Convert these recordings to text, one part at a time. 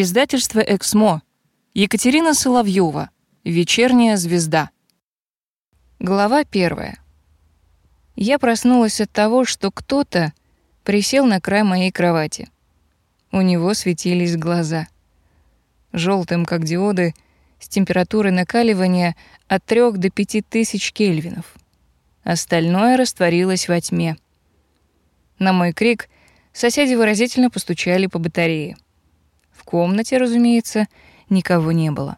Издательство «Эксмо». Екатерина Соловьева. Вечерняя звезда. Глава первая. Я проснулась от того, что кто-то присел на край моей кровати. У него светились глаза. желтым, как диоды, с температурой накаливания от 3 до 5 тысяч кельвинов. Остальное растворилось во тьме. На мой крик соседи выразительно постучали по батарее комнате, разумеется, никого не было.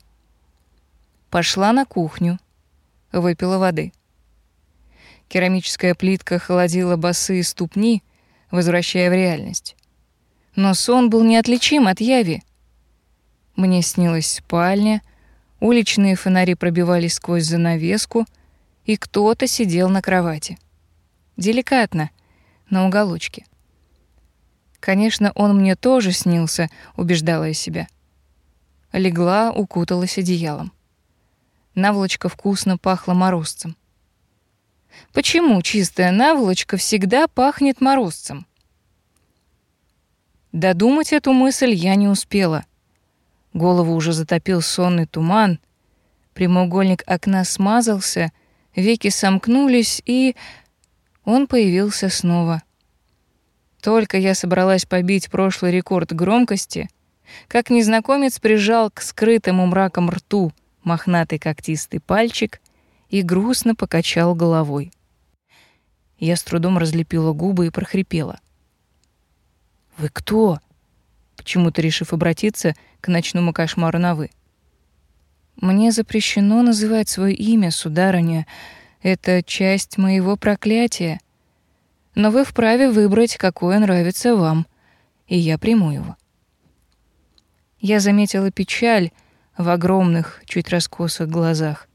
Пошла на кухню, выпила воды. Керамическая плитка холодила босые ступни, возвращая в реальность. Но сон был неотличим от яви. Мне снилась спальня, уличные фонари пробивались сквозь занавеску, и кто-то сидел на кровати. Деликатно, на уголочке. Конечно, он мне тоже снился, убеждала я себя. Легла, укуталась одеялом. Наволочка вкусно пахла морозцем. Почему чистая наволочка всегда пахнет морозцем? Додумать эту мысль я не успела. Голову уже затопил сонный туман, прямоугольник окна смазался, веки сомкнулись, и он появился снова — только я собралась побить прошлый рекорд громкости, как незнакомец прижал к скрытому мраком рту мохнатый когтистый пальчик и грустно покачал головой. Я с трудом разлепила губы и прохрипела. «Вы кто?» Почему-то решив обратиться к ночному кошмару на «вы». «Мне запрещено называть свое имя, сударыня. Это часть моего проклятия», но вы вправе выбрать, какое нравится вам, и я приму его. Я заметила печаль в огромных, чуть раскосых глазах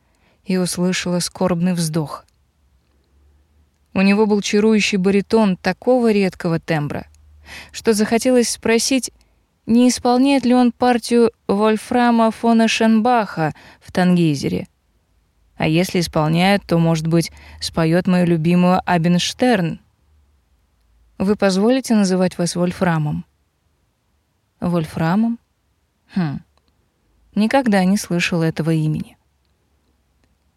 и услышала скорбный вздох. У него был чарующий баритон такого редкого тембра, что захотелось спросить, не исполняет ли он партию Вольфрама фона Шенбаха в Тангейзере. А если исполняет, то, может быть, споет мою любимую Абенштерн вы позволите называть вас Вольфрамом? Вольфрамом? Хм. Никогда не слышал этого имени.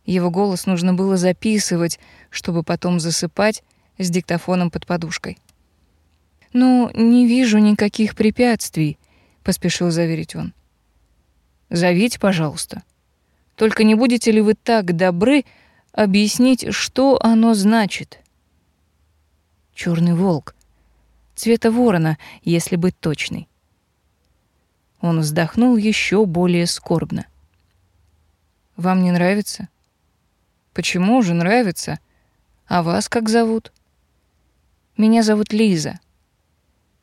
Его голос нужно было записывать, чтобы потом засыпать с диктофоном под подушкой. «Ну, не вижу никаких препятствий», — поспешил заверить он. «Зовите, пожалуйста. Только не будете ли вы так добры объяснить, что оно значит?» Черный волк. Цвета ворона, если быть точной. Он вздохнул еще более скорбно. Вам не нравится? Почему же нравится? А вас как зовут? Меня зовут Лиза.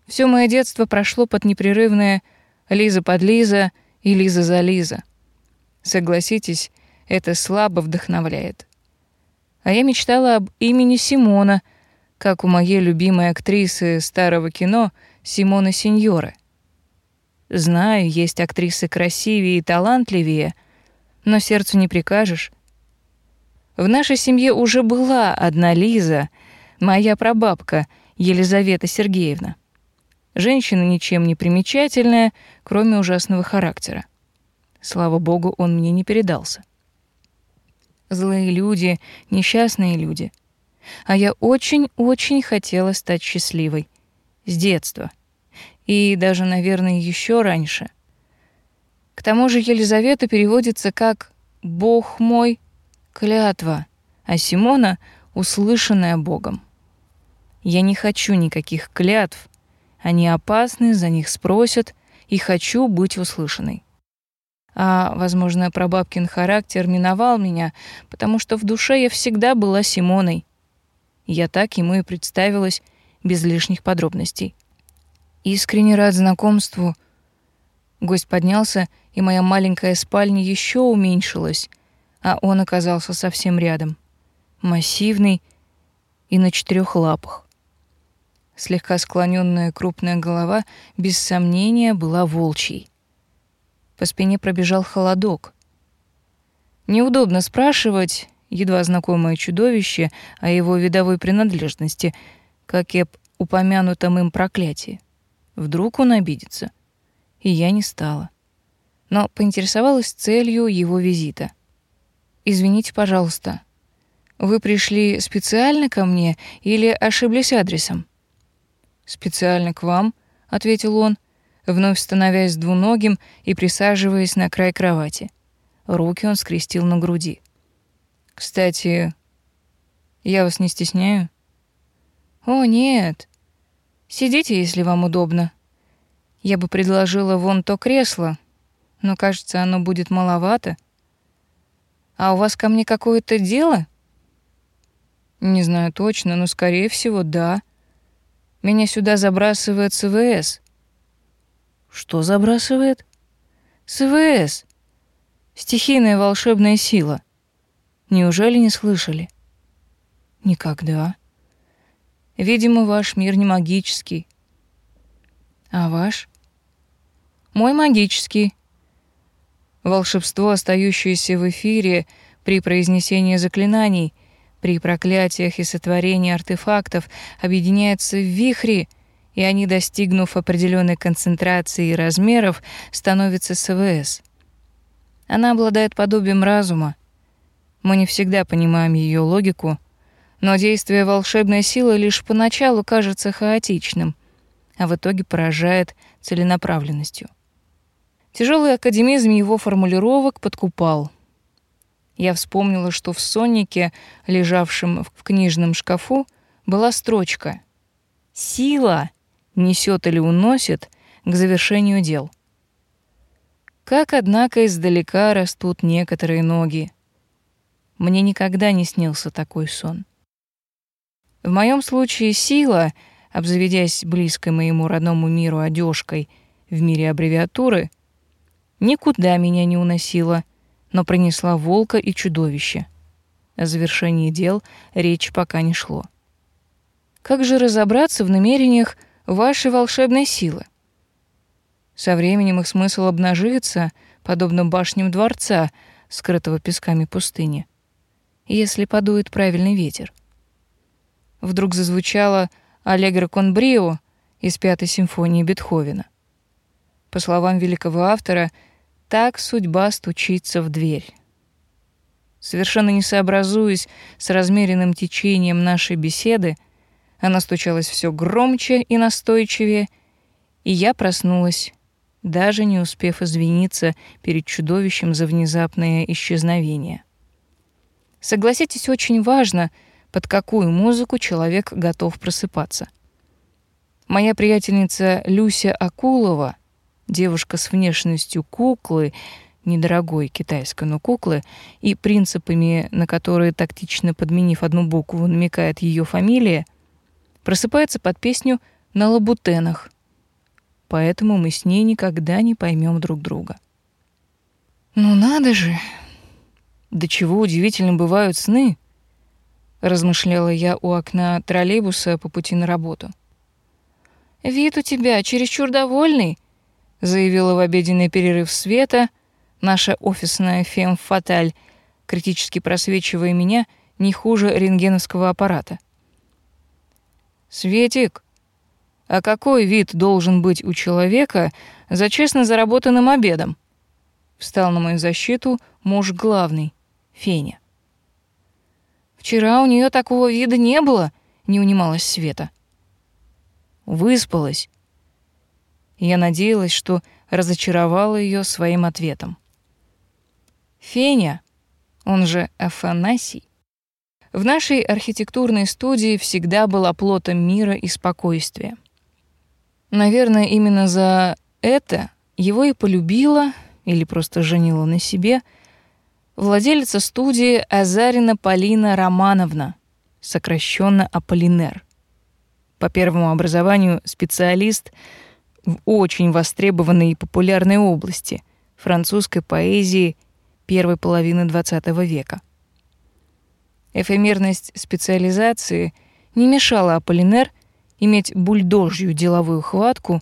Все мое детство прошло под непрерывное Лиза под Лиза и Лиза за Лиза. Согласитесь, это слабо вдохновляет. А я мечтала об имени Симона — как у моей любимой актрисы старого кино Симоны Синьоры. Знаю, есть актрисы красивее и талантливее, но сердцу не прикажешь. В нашей семье уже была одна Лиза, моя прабабка Елизавета Сергеевна. Женщина ничем не примечательная, кроме ужасного характера. Слава богу, он мне не передался. Злые люди, несчастные люди — а я очень-очень хотела стать счастливой. С детства. И даже, наверное, еще раньше. К тому же Елизавета переводится как «Бог мой, клятва», а Симона — «услышанная Богом». Я не хочу никаких клятв. Они опасны, за них спросят, и хочу быть услышанной. А, возможно, прабабкин характер миновал меня, потому что в душе я всегда была Симоной, я так ему и представилась, без лишних подробностей. Искренне рад знакомству. Гость поднялся, и моя маленькая спальня еще уменьшилась, а он оказался совсем рядом. Массивный и на четырех лапах. Слегка склоненная крупная голова без сомнения была волчьей. По спине пробежал холодок. Неудобно спрашивать, едва знакомое чудовище о его видовой принадлежности, как и об упомянутом им проклятии. Вдруг он обидится. и я не стала. Но поинтересовалась целью его визита. «Извините, пожалуйста, вы пришли специально ко мне или ошиблись адресом?» «Специально к вам», — ответил он, вновь становясь двуногим и присаживаясь на край кровати. Руки он скрестил на груди. «Кстати, я вас не стесняю?» «О, нет. Сидите, если вам удобно. Я бы предложила вон то кресло, но, кажется, оно будет маловато. А у вас ко мне какое-то дело?» «Не знаю точно, но, скорее всего, да. Меня сюда забрасывает СВС». «Что забрасывает?» «СВС. Стихийная волшебная сила. Неужели не слышали?» «Никогда. Видимо, ваш мир не магический. А ваш?» «Мой магический. Волшебство, остающееся в эфире при произнесении заклинаний, при проклятиях и сотворении артефактов, объединяется в вихре, и они, достигнув определенной концентрации и размеров, становятся СВС. Она обладает подобием разума, мы не всегда понимаем ее логику, но действие волшебной силы лишь поначалу кажется хаотичным, а в итоге поражает целенаправленностью. Тяжелый академизм его формулировок подкупал. Я вспомнила, что в соннике, лежавшем в книжном шкафу, была строчка «Сила несет или уносит к завершению дел». Как, однако, издалека растут некоторые ноги, мне никогда не снился такой сон. В моем случае сила, обзаведясь близкой моему родному миру одежкой в мире аббревиатуры, никуда меня не уносила, но принесла волка и чудовище. О завершении дел речь пока не шло. Как же разобраться в намерениях вашей волшебной силы? Со временем их смысл обнажится, подобно башням дворца, скрытого песками пустыни если подует правильный ветер. Вдруг зазвучало «Аллегро кон брио» из пятой симфонии Бетховена. По словам великого автора, так судьба стучится в дверь. Совершенно не сообразуясь с размеренным течением нашей беседы, она стучалась все громче и настойчивее, и я проснулась, даже не успев извиниться перед чудовищем за внезапное исчезновение. Согласитесь, очень важно, под какую музыку человек готов просыпаться. Моя приятельница Люся Акулова, девушка с внешностью куклы, недорогой китайской, но куклы, и принципами, на которые, тактично подменив одну букву, намекает ее фамилия, просыпается под песню на лабутенах. Поэтому мы с ней никогда не поймем друг друга. «Ну надо же!» До чего удивительно бывают сны, размышляла я у окна троллейбуса по пути на работу. Вид у тебя чересчур довольный, заявила в обеденный перерыв Света, наша офисная фем-фаталь, критически просвечивая меня не хуже рентгеновского аппарата. Светик, а какой вид должен быть у человека за честно заработанным обедом? Встал на мою защиту муж главный. Феня. Вчера у нее такого вида не было, не унималась Света. Выспалась. Я надеялась, что разочаровала ее своим ответом. Феня, он же Афанасий, в нашей архитектурной студии всегда был оплотом мира и спокойствия. Наверное, именно за это его и полюбила или просто женила на себе — владелица студии Азарина Полина Романовна, сокращенно Аполлинер. По первому образованию специалист в очень востребованной и популярной области французской поэзии первой половины XX века. Эфемерность специализации не мешала Аполлинер иметь бульдожью деловую хватку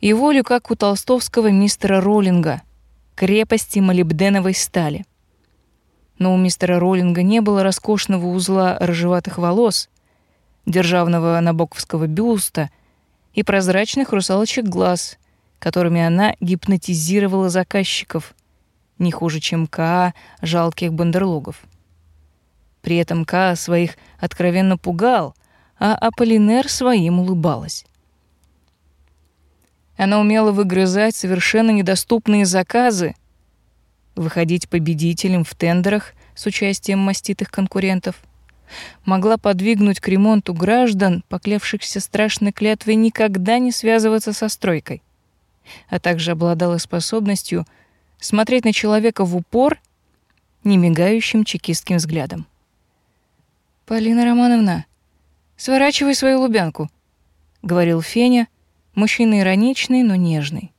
и волю, как у толстовского мистера Роллинга, крепости молибденовой стали — но у мистера Роллинга не было роскошного узла рыжеватых волос, державного набоковского бюста и прозрачных русалочек глаз, которыми она гипнотизировала заказчиков, не хуже, чем Каа жалких бандерлогов. При этом Каа своих откровенно пугал, а Аполлинер своим улыбалась. Она умела выгрызать совершенно недоступные заказы, выходить победителем в тендерах с участием маститых конкурентов, могла подвигнуть к ремонту граждан, поклявшихся страшной клятвой никогда не связываться со стройкой, а также обладала способностью смотреть на человека в упор немигающим чекистским взглядом. «Полина Романовна, сворачивай свою лубянку», — говорил Феня, Мужчина ироничный, но нежный.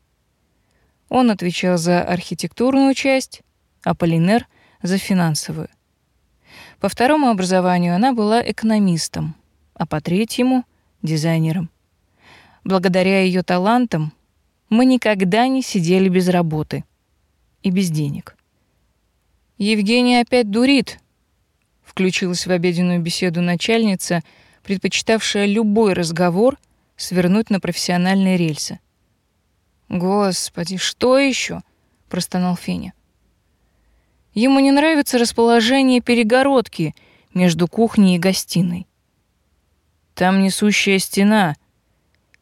Он отвечал за архитектурную часть, а Полинер — за финансовую. По второму образованию она была экономистом, а по третьему — дизайнером. Благодаря ее талантам мы никогда не сидели без работы и без денег. Евгения опять дурит, включилась в обеденную беседу начальница, предпочитавшая любой разговор свернуть на профессиональные рельсы. «Господи, что еще?» — простонал Феня. Ему не нравится расположение перегородки между кухней и гостиной. Там несущая стена.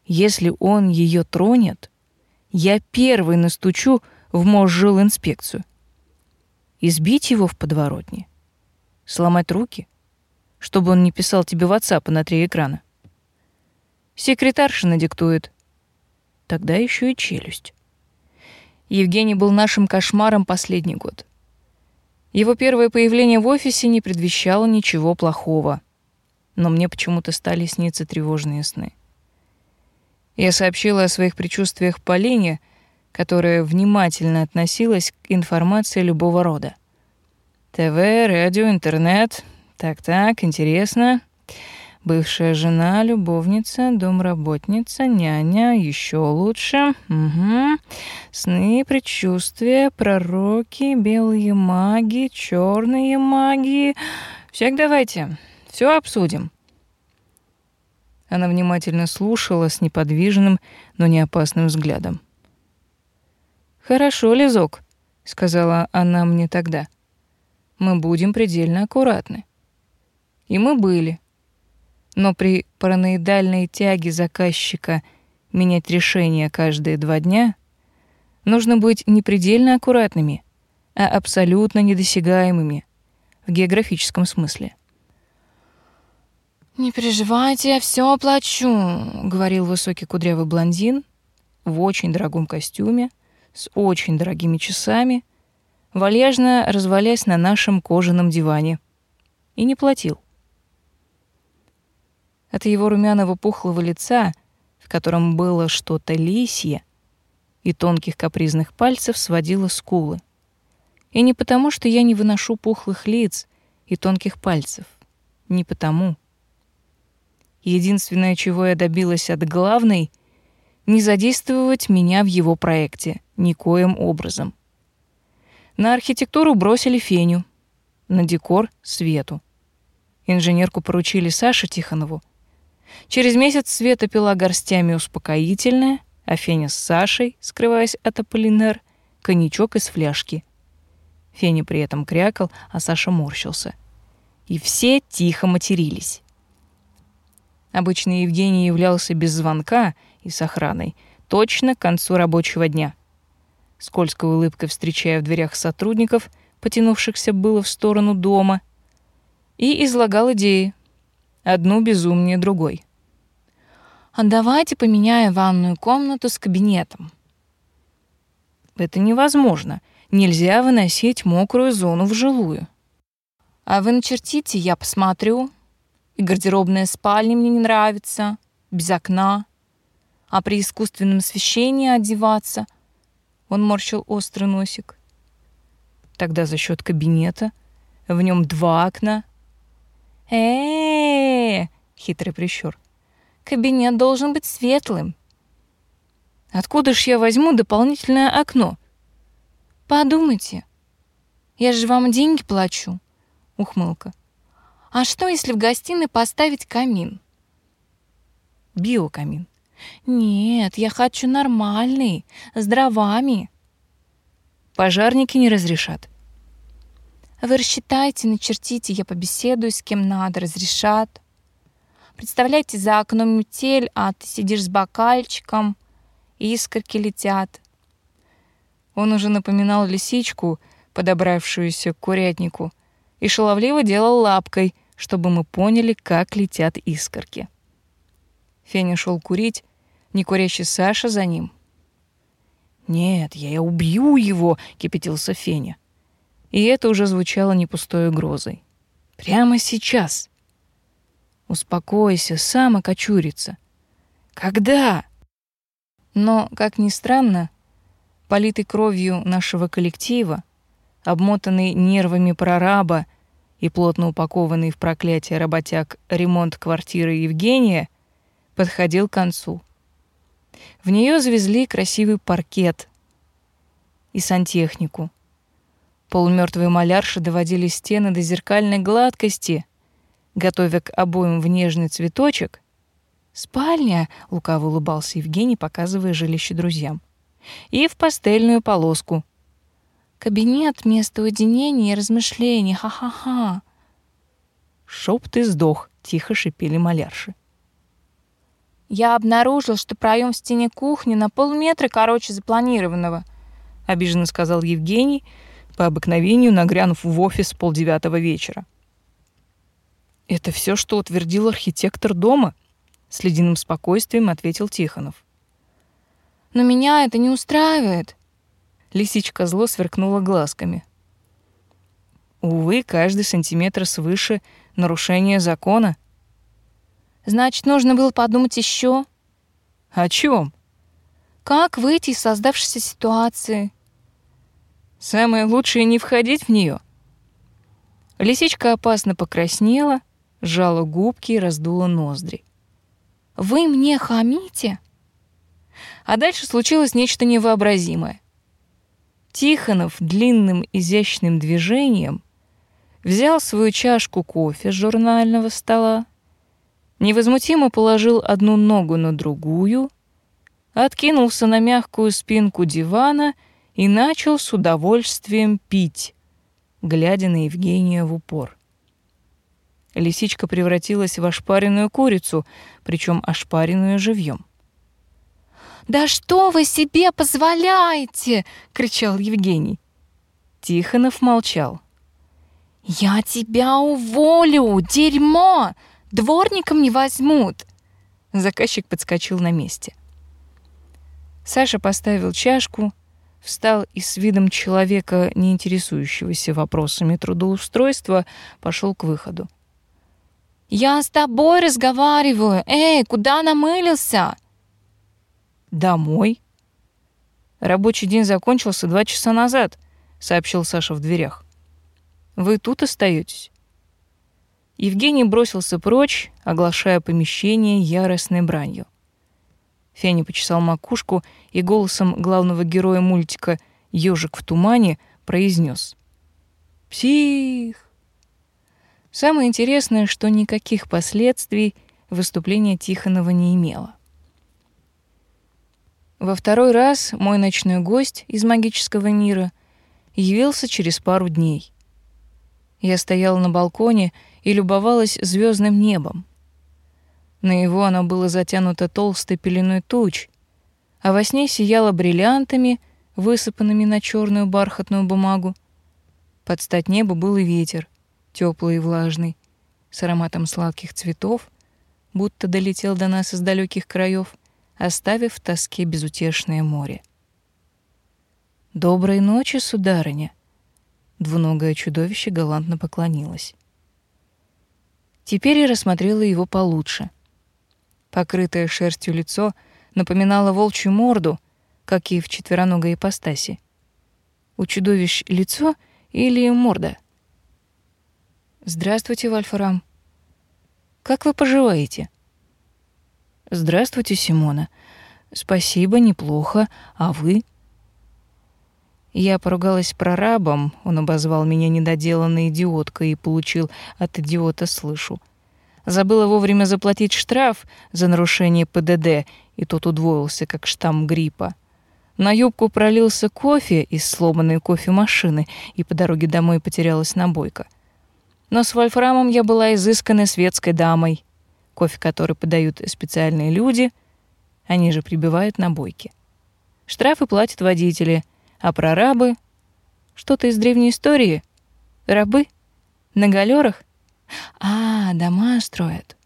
Если он ее тронет, я первый настучу в можжил инспекцию. Избить его в подворотне? Сломать руки? Чтобы он не писал тебе в WhatsApp на три экрана? Секретарша надиктует. Тогда еще и челюсть. Евгений был нашим кошмаром последний год. Его первое появление в офисе не предвещало ничего плохого. Но мне почему-то стали сниться тревожные сны. Я сообщила о своих предчувствиях Полине, которая внимательно относилась к информации любого рода. ТВ, радио, интернет. Так-так, интересно. Бывшая жена, любовница, домработница, няня, еще лучше. Угу. Сны, предчувствия, пророки, белые маги, черные маги. Всех давайте, все обсудим. Она внимательно слушала с неподвижным, но не опасным взглядом. «Хорошо, Лизок», — сказала она мне тогда. «Мы будем предельно аккуратны». И мы были. Но при параноидальной тяге заказчика менять решение каждые два дня нужно быть не предельно аккуратными, а абсолютно недосягаемыми в географическом смысле. «Не переживайте, я все оплачу», — говорил высокий кудрявый блондин в очень дорогом костюме, с очень дорогими часами, вальяжно развалясь на нашем кожаном диване. И не платил. От его румяного пухлого лица, в котором было что-то лисье, и тонких капризных пальцев сводило скулы. И не потому, что я не выношу пухлых лиц и тонких пальцев. Не потому. Единственное, чего я добилась от главной — не задействовать меня в его проекте никоим образом. На архитектуру бросили Феню, на декор — Свету. Инженерку поручили Саше Тихонову — Через месяц Света пила горстями успокоительное, а Феня с Сашей, скрываясь от Аполлинер, коньячок из фляжки. Феня при этом крякал, а Саша морщился. И все тихо матерились. Обычно Евгений являлся без звонка и с охраной, точно к концу рабочего дня. Скользкой улыбкой встречая в дверях сотрудников, потянувшихся было в сторону дома, и излагал идеи, одну безумнее другой. «А давайте поменяем ванную комнату с кабинетом». Это невозможно. Нельзя выносить мокрую зону в жилую. А вы начертите, я посмотрю. И гардеробная спальня мне не нравится, без окна. А при искусственном освещении одеваться. Он морщил острый носик. Тогда за счет кабинета. В нем два окна, э хитрый прищур. Кабинет должен быть светлым. Откуда ж я возьму дополнительное окно? Подумайте. Я же вам деньги плачу. Ухмылка. А что, если в гостиной поставить камин? Биокамин. Нет, я хочу нормальный, с дровами. Пожарники не разрешат. Вы рассчитайте, начертите, я побеседую с кем надо, разрешат. Представляете, за окном метель, а ты сидишь с бокальчиком, искорки летят. Он уже напоминал лисичку, подобравшуюся к курятнику, и шаловливо делал лапкой, чтобы мы поняли, как летят искорки. Феня шел курить, некурящий Саша за ним. «Нет, я убью его!» — кипятился Феня. И это уже звучало не пустой угрозой. «Прямо сейчас!» «Успокойся, сам окочурится!» «Когда?» Но, как ни странно, политый кровью нашего коллектива, обмотанный нервами прораба и плотно упакованный в проклятие работяг ремонт квартиры Евгения, подходил к концу. В нее завезли красивый паркет и сантехнику. Полумертвые малярши доводили стены до зеркальной гладкости, готовя к обоим в нежный цветочек. «Спальня!» — лукаво улыбался Евгений, показывая жилище друзьям. «И в пастельную полоску». «Кабинет, место уединения и размышлений, ха-ха-ха!» «Шоп ты сдох!» — тихо шипели малярши. Я обнаружил, что проем в стене кухни на полметра короче запланированного, обиженно сказал Евгений, по обыкновению нагрянув в офис полдевятого вечера. Это все, что утвердил архитектор дома, с ледяным спокойствием ответил Тихонов. Но меня это не устраивает. Лисичка зло сверкнула глазками. Увы, каждый сантиметр свыше нарушение закона, Значит, нужно было подумать еще. О чем? Как выйти из создавшейся ситуации? Самое лучшее не входить в нее. Лисичка опасно покраснела, сжала губки и раздула ноздри. Вы мне хамите? А дальше случилось нечто невообразимое. Тихонов длинным изящным движением взял свою чашку кофе с журнального стола, невозмутимо положил одну ногу на другую, откинулся на мягкую спинку дивана и начал с удовольствием пить, глядя на Евгения в упор. Лисичка превратилась в ошпаренную курицу, причем ошпаренную живьем. «Да что вы себе позволяете?» — кричал Евгений. Тихонов молчал. «Я тебя уволю, дерьмо!» Дворником не возьмут. Заказчик подскочил на месте. Саша поставил чашку, встал и с видом человека, не интересующегося вопросами трудоустройства, пошел к выходу. «Я с тобой разговариваю. Эй, куда намылился?» «Домой». «Рабочий день закончился два часа назад», — сообщил Саша в дверях. «Вы тут остаетесь? Евгений бросился прочь, оглашая помещение яростной бранью. Феня почесал макушку и голосом главного героя мультика «Ежик в тумане» произнес: «Псих!». Самое интересное, что никаких последствий выступление Тихонова не имело. Во второй раз мой ночной гость из магического мира явился через пару дней. Я стояла на балконе и любовалась звездным небом. На его оно было затянуто толстой пеленой туч, а во сне сияло бриллиантами, высыпанными на черную бархатную бумагу. Под стать небу был и ветер, теплый и влажный, с ароматом сладких цветов, будто долетел до нас из далеких краев, оставив в тоске безутешное море. «Доброй ночи, сударыня!» Двуногое чудовище галантно поклонилось. Теперь я рассмотрела его получше. Покрытое шерстью лицо напоминало волчью морду, как и в четвероногой ипостаси. У чудовищ лицо или морда? Здравствуйте, Вальфарам. Как вы поживаете? Здравствуйте, Симона. Спасибо, неплохо. А вы? Я поругалась прорабом, он обозвал меня недоделанной идиоткой и получил от идиота слышу. Забыла вовремя заплатить штраф за нарушение ПДД, и тот удвоился, как штамм гриппа. На юбку пролился кофе из сломанной кофемашины, и по дороге домой потерялась набойка. Но с вольфрамом я была изысканной светской дамой. Кофе, который подают специальные люди, они же прибивают набойки. Штрафы платят водители, а прорабы — что-то из древней истории. Рабы? На галерах? А, дома строят.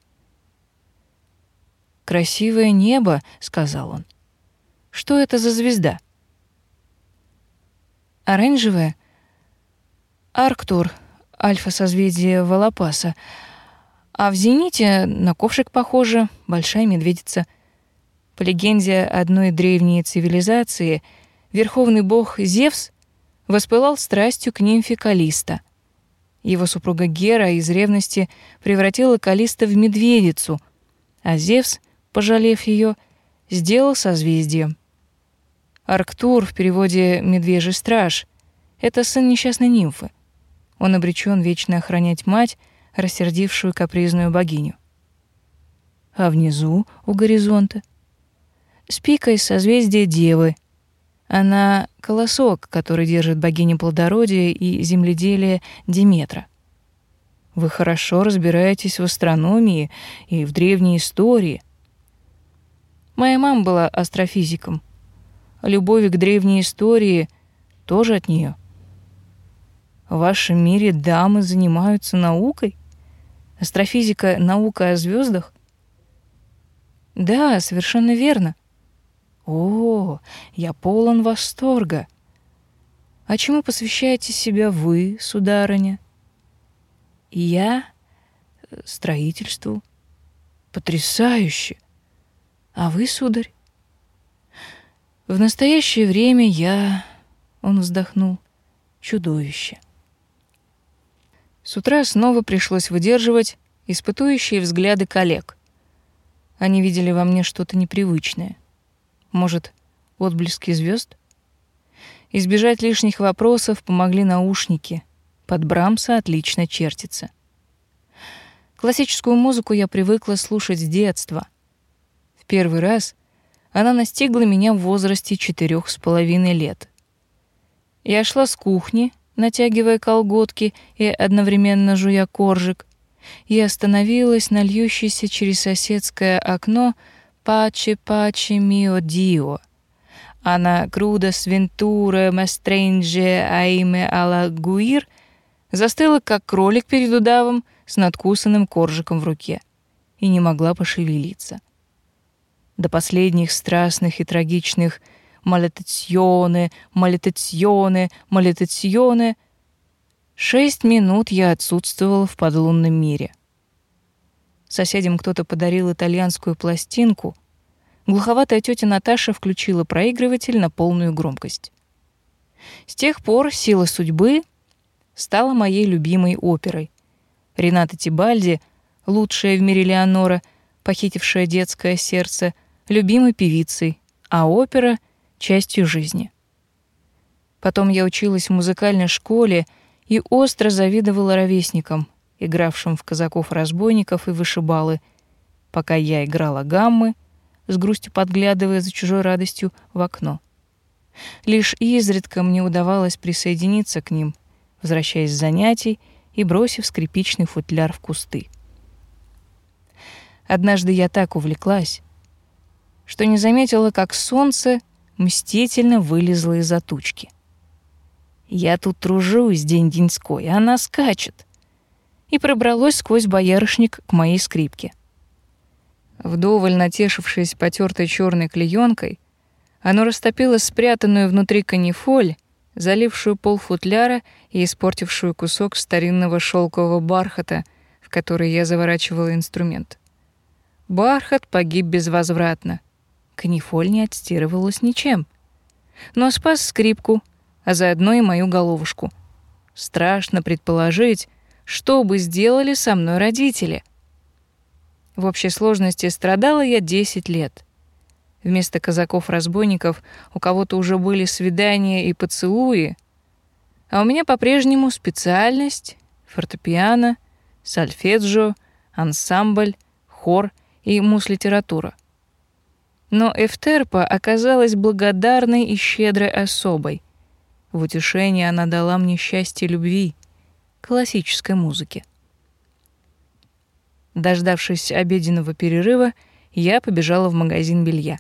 «Красивое небо», — сказал он. «Что это за звезда?» «Оранжевая?» «Арктур», альфа-созвездие Волопаса. А в зените на ковшик похоже, большая медведица. По легенде одной древней цивилизации, верховный бог Зевс воспылал страстью к нимфе Калиста. Его супруга Гера из ревности превратила Калиста в медведицу, а Зевс, пожалев ее, сделал созвездие. Арктур в переводе «медвежий страж» — это сын несчастной нимфы. Он обречен вечно охранять мать, рассердившую капризную богиню. А внизу, у горизонта, спика из созвездия Девы. Она — колосок, который держит богиню плодородия и земледелия Диметра. Вы хорошо разбираетесь в астрономии и в древней истории. Моя мама была астрофизиком. Любовь к древней истории тоже от нее. В вашем мире дамы занимаются наукой? Астрофизика — наука о звездах? Да, совершенно верно. О, я полон восторга. А чему посвящаете себя вы, сударыня? Я строительству. Потрясающе. А вы, сударь? В настоящее время я, он вздохнул, чудовище. С утра снова пришлось выдерживать испытующие взгляды коллег. Они видели во мне что-то непривычное. Может, отблески звезд? Избежать лишних вопросов помогли наушники. Под Брамса отлично чертится. Классическую музыку я привыкла слушать с детства. В первый раз она настигла меня в возрасте четырех с половиной лет. Я шла с кухни, натягивая колготки и одновременно жуя коржик, и остановилась на льющейся через соседское окно «Паче-паче мио дио». Она круда свинтура мастренже аиме ала гуир застыла, как кролик перед удавом с надкусанным коржиком в руке и не могла пошевелиться. До последних страстных и трагичных — малетационе, малетационе, малетационе. Шесть минут я отсутствовала в подлунном мире. Соседям кто-то подарил итальянскую пластинку. Глуховатая тетя Наташа включила проигрыватель на полную громкость. С тех пор «Сила судьбы» стала моей любимой оперой. Рената Тибальди, лучшая в мире Леонора, похитившая детское сердце, любимой певицей, а опера частью жизни. Потом я училась в музыкальной школе и остро завидовала ровесникам, игравшим в казаков-разбойников и вышибалы, пока я играла гаммы, с грустью подглядывая за чужой радостью в окно. Лишь изредка мне удавалось присоединиться к ним, возвращаясь с занятий и бросив скрипичный футляр в кусты. Однажды я так увлеклась, что не заметила, как солнце мстительно вылезла из-за тучки. Я тут тружусь день-деньской, а она скачет. И пробралось сквозь боярышник к моей скрипке. Вдоволь натешившись потертой черной клеенкой, оно растопило спрятанную внутри канифоль, залившую пол футляра и испортившую кусок старинного шелкового бархата, в который я заворачивала инструмент. Бархат погиб безвозвратно — канифоль не отстирывалась ничем. Но спас скрипку, а заодно и мою головушку. Страшно предположить, что бы сделали со мной родители. В общей сложности страдала я 10 лет. Вместо казаков-разбойников у кого-то уже были свидания и поцелуи, а у меня по-прежнему специальность — фортепиано, сольфеджио, ансамбль, хор и мус-литература. Но Эфтерпа оказалась благодарной и щедрой особой. В утешение она дала мне счастье любви, классической музыки. Дождавшись обеденного перерыва, я побежала в магазин белья.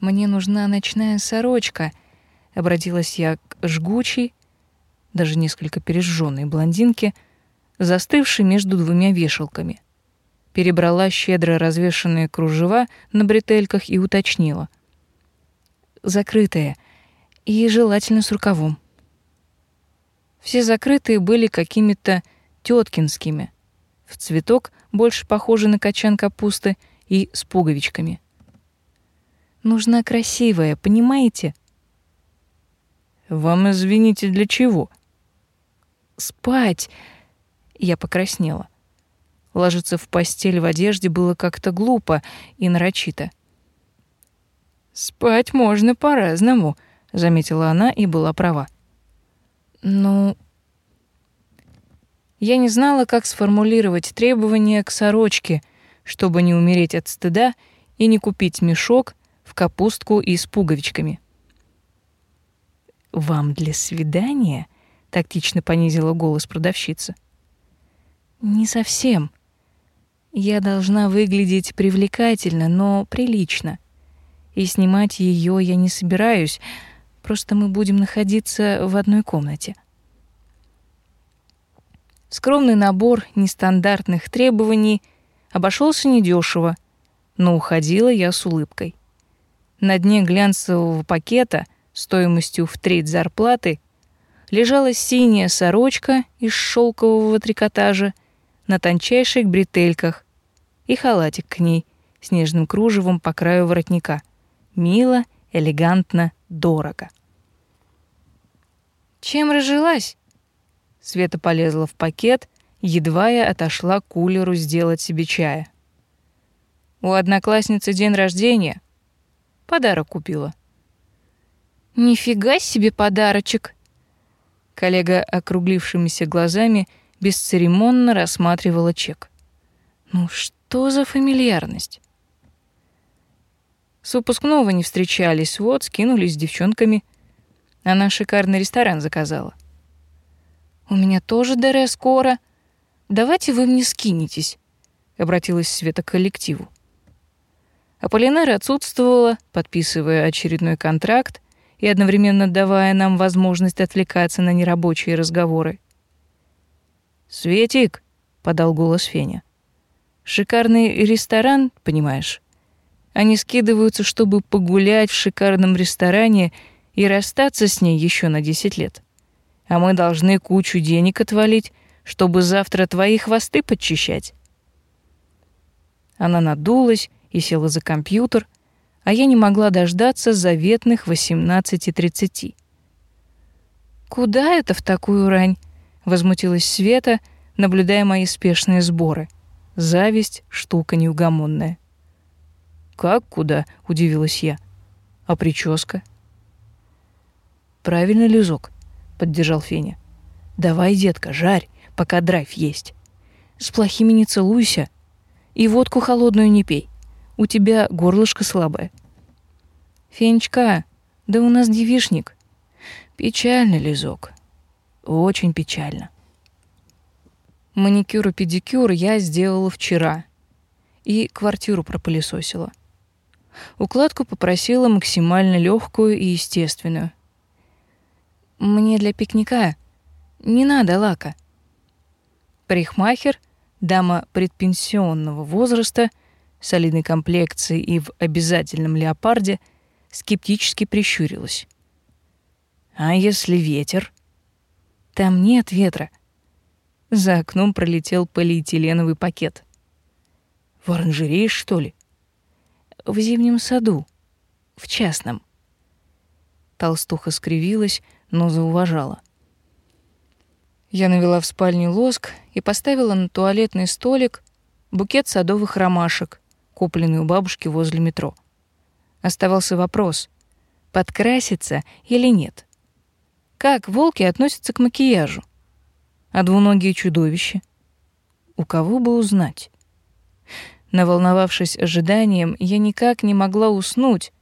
«Мне нужна ночная сорочка», — обратилась я к жгучей, даже несколько пережженной блондинке, застывшей между двумя вешалками. Перебрала щедро развешанные кружева на бретельках и уточнила. «Закрытые и желательно с рукавом». Все закрытые были какими-то теткинскими, в цветок больше похожий на качан капусты и с пуговичками. Нужна красивая, понимаете? Вам извините для чего? Спать. Я покраснела. Ложиться в постель в одежде было как-то глупо и нарочито. Спать можно по-разному, заметила она и была права. Ну, я не знала, как сформулировать требования к сорочке, чтобы не умереть от стыда и не купить мешок в капустку и с пуговичками. «Вам для свидания?» — тактично понизила голос продавщица. «Не совсем. Я должна выглядеть привлекательно, но прилично. И снимать ее я не собираюсь, просто мы будем находиться в одной комнате». Скромный набор нестандартных требований обошелся недешево, но уходила я с улыбкой. На дне глянцевого пакета стоимостью в треть зарплаты лежала синяя сорочка из шелкового трикотажа на тончайших бретельках и халатик к ней с нежным кружевом по краю воротника. Мило, элегантно, дорого. Чем разжилась? Света полезла в пакет, едва я отошла к кулеру сделать себе чая. У одноклассницы день рождения. Подарок купила. Нифига себе подарочек. Коллега округлившимися глазами бесцеремонно рассматривала чек. Ну что за фамильярность? С выпускного не встречались, вот, скинулись с девчонками. Она шикарный ресторан заказала. — у меня тоже ДР скоро. Давайте вы мне скинетесь, обратилась Света к коллективу. Аполлинара отсутствовала, подписывая очередной контракт и одновременно давая нам возможность отвлекаться на нерабочие разговоры. «Светик», — подал голос Феня, — «шикарный ресторан, понимаешь? Они скидываются, чтобы погулять в шикарном ресторане и расстаться с ней еще на десять лет а мы должны кучу денег отвалить, чтобы завтра твои хвосты подчищать. Она надулась и села за компьютер, а я не могла дождаться заветных 18.30. «Куда это в такую рань?» — возмутилась Света, наблюдая мои спешные сборы. Зависть — штука неугомонная. «Как куда?» — удивилась я. «А прическа?» «Правильно, Лизок поддержал Феня. Давай, детка, жарь, пока драйв есть. С плохими не целуйся и водку холодную не пей. У тебя горлышко слабое. Фенечка, да у нас девишник. Печально, Лизок. Очень печально. Маникюр и педикюр я сделала вчера. И квартиру пропылесосила. Укладку попросила максимально легкую и естественную. Мне для пикника не надо лака. Парикмахер, дама предпенсионного возраста, солидной комплекции и в обязательном леопарде, скептически прищурилась. А если ветер? Там нет ветра. За окном пролетел полиэтиленовый пакет. В оранжерее, что ли? В зимнем саду. В частном. Толстуха скривилась, но зауважала. Я навела в спальне лоск и поставила на туалетный столик букет садовых ромашек, купленный у бабушки возле метро. Оставался вопрос, подкраситься или нет. Как волки относятся к макияжу? А двуногие чудовища? У кого бы узнать? Наволновавшись ожиданием, я никак не могла уснуть,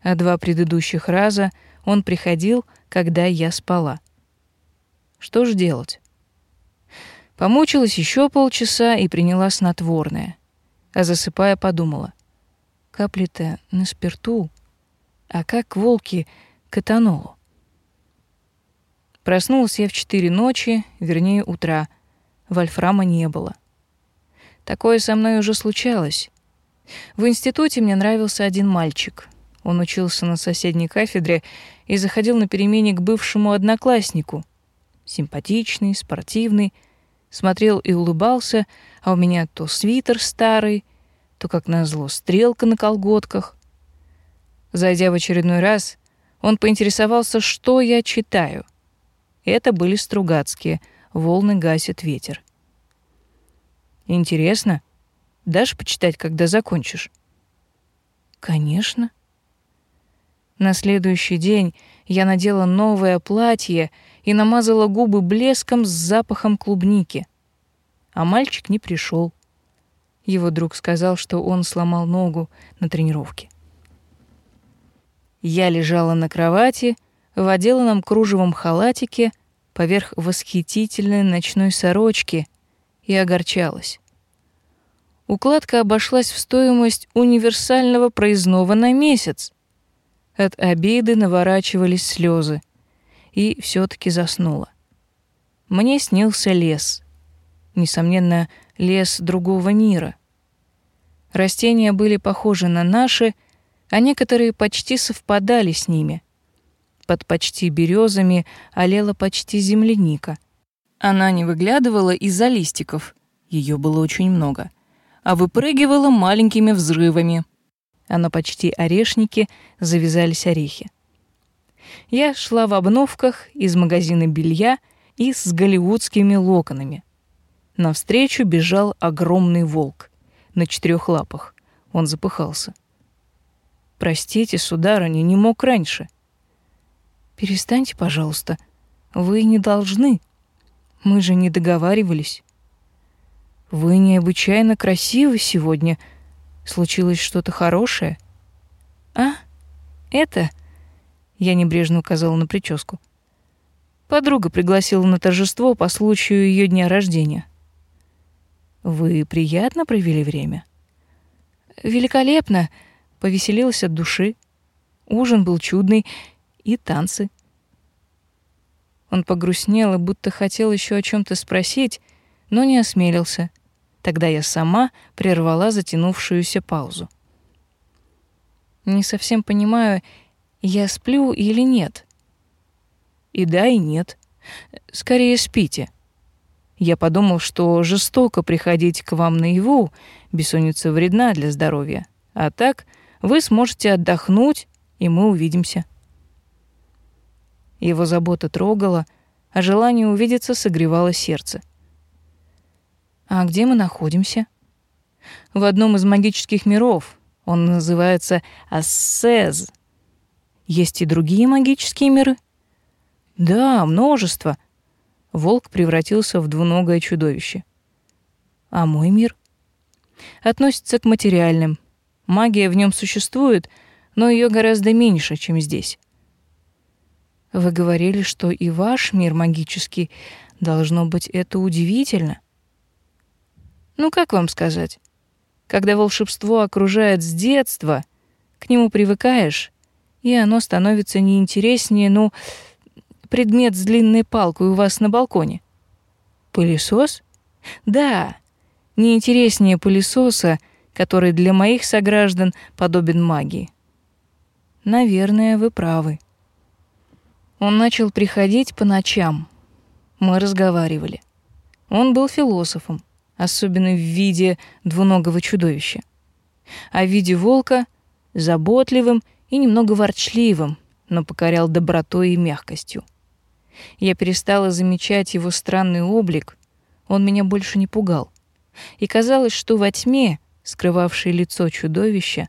а два предыдущих раза он приходил, когда я спала. Что ж делать? Помучилась еще полчаса и приняла снотворное. А засыпая, подумала. Капли-то на спирту, а как волки к этанолу? Проснулась я в четыре ночи, вернее, утра. Вольфрама не было. Такое со мной уже случалось. В институте мне нравился один мальчик. Он учился на соседней кафедре и заходил на перемене к бывшему однокласснику. Симпатичный, спортивный, смотрел и улыбался, а у меня то свитер старый, то, как назло, стрелка на колготках. Зайдя в очередной раз, он поинтересовался, что я читаю. Это были Стругацкие «Волны гасит ветер». «Интересно. Дашь почитать, когда закончишь?» «Конечно». На следующий день я надела новое платье и намазала губы блеском с запахом клубники. А мальчик не пришел. Его друг сказал, что он сломал ногу на тренировке. Я лежала на кровати, в отделанном кружевом халатике поверх восхитительной ночной сорочки и огорчалась. Укладка обошлась в стоимость универсального проездного на месяц. От обиды наворачивались слезы, и все таки заснула. Мне снился лес. Несомненно, лес другого мира. Растения были похожи на наши, а некоторые почти совпадали с ними. Под почти березами олела почти земляника. Она не выглядывала из-за листиков, ее было очень много, а выпрыгивала маленькими взрывами. А на почти орешнике завязались орехи. Я шла в обновках из магазина белья и с голливудскими локонами. Навстречу бежал огромный волк на четырех лапах. Он запыхался. Простите, сударыня, не мог раньше. Перестаньте, пожалуйста. Вы не должны. Мы же не договаривались. Вы необычайно красивы сегодня. Случилось что-то хорошее? А? Это? Я небрежно указала на прическу. Подруга пригласила на торжество по случаю ее дня рождения. Вы приятно провели время? Великолепно повеселилась от души. Ужин был чудный, и танцы. Он погрустнел и будто хотел еще о чем то спросить, но не осмелился. Тогда я сама прервала затянувшуюся паузу. Не совсем понимаю, я сплю или нет. И да, и нет. Скорее спите. Я подумал, что жестоко приходить к вам наяву, бессонница вредна для здоровья. А так вы сможете отдохнуть, и мы увидимся. Его забота трогала, а желание увидеться согревало сердце. А где мы находимся? В одном из магических миров. Он называется Ассез. Есть и другие магические миры? Да, множество. Волк превратился в двуногое чудовище. А мой мир относится к материальным, Магия в нем существует, но ее гораздо меньше, чем здесь. Вы говорили, что и ваш мир магический, должно быть, это удивительно. Ну, как вам сказать? Когда волшебство окружает с детства, к нему привыкаешь, и оно становится неинтереснее, ну, предмет с длинной палкой у вас на балконе. Пылесос? Да, неинтереснее пылесоса — который для моих сограждан подобен магии. Наверное, вы правы. Он начал приходить по ночам. Мы разговаривали. Он был философом, особенно в виде двуногого чудовища. А в виде волка — заботливым и немного ворчливым, но покорял добротой и мягкостью. Я перестала замечать его странный облик, он меня больше не пугал. И казалось, что во тьме скрывавшей лицо чудовища,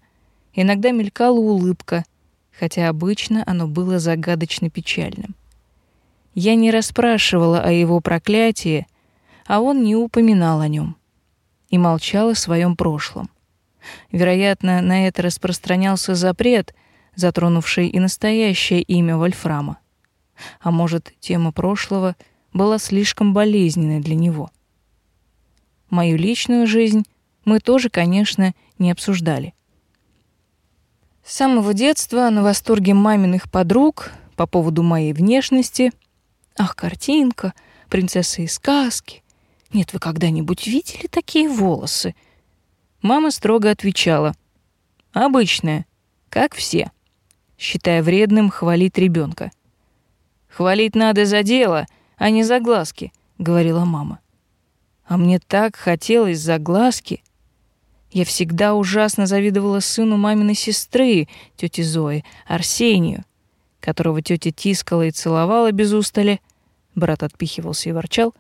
иногда мелькала улыбка, хотя обычно оно было загадочно печальным. Я не расспрашивала о его проклятии, а он не упоминал о нем. и молчал о своем прошлом. Вероятно, на это распространялся запрет, затронувший и настоящее имя Вольфрама. А может, тема прошлого была слишком болезненной для него. Мою личную жизнь мы тоже, конечно, не обсуждали. С самого детства на восторге маминых подруг по поводу моей внешности. Ах, картинка, принцесса из сказки. Нет, вы когда-нибудь видели такие волосы? Мама строго отвечала: "Обычная, как все", считая вредным хвалить ребенка. "Хвалить надо за дело, а не за глазки", говорила мама. А мне так хотелось за глазки. Я всегда ужасно завидовала сыну маминой сестры, тети Зои, Арсению, которого тетя тискала и целовала без устали. Брат отпихивался и ворчал.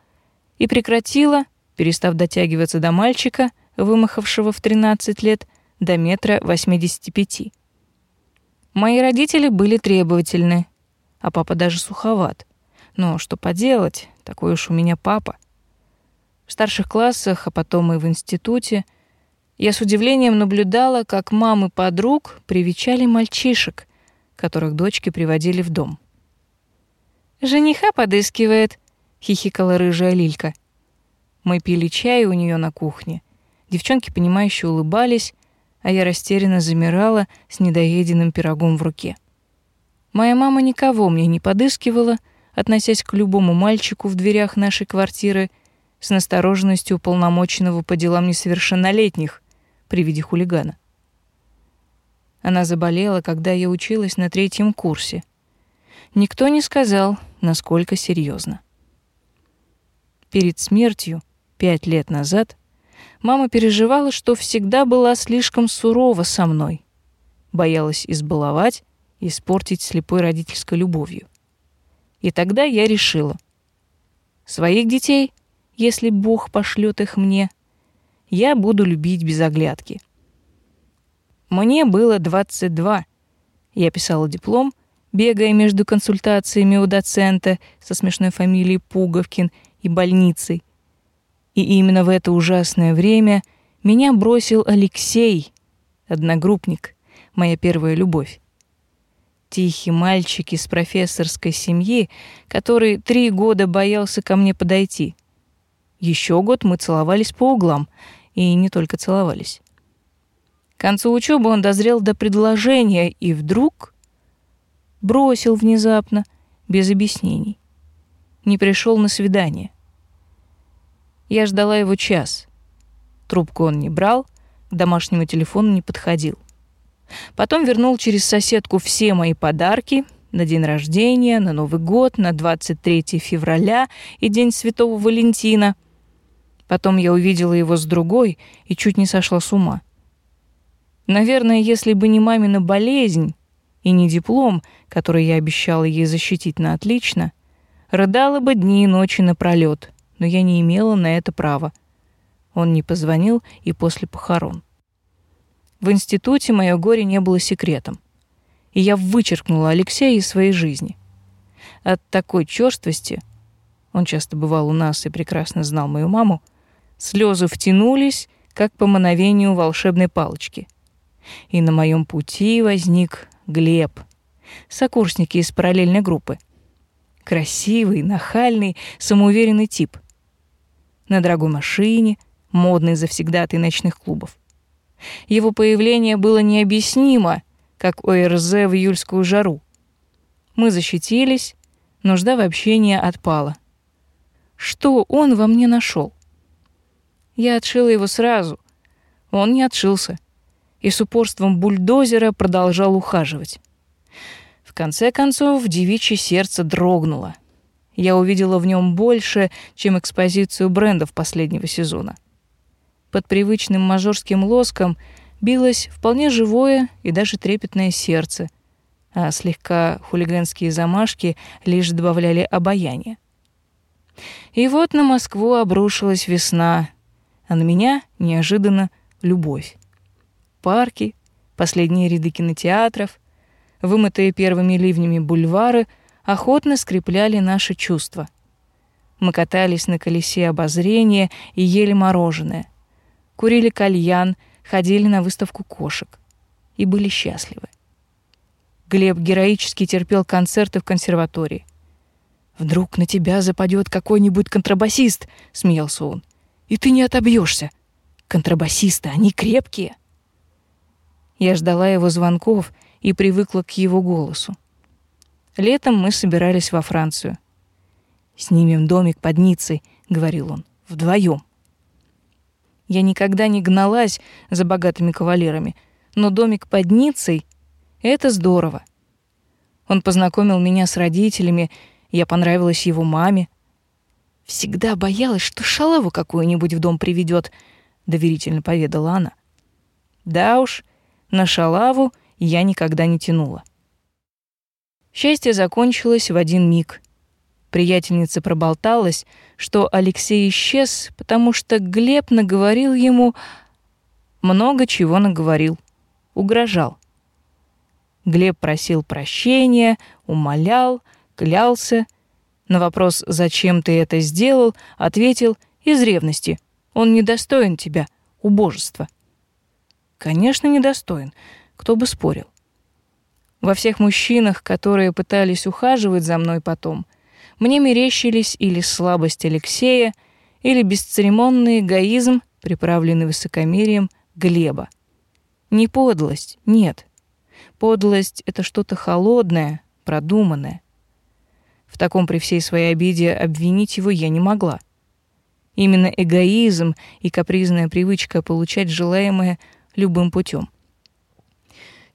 И прекратила, перестав дотягиваться до мальчика, вымахавшего в 13 лет, до метра 85. Мои родители были требовательны, а папа даже суховат. Но что поделать, такой уж у меня папа. В старших классах, а потом и в институте — я с удивлением наблюдала, как мамы подруг привечали мальчишек, которых дочки приводили в дом. «Жениха подыскивает», — хихикала рыжая Лилька. Мы пили чай у нее на кухне. Девчонки, понимающе улыбались, а я растерянно замирала с недоеденным пирогом в руке. Моя мама никого мне не подыскивала, относясь к любому мальчику в дверях нашей квартиры с настороженностью уполномоченного по делам несовершеннолетних, при виде хулигана. Она заболела, когда я училась на третьем курсе. Никто не сказал, насколько серьезно. Перед смертью, пять лет назад, мама переживала, что всегда была слишком сурова со мной, боялась избаловать и испортить слепой родительской любовью. И тогда я решила. Своих детей, если Бог пошлет их мне — я буду любить без оглядки. Мне было 22. Я писала диплом, бегая между консультациями у доцента со смешной фамилией Пуговкин и больницей. И именно в это ужасное время меня бросил Алексей, одногруппник, моя первая любовь. Тихий мальчик из профессорской семьи, который три года боялся ко мне подойти. Еще год мы целовались по углам, и не только целовались. К концу учебы он дозрел до предложения и вдруг бросил внезапно, без объяснений. Не пришел на свидание. Я ждала его час. Трубку он не брал, к домашнему телефону не подходил. Потом вернул через соседку все мои подарки на день рождения, на Новый год, на 23 февраля и День Святого Валентина. Потом я увидела его с другой и чуть не сошла с ума. Наверное, если бы не мамина болезнь и не диплом, который я обещала ей защитить на отлично, рыдала бы дни и ночи напролёт, но я не имела на это права. Он не позвонил и после похорон. В институте мое горе не было секретом, и я вычеркнула Алексея из своей жизни. От такой чёрствости, он часто бывал у нас и прекрасно знал мою маму, Слезы втянулись, как по мановению волшебной палочки. И на моем пути возник Глеб, сокурсники из параллельной группы. Красивый, нахальный, самоуверенный тип. На дорогой машине, модный завсегдатый ночных клубов. Его появление было необъяснимо, как ОРЗ в июльскую жару. Мы защитились, нужда в общении отпала. Что он во мне нашел? Я отшила его сразу. Он не отшился. И с упорством бульдозера продолжал ухаживать. В конце концов, девичье сердце дрогнуло. Я увидела в нем больше, чем экспозицию брендов последнего сезона. Под привычным мажорским лоском билось вполне живое и даже трепетное сердце, а слегка хулиганские замашки лишь добавляли обаяния. И вот на Москву обрушилась весна, а на меня неожиданно любовь. Парки, последние ряды кинотеатров, вымытые первыми ливнями бульвары охотно скрепляли наши чувства. Мы катались на колесе обозрения и ели мороженое. курили кальян, ходили на выставку кошек и были счастливы. Глеб героически терпел концерты в консерватории. «Вдруг на тебя западет какой-нибудь контрабасист», — смеялся он, — «и ты не отобьешься. Контрабасисты, они крепкие». Я ждала его звонков и привыкла к его голосу. Летом мы собирались во Францию. «Снимем домик под Ниццей», — говорил он, — «вдвоем». Я никогда не гналась за богатыми кавалерами, но домик под Ниццей — это здорово. Он познакомил меня с родителями, я понравилась его маме. Всегда боялась, что шалаву какую-нибудь в дом приведет, доверительно поведала она. Да уж, на шалаву я никогда не тянула. Счастье закончилось в один миг. Приятельница проболталась, что Алексей исчез, потому что Глеб наговорил ему много чего наговорил, угрожал. Глеб просил прощения, умолял, клялся. На вопрос «Зачем ты это сделал?» ответил «Из ревности. Он недостоин тебя, убожество». Конечно, недостоин. Кто бы спорил. Во всех мужчинах, которые пытались ухаживать за мной потом, мне мерещились или слабость Алексея, или бесцеремонный эгоизм, приправленный высокомерием Глеба. Не подлость, нет. Подлость — это что-то холодное, продуманное. В таком при всей своей обиде обвинить его я не могла. Именно эгоизм и капризная привычка получать желаемое любым путем.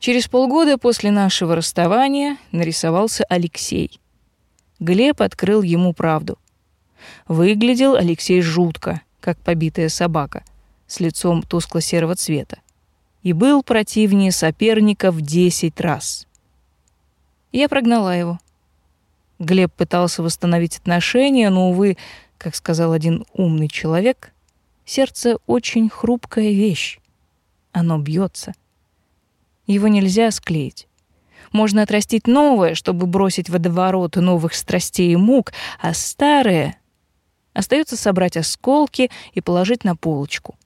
Через полгода после нашего расставания нарисовался Алексей. Глеб открыл ему правду. Выглядел Алексей жутко, как побитая собака, с лицом тускло-серого цвета. И был противнее соперника в десять раз. Я прогнала его. Глеб пытался восстановить отношения, но, увы, как сказал один умный человек, сердце очень хрупкая вещь. Оно бьется. Его нельзя склеить. Можно отрастить новое, чтобы бросить водоворот новых страстей и мук, а старое остается собрать осколки и положить на полочку.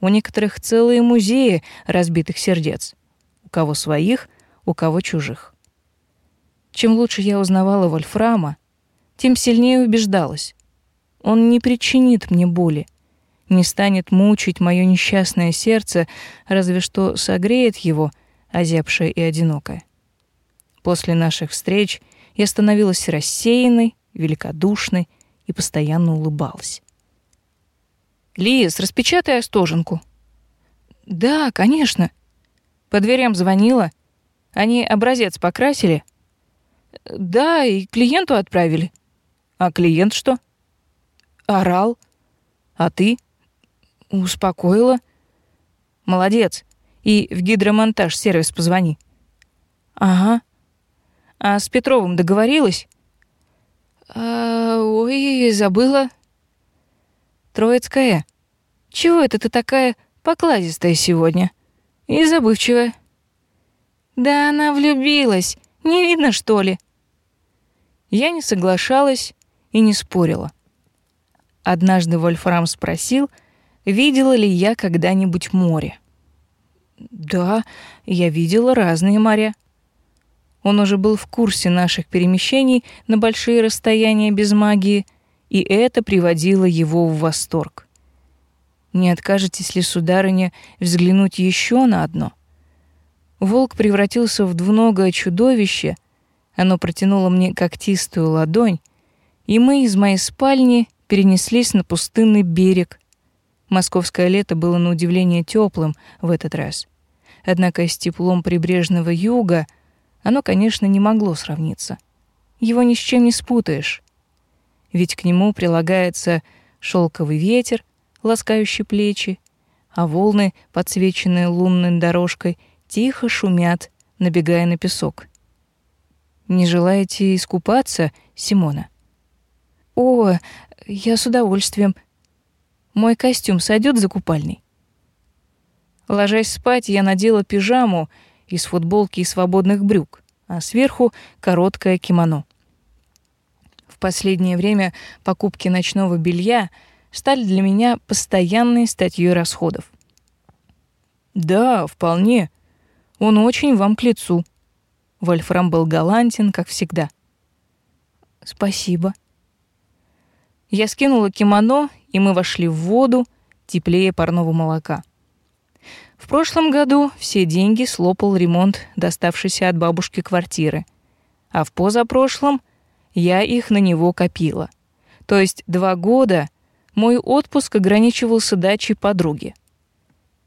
У некоторых целые музеи разбитых сердец. У кого своих, у кого чужих. Чем лучше я узнавала Вольфрама, тем сильнее убеждалась. Он не причинит мне боли, не станет мучить мое несчастное сердце, разве что согреет его, озябшее и одинокое. После наших встреч я становилась рассеянной, великодушной и постоянно улыбалась. «Лиз, распечатай остоженку». «Да, конечно». По дверям звонила. Они образец покрасили. «Да, и клиенту отправили». «А клиент что?» «Орал». «А ты?» Успокоила. Молодец. И в гидромонтаж сервис позвони. Ага. А с Петровым договорилась? А, ой, забыла. Троицкая. Чего это ты такая покладистая сегодня? И забывчивая. Да она влюбилась. Не видно, что ли? Я не соглашалась и не спорила. Однажды Вольфрам спросил — видела ли я когда-нибудь море. Да, я видела разные моря. Он уже был в курсе наших перемещений на большие расстояния без магии, и это приводило его в восторг. Не откажетесь ли, сударыня, взглянуть еще на одно? Волк превратился в двуногое чудовище, оно протянуло мне когтистую ладонь, и мы из моей спальни перенеслись на пустынный берег, Московское лето было на удивление теплым в этот раз. Однако с теплом прибрежного юга оно, конечно, не могло сравниться. Его ни с чем не спутаешь. Ведь к нему прилагается шелковый ветер, ласкающий плечи, а волны, подсвеченные лунной дорожкой, тихо шумят, набегая на песок. Не желаете искупаться, Симона? О, я с удовольствием, мой костюм сойдет за купальный? Ложась спать, я надела пижаму из футболки и свободных брюк, а сверху короткое кимоно. В последнее время покупки ночного белья стали для меня постоянной статьей расходов. Да, вполне. Он очень вам к лицу. Вольфрам был галантен, как всегда. Спасибо. Я скинула кимоно, и мы вошли в воду, теплее парного молока. В прошлом году все деньги слопал ремонт, доставшийся от бабушки квартиры, а в позапрошлом я их на него копила. То есть два года мой отпуск ограничивался дачей подруги.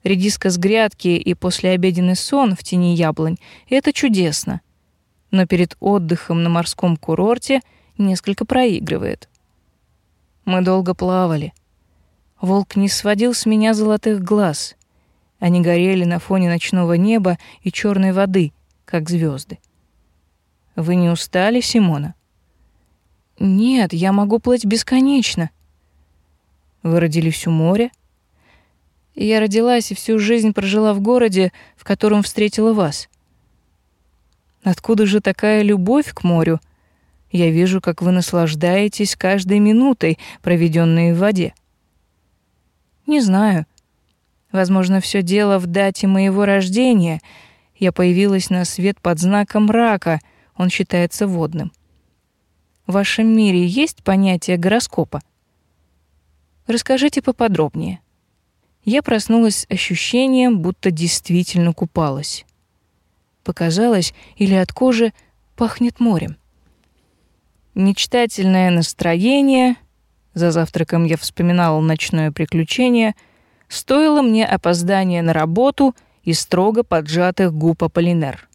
Редиска с грядки и послеобеденный сон в тени яблонь — это чудесно. Но перед отдыхом на морском курорте несколько проигрывает. Мы долго плавали. Волк не сводил с меня золотых глаз. Они горели на фоне ночного неба и черной воды, как звезды. Вы не устали, Симона? Нет, я могу плыть бесконечно. Вы родились у моря? Я родилась и всю жизнь прожила в городе, в котором встретила вас. Откуда же такая любовь к морю? Я вижу, как вы наслаждаетесь каждой минутой, проведенной в воде. Не знаю. Возможно, все дело в дате моего рождения. Я появилась на свет под знаком рака. Он считается водным. В вашем мире есть понятие гороскопа? Расскажите поподробнее. Я проснулась с ощущением, будто действительно купалась. Показалось, или от кожи пахнет морем. Мечтательное настроение, за завтраком я вспоминала ночное приключение, стоило мне опоздания на работу и строго поджатых губ Аполлинер.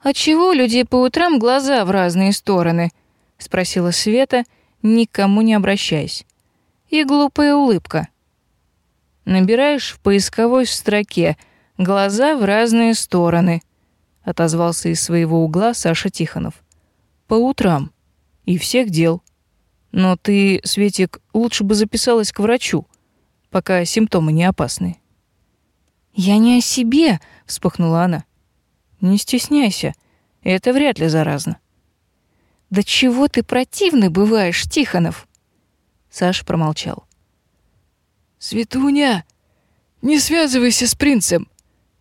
«Отчего людей по утрам глаза в разные стороны?» — спросила Света, никому не обращаясь и глупая улыбка. Набираешь в поисковой строке «глаза в разные стороны», отозвался из своего угла Саша Тихонов. По утрам. И всех дел. Но ты, Светик, лучше бы записалась к врачу, пока симптомы не опасны. Я не о себе, вспыхнула она. Не стесняйся, это вряд ли заразно. Да чего ты противный бываешь, Тихонов? Саша промолчал. «Светуня, не связывайся с принцем.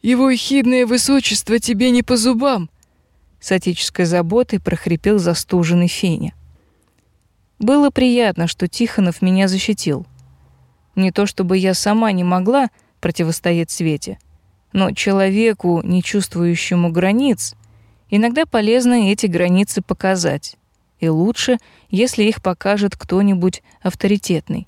Его ехидное высочество тебе не по зубам!» С отеческой заботой прохрипел застуженный Феня. Было приятно, что Тихонов меня защитил. Не то чтобы я сама не могла противостоять Свете, но человеку, не чувствующему границ, иногда полезно эти границы показать и лучше, если их покажет кто-нибудь авторитетный.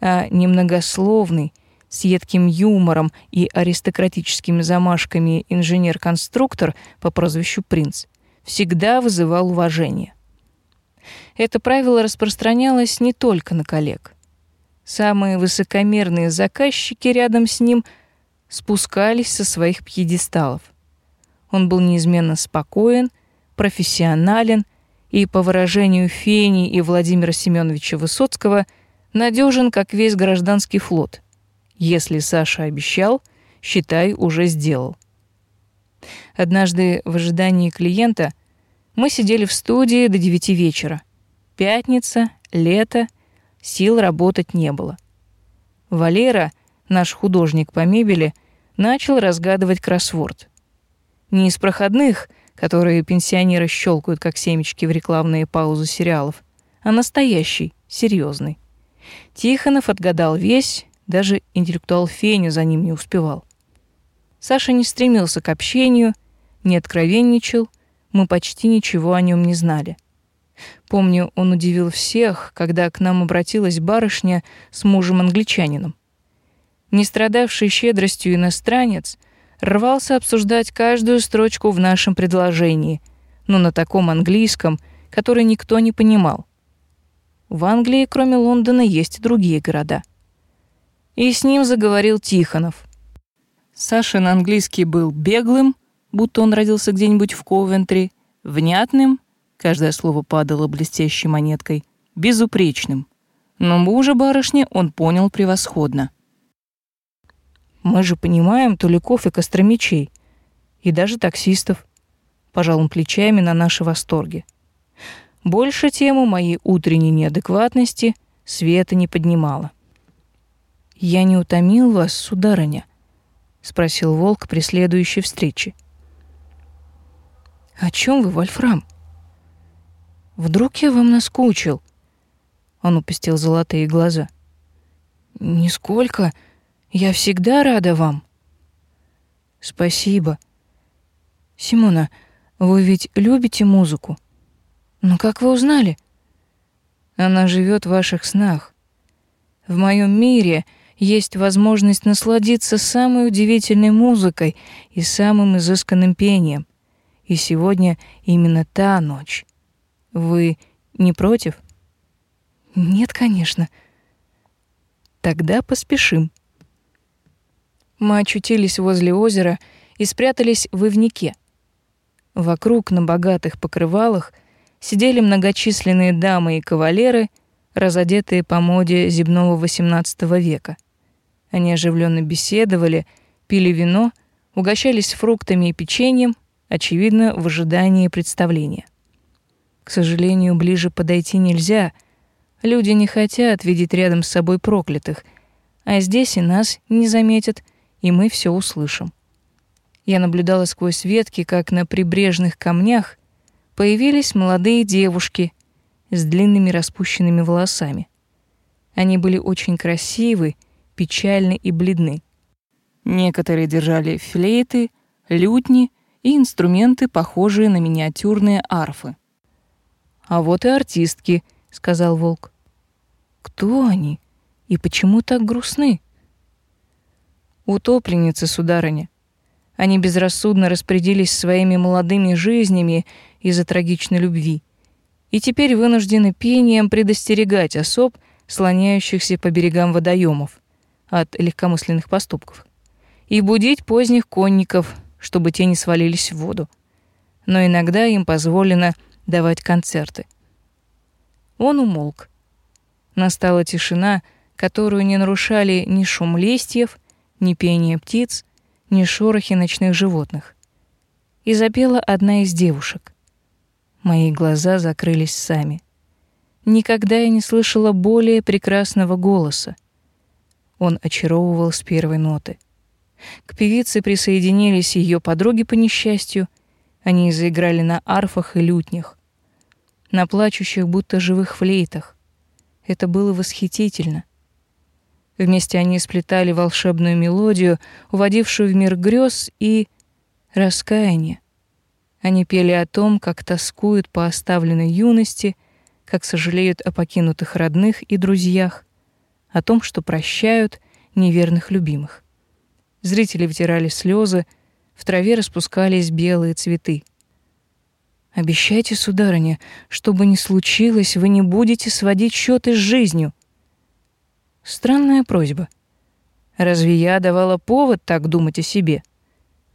А немногословный, с едким юмором и аристократическими замашками инженер-конструктор по прозвищу Принц всегда вызывал уважение. Это правило распространялось не только на коллег. Самые высокомерные заказчики рядом с ним спускались со своих пьедесталов. Он был неизменно спокоен, профессионален и, по выражению Фени и Владимира Семеновича Высоцкого, надежен, как весь гражданский флот. Если Саша обещал, считай, уже сделал. Однажды в ожидании клиента мы сидели в студии до девяти вечера. Пятница, лето, сил работать не было. Валера, наш художник по мебели, начал разгадывать кроссворд. Не из проходных, которые пенсионеры щелкают как семечки в рекламные паузы сериалов, а настоящий, серьезный. Тихонов отгадал весь, даже интеллектуал Феню за ним не успевал. Саша не стремился к общению, не откровенничал, мы почти ничего о нем не знали. Помню, он удивил всех, когда к нам обратилась барышня с мужем-англичанином. Не страдавший щедростью иностранец рвался обсуждать каждую строчку в нашем предложении, но на таком английском, который никто не понимал. В Англии, кроме Лондона, есть и другие города. И с ним заговорил Тихонов. Саша на английский был беглым, будто он родился где-нибудь в Ковентри, внятным, каждое слово падало блестящей монеткой, безупречным. Но мужа барышни он понял превосходно. Мы же понимаем Туликов и Костромичей. И даже таксистов. Пожал он плечами на наши восторги. Больше тему моей утренней неадекватности света не поднимала. «Я не утомил вас, сударыня?» — спросил волк при следующей встрече. «О чем вы, Вольфрам? Вдруг я вам наскучил?» Он упустил золотые глаза. «Нисколько. Я всегда рада вам». «Спасибо. Симона, вы ведь любите музыку? Но как вы узнали?» Она живет в ваших снах. В моем мире есть возможность насладиться самой удивительной музыкой и самым изысканным пением. И сегодня именно та ночь. Вы не против? Нет, конечно. Тогда поспешим. Мы очутились возле озера и спрятались в ивнике. Вокруг на богатых покрывалах — сидели многочисленные дамы и кавалеры, разодетые по моде земного XVIII века. Они оживленно беседовали, пили вино, угощались фруктами и печеньем, очевидно, в ожидании представления. К сожалению, ближе подойти нельзя. Люди не хотят видеть рядом с собой проклятых, а здесь и нас не заметят, и мы все услышим. Я наблюдала сквозь ветки, как на прибрежных камнях появились молодые девушки с длинными распущенными волосами. Они были очень красивы, печальны и бледны. Некоторые держали флейты, лютни и инструменты, похожие на миниатюрные арфы. «А вот и артистки», — сказал волк. «Кто они? И почему так грустны?» «Утопленницы, сударыня. Они безрассудно распорядились своими молодыми жизнями из-за трагичной любви, и теперь вынуждены пением предостерегать особ, слоняющихся по берегам водоемов, от легкомысленных поступков, и будить поздних конников, чтобы те не свалились в воду. Но иногда им позволено давать концерты. Он умолк. Настала тишина, которую не нарушали ни шум листьев, ни пение птиц, ни шорохи ночных животных. И запела одна из девушек. Мои глаза закрылись сами. Никогда я не слышала более прекрасного голоса. Он очаровывал с первой ноты. К певице присоединились ее подруги по несчастью. Они заиграли на арфах и лютнях, на плачущих будто живых флейтах. Это было восхитительно. Вместе они сплетали волшебную мелодию, уводившую в мир грез и раскаяния. Они пели о том, как тоскуют по оставленной юности, как сожалеют о покинутых родных и друзьях, о том, что прощают неверных любимых. Зрители вытирали слезы, в траве распускались белые цветы. Обещайте, сударыня, что бы ни случилось, вы не будете сводить счеты с жизнью. Странная просьба. Разве я давала повод так думать о себе?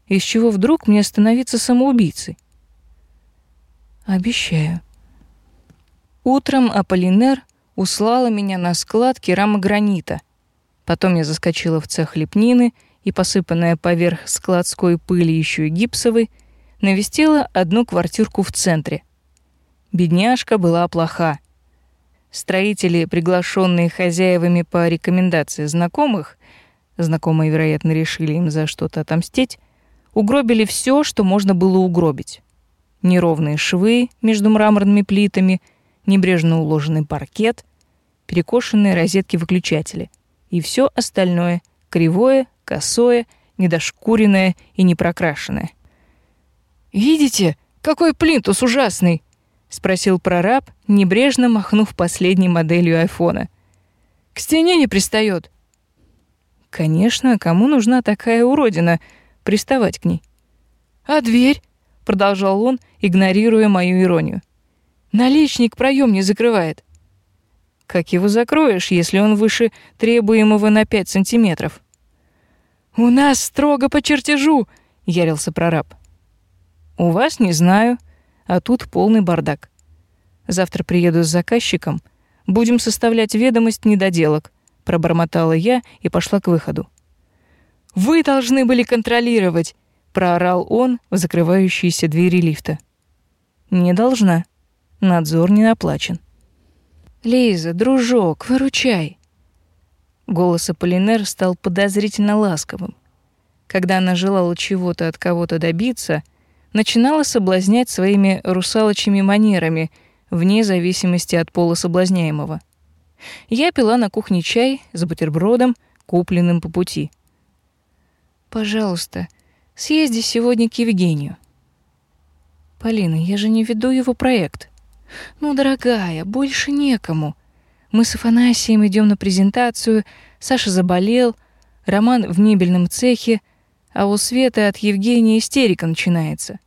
Из чего вдруг мне становиться самоубийцей? Обещаю. Утром Аполлинер услала меня на склад керамогранита. Потом я заскочила в цех лепнины и, посыпанная поверх складской пыли еще и гипсовой, навестила одну квартирку в центре. Бедняжка была плоха. Строители, приглашенные хозяевами по рекомендации знакомых, знакомые, вероятно, решили им за что-то отомстить, угробили все, что можно было угробить. Неровные швы между мраморными плитами, небрежно уложенный паркет, перекошенные розетки-выключатели и все остальное — кривое, косое, недошкуренное и непрокрашенное. «Видите, какой плинтус ужасный!» — спросил прораб, небрежно махнув последней моделью айфона. «К стене не пристает. «Конечно, кому нужна такая уродина?» Приставать к ней. «А дверь?» — продолжал он, игнорируя мою иронию. «Наличник проем не закрывает». «Как его закроешь, если он выше требуемого на пять сантиметров?» «У нас строго по чертежу», — ярился прораб. «У вас не знаю, а тут полный бардак. Завтра приеду с заказчиком, будем составлять ведомость недоделок», — пробормотала я и пошла к выходу. Вы должны были контролировать, проорал он в закрывающиеся двери лифта. Не должна. Надзор не оплачен. Лиза, дружок, выручай. Голос Аполлинер стал подозрительно ласковым. Когда она желала чего-то от кого-то добиться, начинала соблазнять своими русалочьими манерами, вне зависимости от пола соблазняемого. Я пила на кухне чай с бутербродом, купленным по пути. «Пожалуйста, съезди сегодня к Евгению». «Полина, я же не веду его проект». «Ну, дорогая, больше некому. Мы с Афанасием идем на презентацию, Саша заболел, Роман в мебельном цехе, а у Светы от Евгения истерика начинается.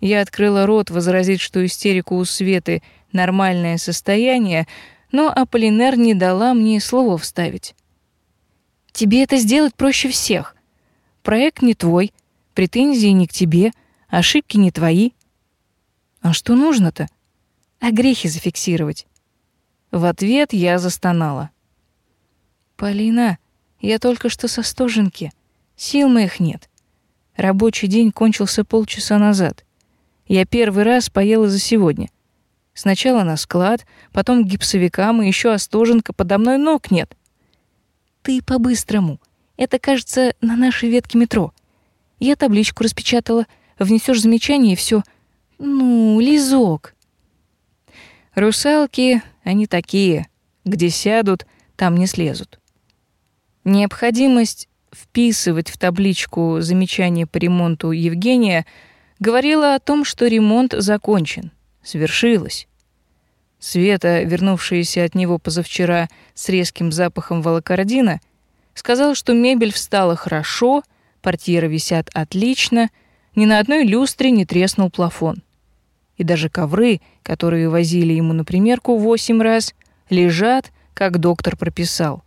Я открыла рот возразить, что истерика у Светы — нормальное состояние, но Аполлинер не дала мне слова вставить. «Тебе это сделать проще всех. Проект не твой, претензии не к тебе, ошибки не твои. А что нужно-то? А грехи зафиксировать. В ответ я застонала. «Полина, я только что со стоженки. Сил моих нет. Рабочий день кончился полчаса назад. Я первый раз поела за сегодня. Сначала на склад, потом к гипсовикам и еще остоженка, подо мной ног нет. Ты по-быстрому. Это, кажется, на нашей ветке метро. Я табличку распечатала, внесешь замечание и все. Ну, лизок. Русалки, они такие. Где сядут, там не слезут. Необходимость вписывать в табличку замечание по ремонту Евгения говорила о том, что ремонт закончен, свершилось. Света, вернувшаяся от него позавчера с резким запахом волокордина, сказала, что мебель встала хорошо, портьеры висят отлично, ни на одной люстре не треснул плафон и даже ковры, которые возили ему на примерку восемь раз, лежат, как доктор прописал.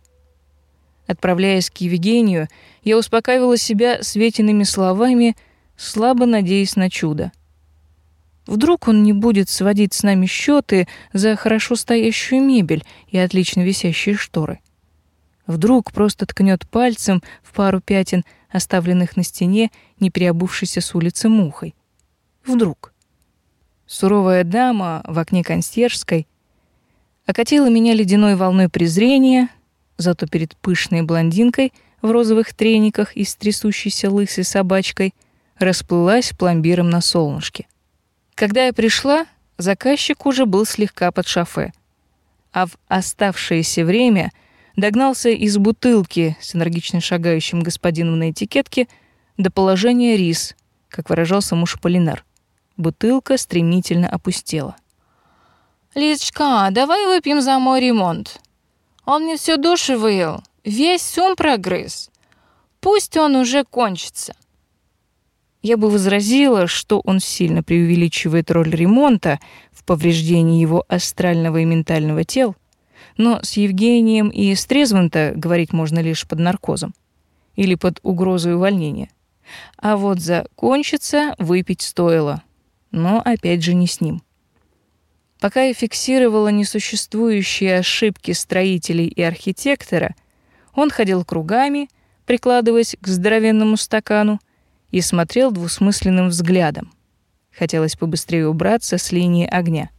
Отправляясь к Евгению, я успокаивала себя светиными словами, слабо надеясь на чудо. Вдруг он не будет сводить с нами счеты за хорошо стоящую мебель и отлично висящие шторы. Вдруг просто ткнет пальцем в пару пятен, оставленных на стене, не переобувшейся с улицы мухой. Вдруг. Суровая дама в окне консьержской окатила меня ледяной волной презрения, зато перед пышной блондинкой в розовых трениках и с трясущейся лысой собачкой расплылась пломбиром на солнышке. Когда я пришла, заказчик уже был слегка под шофе, а в оставшееся время догнался из бутылки с энергично шагающим господином на этикетке до положения рис, как выражался муж Полинар. Бутылка стремительно опустела. «Лизочка, давай выпьем за мой ремонт. Он мне всю душу выел, весь ум прогрыз. Пусть он уже кончится». Я бы возразила, что он сильно преувеличивает роль ремонта в повреждении его астрального и ментального тел, но с Евгением и с трезвым-то говорить можно лишь под наркозом или под угрозой увольнения. А вот закончиться выпить стоило но опять же не с ним. Пока я фиксировала несуществующие ошибки строителей и архитектора, он ходил кругами, прикладываясь к здоровенному стакану, и смотрел двусмысленным взглядом. Хотелось побыстрее убраться с линии огня.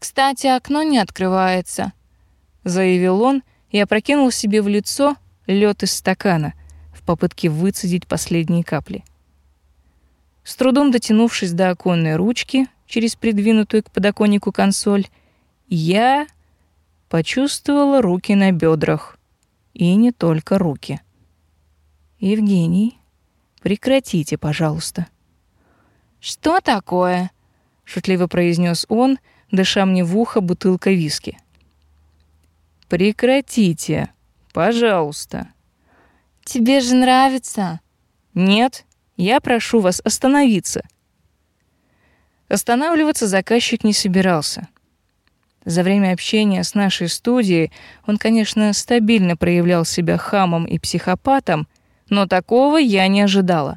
«Кстати, окно не открывается», — заявил он и опрокинул себе в лицо лед из стакана в попытке выцедить последние капли. С трудом дотянувшись до оконной ручки через придвинутую к подоконнику консоль, я почувствовала руки на бедрах. И не только руки. «Евгений, прекратите, пожалуйста». «Что такое?» — шутливо произнес он, дыша мне в ухо бутылкой виски. «Прекратите, пожалуйста». «Тебе же нравится?» «Нет, я прошу вас остановиться. Останавливаться заказчик не собирался. За время общения с нашей студией он, конечно, стабильно проявлял себя хамом и психопатом, но такого я не ожидала.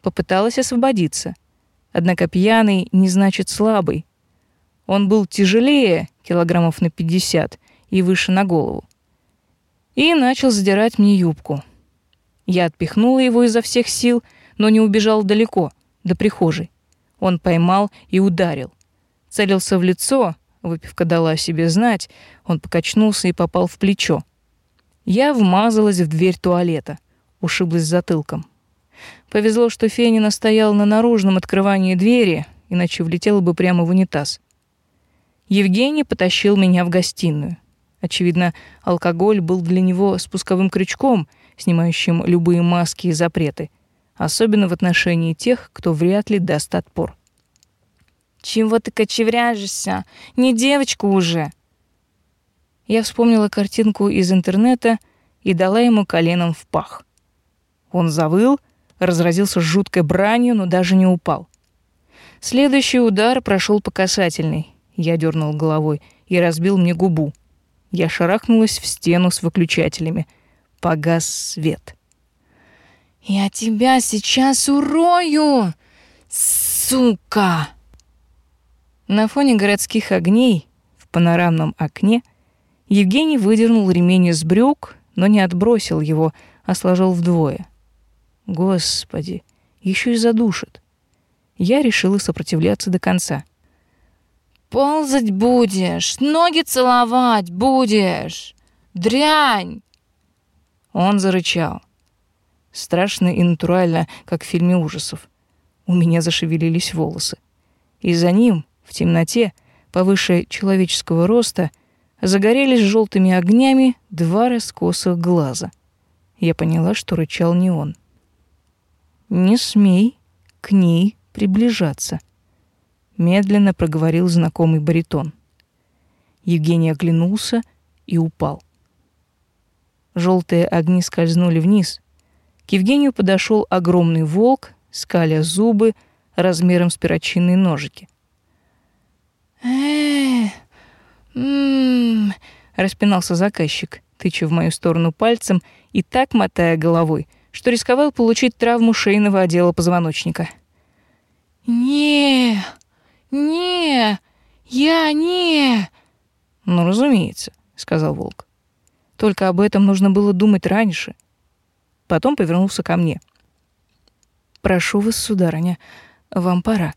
Попыталась освободиться. Однако пьяный не значит слабый. Он был тяжелее, килограммов на 50, и выше на голову. И начал задирать мне юбку. Я отпихнула его изо всех сил — но не убежал далеко, до прихожей. Он поймал и ударил. Целился в лицо, Выпивка дала о себе знать, он покачнулся и попал в плечо. Я вмазалась в дверь туалета, ушиблась затылком. Повезло, что Фенина стояла на наружном открывании двери, иначе влетела бы прямо в унитаз. Евгений потащил меня в гостиную. Очевидно, алкоголь был для него спусковым крючком, снимающим любые маски и запреты, особенно в отношении тех, кто вряд ли даст отпор. «Чего ты кочевряжешься? Не девочка уже!» Я вспомнила картинку из интернета и дала ему коленом в пах. Он завыл, разразился жуткой бранью, но даже не упал. Следующий удар прошел по касательной. Я дернул головой и разбил мне губу. Я шарахнулась в стену с выключателями. Погас свет. «Я тебя сейчас урою, сука!» На фоне городских огней в панорамном окне Евгений выдернул ремень из брюк, но не отбросил его, а сложил вдвое. Господи, еще и задушит. Я решила сопротивляться до конца. «Ползать будешь, ноги целовать будешь! Дрянь!» Он зарычал. Страшно и натурально, как в фильме ужасов. У меня зашевелились волосы. И за ним, в темноте, повыше человеческого роста, загорелись желтыми огнями два раскосых глаза. Я поняла, что рычал не он. «Не смей к ней приближаться», — медленно проговорил знакомый баритон. Евгений оглянулся и упал. Желтые огни скользнули вниз. К Евгению подошел огромный волк, скаля зубы размером с перочинные ножики. э м распинался заказчик, тыча в мою сторону пальцем и так мотая головой — что рисковал получить травму шейного отдела позвоночника. «Не, не, я не...» «Ну, разумеется», — сказал волк. «Только об этом нужно было думать раньше». Потом повернулся ко мне. «Прошу вас, сударыня, вам пора».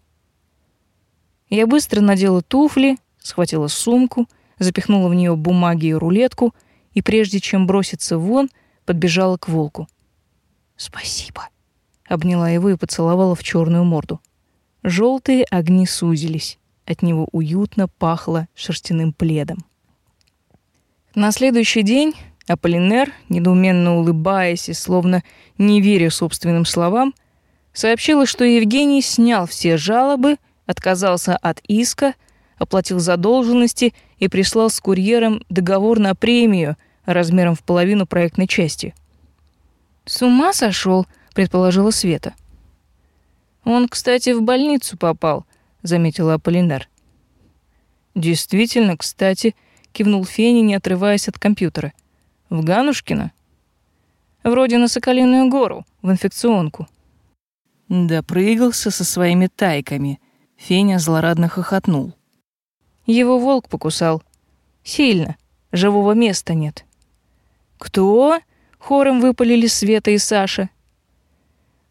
Я быстро надела туфли, схватила сумку, запихнула в нее бумаги и рулетку и, прежде чем броситься вон, подбежала к волку. «Спасибо», — обняла его и поцеловала в черную морду. Желтые огни сузились. От него уютно пахло шерстяным пледом. На следующий день Аполлинер, недоуменно улыбаясь и словно не веря собственным словам, сообщила, что Евгений снял все жалобы, отказался от иска, оплатил задолженности и прислал с курьером договор на премию размером в половину проектной части — «С ума сошел», — предположила Света. «Он, кстати, в больницу попал», — заметила Аполлинар. «Действительно, кстати», — кивнул Фени, не отрываясь от компьютера. «В Ганушкино?» «Вроде на Соколиную гору, в инфекционку». Допрыгался со своими тайками. Феня злорадно хохотнул. Его волк покусал. Сильно. Живого места нет. «Кто?» Хором выпалили Света и Саша.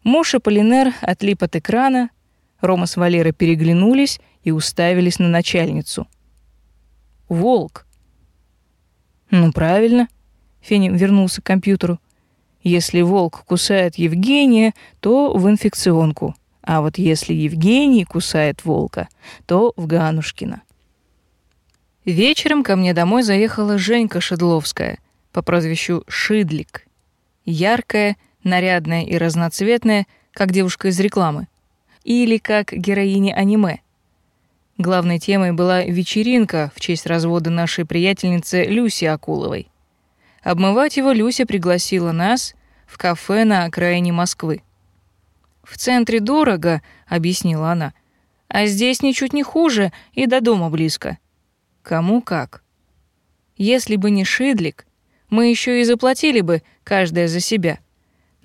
И Полинер отлип от экрана, Рома с Валерой переглянулись и уставились на начальницу. «Волк». «Ну, правильно», — Феня вернулся к компьютеру. «Если волк кусает Евгения, то в инфекционку, а вот если Евгений кусает волка, то в Ганушкина». Вечером ко мне домой заехала Женька Шедловская по прозвищу Шидлик яркая, нарядная и разноцветная, как девушка из рекламы, или как героиня аниме. Главной темой была вечеринка в честь развода нашей приятельницы Люси Акуловой. Обмывать его Люся пригласила нас в кафе на окраине Москвы. «В центре дорого», — объяснила она, — «а здесь ничуть не хуже и до дома близко». Кому как. Если бы не Шидлик, мы еще и заплатили бы, каждая за себя.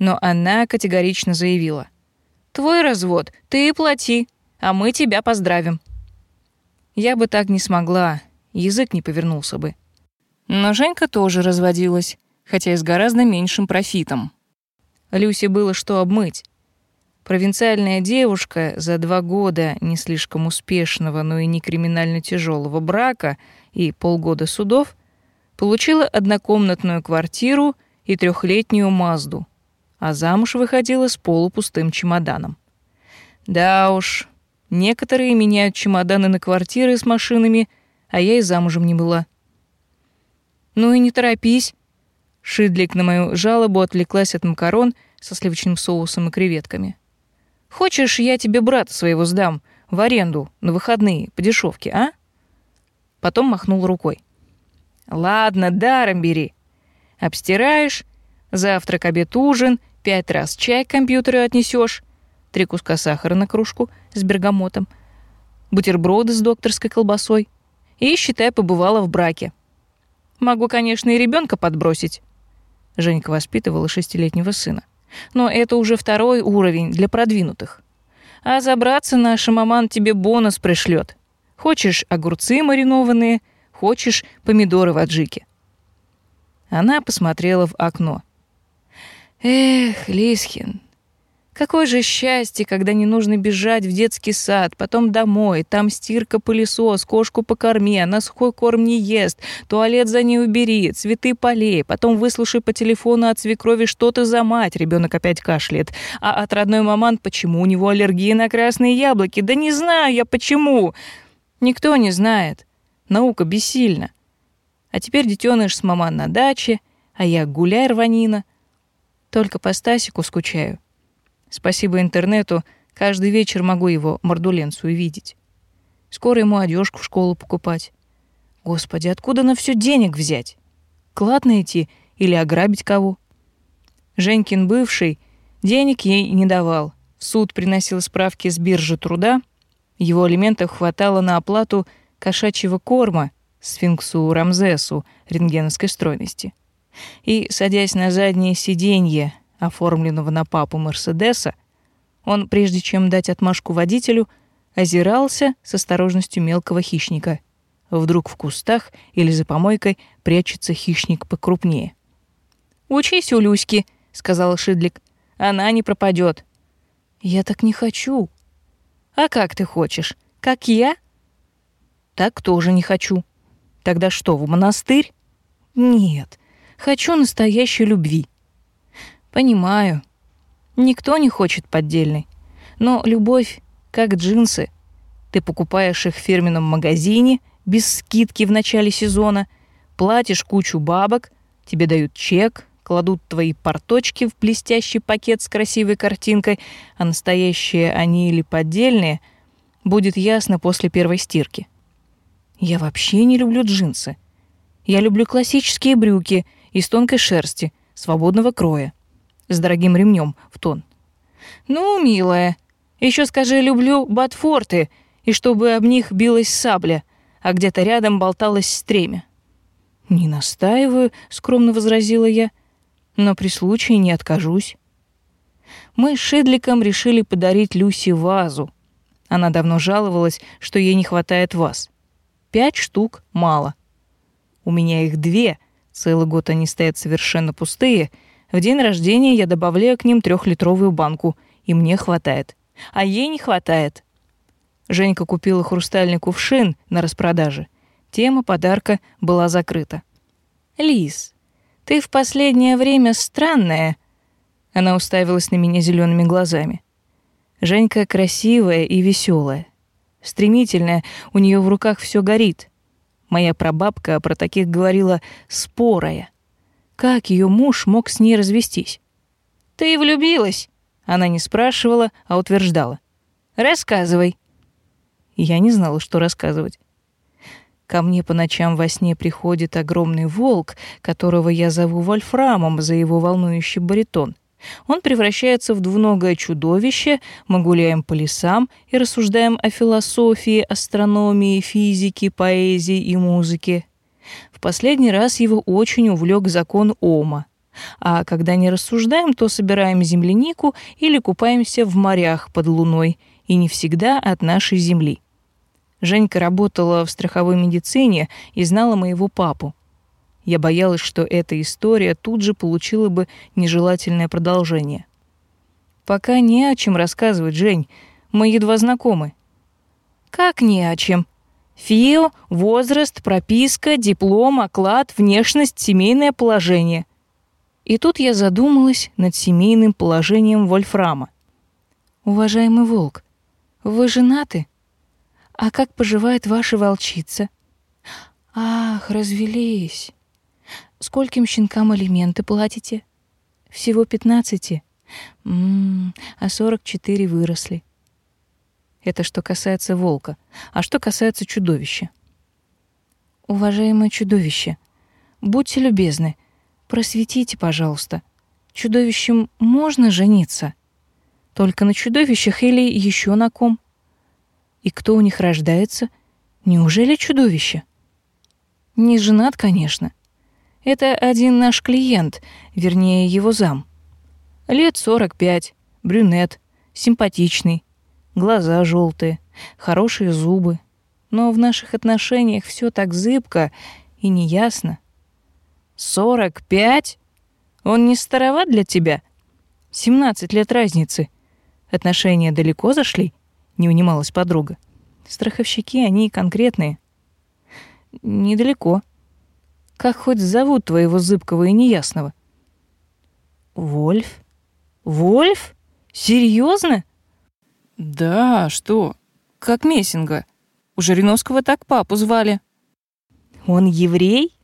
Но она категорично заявила. «Твой развод, ты и плати, а мы тебя поздравим». Я бы так не смогла, язык не повернулся бы. Но Женька тоже разводилась, хотя и с гораздо меньшим профитом. Люсе было что обмыть. Провинциальная девушка за два года не слишком успешного, но и не криминально тяжелого брака и полгода судов получила однокомнатную квартиру и трехлетнюю Мазду, а замуж выходила с полупустым чемоданом. Да уж, некоторые меняют чемоданы на квартиры с машинами, а я и замужем не была. Ну и не торопись. Шидлик на мою жалобу отвлеклась от макарон со сливочным соусом и креветками. Хочешь, я тебе брата своего сдам в аренду на выходные по дешевке, а? Потом махнул рукой. Ладно, даром бери. Обстираешь, завтрак, обед, ужин, пять раз чай к компьютеру отнесешь, три куска сахара на кружку с бергамотом, бутерброды с докторской колбасой и, считай, побывала в браке. Могу, конечно, и ребенка подбросить. Женька воспитывала шестилетнего сына. Но это уже второй уровень для продвинутых. А забраться наша маман тебе бонус пришлет. Хочешь огурцы маринованные, хочешь помидоры в аджике. Она посмотрела в окно. Эх, Лисхин, Какое же счастье, когда не нужно бежать в детский сад, потом домой, там стирка, пылесос, кошку покорми, она сухой корм не ест, туалет за ней убери, цветы полей, потом выслушай по телефону от свекрови, что ты за мать, ребенок опять кашляет. А от родной маман, почему у него аллергия на красные яблоки? Да не знаю я почему. Никто не знает. Наука бессильна. А теперь детеныш с маман на даче, а я гуляй рванина. Только по Стасику скучаю. Спасибо интернету, каждый вечер могу его мордуленцию видеть. Скоро ему одежку в школу покупать. Господи, откуда на все денег взять? Клад найти или ограбить кого? Женькин бывший денег ей не давал. В суд приносил справки с биржи труда. Его алиментов хватало на оплату кошачьего корма сфинксу Рамзесу рентгеновской стройности. И, садясь на заднее сиденье оформленного на папу Мерседеса, он, прежде чем дать отмашку водителю, озирался с осторожностью мелкого хищника. Вдруг в кустах или за помойкой прячется хищник покрупнее. «Учись у Люськи», — сказал Шидлик. «Она не пропадет. «Я так не хочу». «А как ты хочешь? Как я?» «Так тоже не хочу». «Тогда что, в монастырь?» «Нет, хочу настоящей любви». Понимаю. Никто не хочет поддельной. Но любовь как джинсы. Ты покупаешь их в фирменном магазине без скидки в начале сезона, платишь кучу бабок, тебе дают чек, кладут твои порточки в блестящий пакет с красивой картинкой, а настоящие они или поддельные будет ясно после первой стирки. Я вообще не люблю джинсы. Я люблю классические брюки из тонкой шерсти, свободного кроя с дорогим ремнем в тон. «Ну, милая, еще скажи, люблю ботфорты, и чтобы об них билась сабля, а где-то рядом болталось стремя». «Не настаиваю», — скромно возразила я, «но при случае не откажусь». Мы с Шедликом решили подарить Люси вазу. Она давно жаловалась, что ей не хватает ваз. Пять штук мало. У меня их две, целый год они стоят совершенно пустые — в день рождения я добавляю к ним трехлитровую банку, и мне хватает. А ей не хватает. Женька купила хрустальный кувшин на распродаже. Тема подарка была закрыта. «Лиз, ты в последнее время странная». Она уставилась на меня зелеными глазами. Женька красивая и веселая. Стремительная, у нее в руках все горит. Моя прабабка про таких говорила «спорая». Как ее муж мог с ней развестись? «Ты влюбилась?» Она не спрашивала, а утверждала. «Рассказывай». Я не знала, что рассказывать. Ко мне по ночам во сне приходит огромный волк, которого я зову Вольфрамом за его волнующий баритон. Он превращается в двуногое чудовище, мы гуляем по лесам и рассуждаем о философии, астрономии, физике, поэзии и музыке. В последний раз его очень увлек закон Ома. А когда не рассуждаем, то собираем землянику или купаемся в морях под луной, и не всегда от нашей земли. Женька работала в страховой медицине и знала моего папу. Я боялась, что эта история тут же получила бы нежелательное продолжение. Пока не о чем рассказывать, Жень. Мы едва знакомы. Как не о чем? ФИО, возраст, прописка, диплом, оклад, внешность, семейное положение. И тут я задумалась над семейным положением Вольфрама. Уважаемый волк, вы женаты? А как поживает ваша волчица? Ах, развелись. Скольким щенкам алименты платите? Всего пятнадцати. М-м, а сорок четыре выросли. Это что касается волка. А что касается чудовища? Уважаемое чудовище, будьте любезны, просветите, пожалуйста. Чудовищем можно жениться? Только на чудовищах или еще на ком? И кто у них рождается? Неужели чудовище? Не женат, конечно. Это один наш клиент, вернее, его зам. Лет 45, брюнет, симпатичный, глаза желтые, хорошие зубы. Но в наших отношениях все так зыбко и неясно. «Сорок пять? Он не староват для тебя? Семнадцать лет разницы. Отношения далеко зашли?» — не унималась подруга. «Страховщики, они конкретные». «Недалеко. Как хоть зовут твоего зыбкого и неясного?» «Вольф? Вольф? Серьезно? Да, что? Как Мессинга. У Жириновского так папу звали. Он еврей?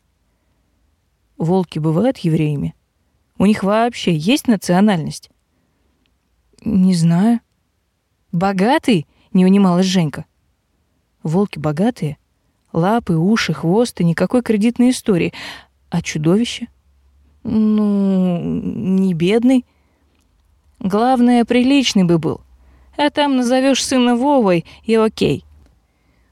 Волки бывают евреями? У них вообще есть национальность? Не знаю. Богатый? Не унималась Женька. Волки богатые. Лапы, уши, хвост и никакой кредитной истории. А чудовище? Ну, не бедный. Главное, приличный бы был а там назовешь сына Вовой и окей.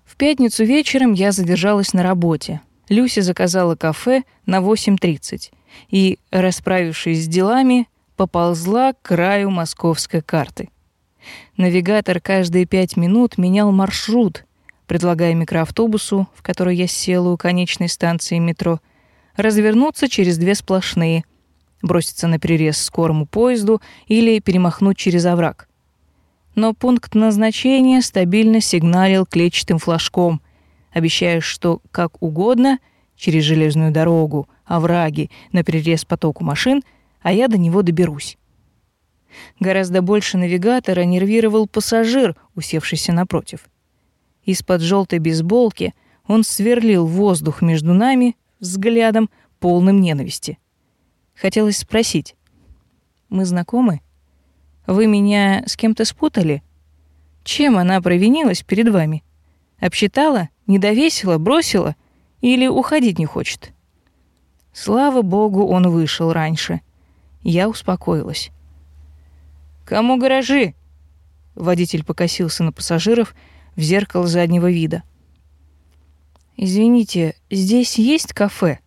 В пятницу вечером я задержалась на работе. Люся заказала кафе на 8.30 и, расправившись с делами, поползла к краю московской карты. Навигатор каждые пять минут менял маршрут, предлагая микроавтобусу, в который я села у конечной станции метро, развернуться через две сплошные, броситься на перерез скорому поезду или перемахнуть через овраг но пункт назначения стабильно сигналил клетчатым флажком, обещая, что как угодно через железную дорогу, овраги, на перерез потоку машин, а я до него доберусь. Гораздо больше навигатора нервировал пассажир, усевшийся напротив. Из-под желтой бейсболки он сверлил воздух между нами взглядом, полным ненависти. Хотелось спросить: "Мы знакомы?" Вы меня с кем-то спутали? Чем она провинилась перед вами? Обсчитала, недовесила, бросила или уходить не хочет? Слава богу, он вышел раньше. Я успокоилась. Кому гаражи? Водитель покосился на пассажиров в зеркало заднего вида. Извините, здесь есть кафе?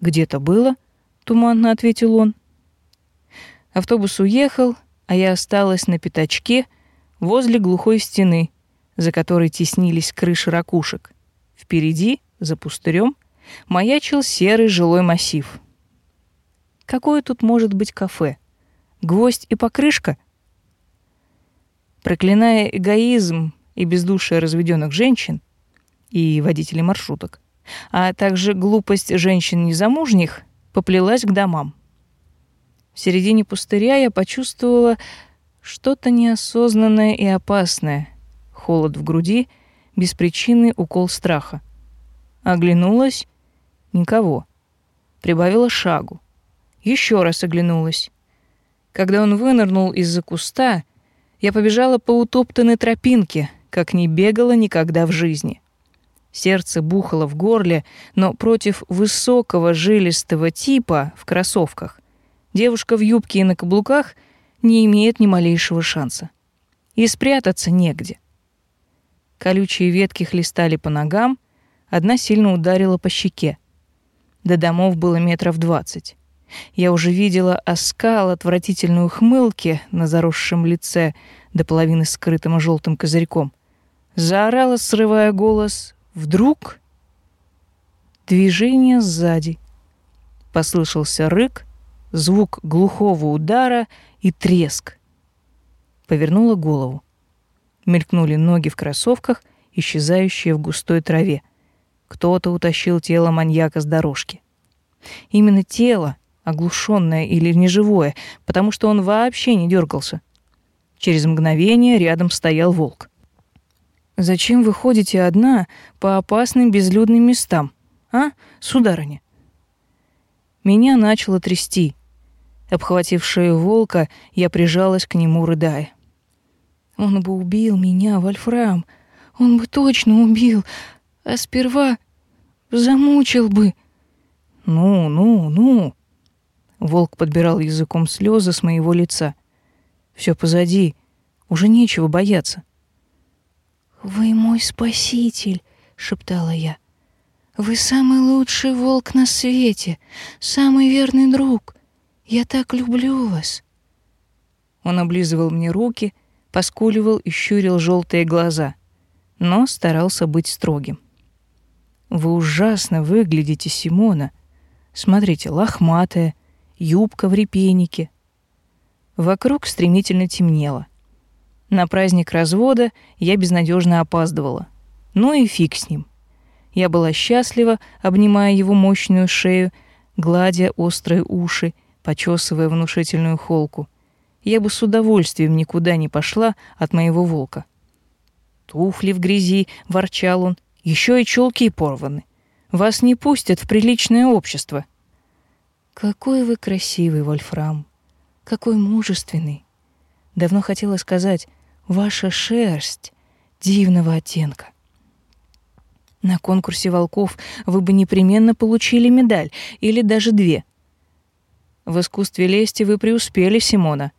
Где-то было, туманно ответил он. Автобус уехал, а я осталась на пятачке возле глухой стены, за которой теснились крыши ракушек. Впереди, за пустырем, маячил серый жилой массив. Какое тут может быть кафе? Гвоздь и покрышка? Проклиная эгоизм и бездушие разведенных женщин и водителей маршруток, а также глупость женщин незамужних, поплелась к домам. В середине пустыря я почувствовала что-то неосознанное и опасное. Холод в груди, беспричинный укол страха. Оглянулась — никого. Прибавила шагу. Еще раз оглянулась. Когда он вынырнул из-за куста, я побежала по утоптанной тропинке, как не бегала никогда в жизни. Сердце бухало в горле, но против высокого жилистого типа в кроссовках девушка в юбке и на каблуках не имеет ни малейшего шанса. И спрятаться негде. Колючие ветки хлестали по ногам, одна сильно ударила по щеке. До домов было метров двадцать. Я уже видела оскал отвратительной ухмылки на заросшем лице, до половины скрытым желтым козырьком. Заорала, срывая голос. Вдруг движение сзади. Послышался рык, звук глухого удара и треск. Повернула голову. Мелькнули ноги в кроссовках, исчезающие в густой траве. Кто-то утащил тело маньяка с дорожки. Именно тело, оглушенное или неживое, потому что он вообще не дергался. Через мгновение рядом стоял волк. «Зачем вы ходите одна по опасным безлюдным местам, а, сударыня?» Меня начало трясти. Обхватив шею волка, я прижалась к нему, рыдая. «Он бы убил меня, Вольфрам, он бы точно убил, а сперва замучил бы». «Ну, ну, ну!» Волк подбирал языком слезы с моего лица. Все позади, уже нечего бояться. «Вы мой спаситель», — шептала я. «Вы самый лучший волк на свете, самый верный друг. Я так люблю вас». Он облизывал мне руки, поскуливал и щурил желтые глаза, но старался быть строгим. «Вы ужасно выглядите, Симона. Смотрите, лохматая, юбка в репейнике. Вокруг стремительно темнело. На праздник развода я безнадежно опаздывала. Ну и фиг с ним. Я была счастлива, обнимая его мощную шею, гладя острые уши, почесывая внушительную холку. Я бы с удовольствием никуда не пошла от моего волка. Туфли в грязи, ворчал он, еще и челки порваны. Вас не пустят в приличное общество. Какой вы красивый, Вольфрам. Какой мужественный. Давно хотела сказать, ваша шерсть дивного оттенка. На конкурсе волков вы бы непременно получили медаль или даже две. В искусстве лести вы преуспели, Симона.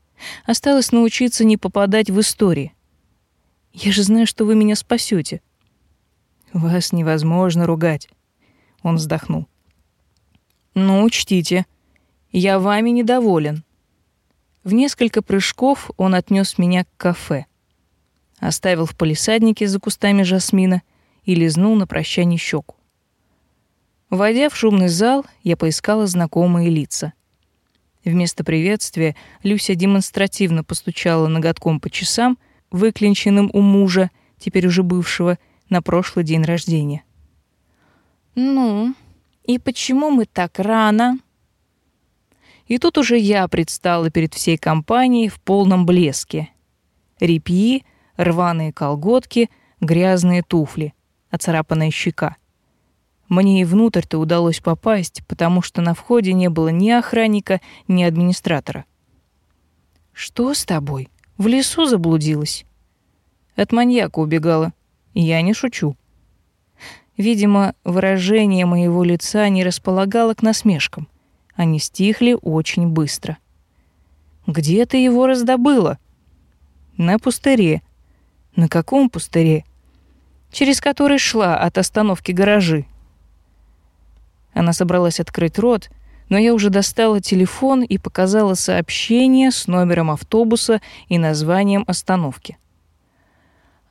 Осталось научиться не попадать в истории. Я же знаю, что вы меня спасете. Вас невозможно ругать. Он вздохнул. «Ну, учтите, я вами недоволен». В несколько прыжков он отнес меня к кафе. Оставил в палисаднике за кустами жасмина и лизнул на прощание щеку. Войдя в шумный зал, я поискала знакомые лица. Вместо приветствия Люся демонстративно постучала ноготком по часам, выклинченным у мужа, теперь уже бывшего, на прошлый день рождения. «Ну, и почему мы так рано?» И тут уже я предстала перед всей компанией в полном блеске. Репьи, рваные колготки, грязные туфли, оцарапанная щека. Мне и внутрь-то удалось попасть, потому что на входе не было ни охранника, ни администратора. «Что с тобой? В лесу заблудилась?» От маньяка убегала. Я не шучу. Видимо, выражение моего лица не располагало к насмешкам. Они стихли очень быстро. «Где ты его раздобыла?» «На пустыре». «На каком пустыре?» «Через который шла от остановки гаражи». Она собралась открыть рот, но я уже достала телефон и показала сообщение с номером автобуса и названием остановки.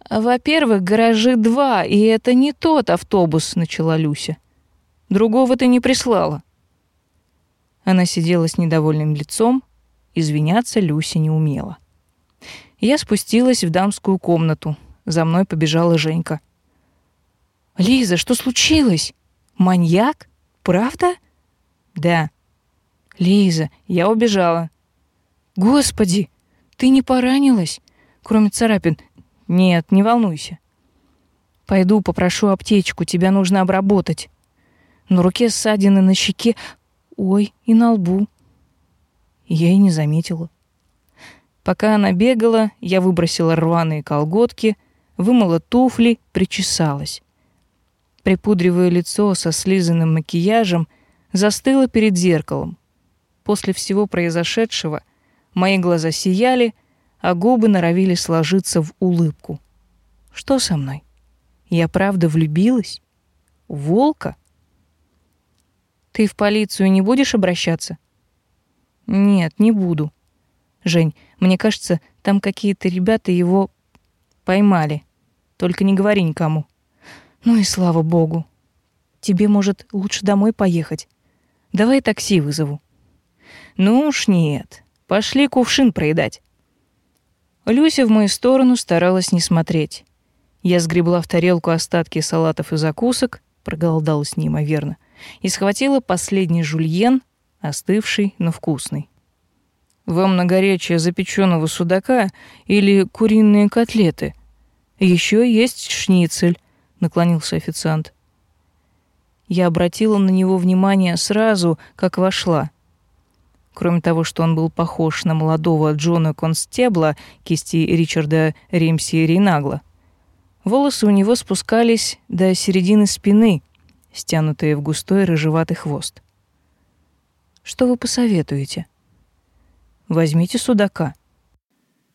«Во-первых, гаражи два, и это не тот автобус», — начала Люся. «Другого ты не прислала». Она сидела с недовольным лицом, извиняться Люся не умела. Я спустилась в дамскую комнату. За мной побежала Женька. «Лиза, что случилось? Маньяк? Правда?» «Да». «Лиза, я убежала». «Господи, ты не поранилась? Кроме царапин, нет, не волнуйся. Пойду попрошу аптечку, тебя нужно обработать. На руке ссадины, на щеке, ой, и на лбу. Я и не заметила. Пока она бегала, я выбросила рваные колготки, вымыла туфли, причесалась. Припудривая лицо со слизанным макияжем, застыла перед зеркалом. После всего произошедшего мои глаза сияли — а губы норовили сложиться в улыбку. Что со мной? Я правда влюбилась? волка? Ты в полицию не будешь обращаться? Нет, не буду. Жень, мне кажется, там какие-то ребята его поймали. Только не говори никому. Ну и слава богу. Тебе, может, лучше домой поехать? Давай такси вызову. Ну уж нет. Пошли кувшин проедать. Люся в мою сторону старалась не смотреть. Я сгребла в тарелку остатки салатов и закусок, проголодалась неимоверно, и схватила последний жульен, остывший, но вкусный. Вам на горячее запеченного судака или куриные котлеты? Еще есть шницель, наклонился официант. Я обратила на него внимание сразу, как вошла. Кроме того, что он был похож на молодого Джона Констебла, кисти Ричарда Римси Рейнагла, волосы у него спускались до середины спины, стянутые в густой рыжеватый хвост. Что вы посоветуете? Возьмите судака.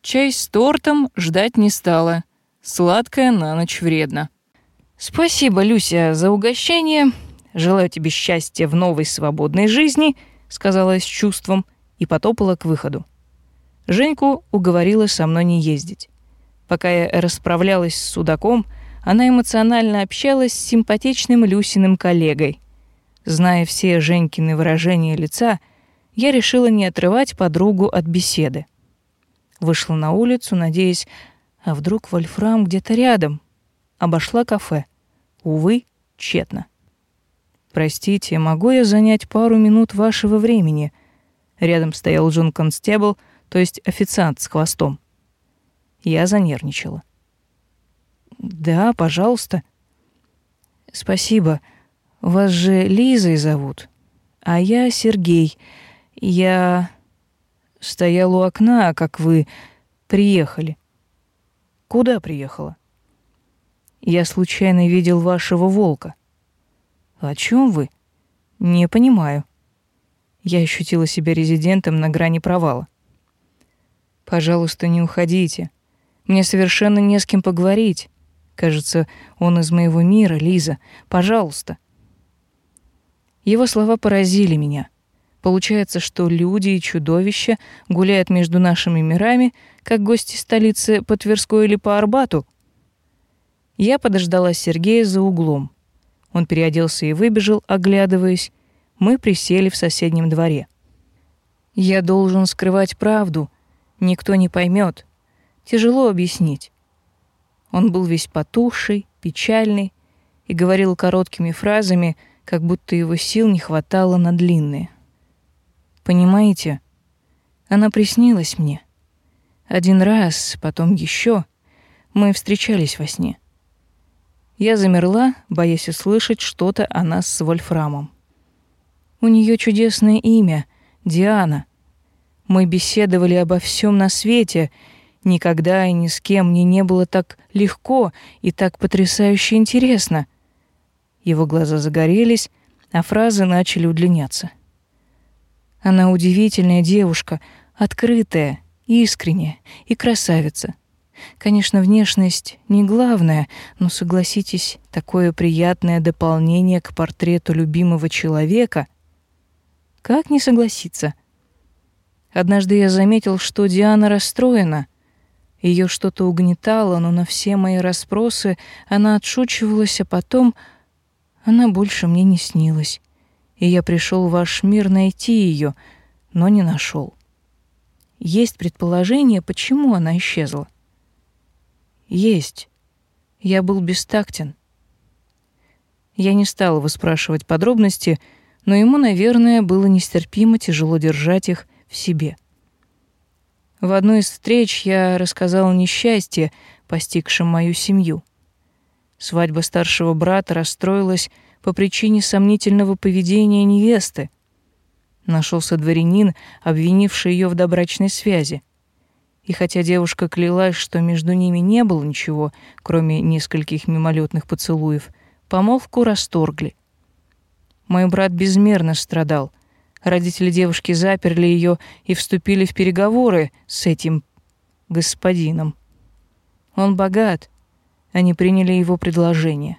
Чай с тортом ждать не стала. Сладкое на ночь вредно. Спасибо, Люся, за угощение. Желаю тебе счастья в новой свободной жизни, сказала с чувством и потопала к выходу. Женьку уговорила со мной не ездить. Пока я расправлялась с судаком, она эмоционально общалась с симпатичным Люсиным коллегой. Зная все Женькины выражения лица, я решила не отрывать подругу от беседы. Вышла на улицу, надеясь, а вдруг Вольфрам где-то рядом. Обошла кафе. Увы, тщетно. «Простите, могу я занять пару минут вашего времени?» Рядом стоял Джон Констебл, то есть официант с хвостом. Я занервничала. «Да, пожалуйста». «Спасибо. Вас же Лизой зовут. А я Сергей. Я стоял у окна, как вы приехали». «Куда приехала?» «Я случайно видел вашего волка». «О чем вы?» «Не понимаю». Я ощутила себя резидентом на грани провала. «Пожалуйста, не уходите. Мне совершенно не с кем поговорить. Кажется, он из моего мира, Лиза. Пожалуйста». Его слова поразили меня. Получается, что люди и чудовища гуляют между нашими мирами, как гости столицы по Тверской или по Арбату. Я подождала Сергея за углом. Он переоделся и выбежал, оглядываясь. Мы присели в соседнем дворе. Я должен скрывать правду. Никто не поймет. Тяжело объяснить. Он был весь потухший, печальный и говорил короткими фразами, как будто его сил не хватало на длинные. Понимаете, она приснилась мне. Один раз, потом еще. Мы встречались во сне. Я замерла, боясь услышать что-то о нас с Вольфрамом. У нее чудесное имя — Диана. Мы беседовали обо всем на свете. Никогда и ни с кем мне не было так легко и так потрясающе интересно. Его глаза загорелись, а фразы начали удлиняться. Она удивительная девушка, открытая, искренняя и красавица — Конечно, внешность не главное, но согласитесь, такое приятное дополнение к портрету любимого человека. Как не согласиться? Однажды я заметил, что Диана расстроена. Ее что-то угнетало, но на все мои расспросы она отшучивалась, а потом она больше мне не снилась. И я пришел в ваш мир найти ее, но не нашел. Есть предположение, почему она исчезла. Есть. Я был бестактен. Я не стала выспрашивать подробности, но ему, наверное, было нестерпимо тяжело держать их в себе. В одной из встреч я рассказала несчастье, постигшем мою семью. Свадьба старшего брата расстроилась по причине сомнительного поведения невесты. Нашелся дворянин, обвинивший ее в добрачной связи. И хотя девушка клялась, что между ними не было ничего, кроме нескольких мимолетных поцелуев, помолвку расторгли. Мой брат безмерно страдал. Родители девушки заперли ее и вступили в переговоры с этим господином. Он богат. Они приняли его предложение.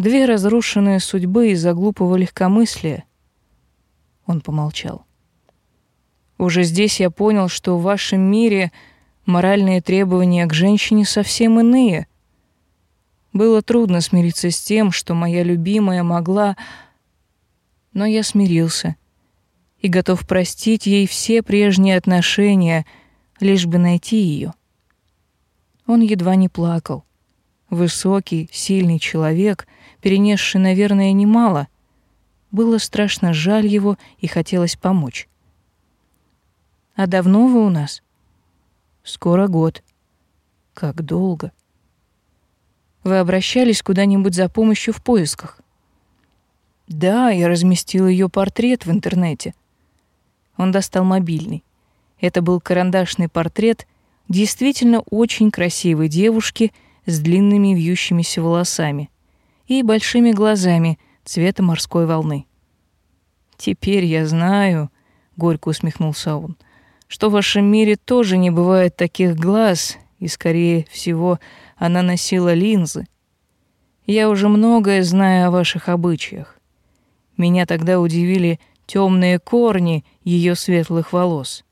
Две разрушенные судьбы из-за глупого легкомыслия. Он помолчал. Уже здесь я понял, что в вашем мире моральные требования к женщине совсем иные. Было трудно смириться с тем, что моя любимая могла... Но я смирился. и готов простить ей все прежние отношения, лишь бы найти ее. Он едва не плакал. Высокий, сильный человек, перенесший, наверное, немало. Было страшно жаль его и хотелось помочь. «А давно вы у нас?» «Скоро год». «Как долго?» «Вы обращались куда-нибудь за помощью в поисках?» «Да, я разместил ее портрет в интернете». Он достал мобильный. Это был карандашный портрет действительно очень красивой девушки с длинными вьющимися волосами и большими глазами цвета морской волны. «Теперь я знаю», — горько усмехнулся он, «что в вашем мире тоже не бывает таких глаз, и, скорее всего, она носила линзы. Я уже многое знаю о ваших обычаях. Меня тогда удивили темные корни ее светлых волос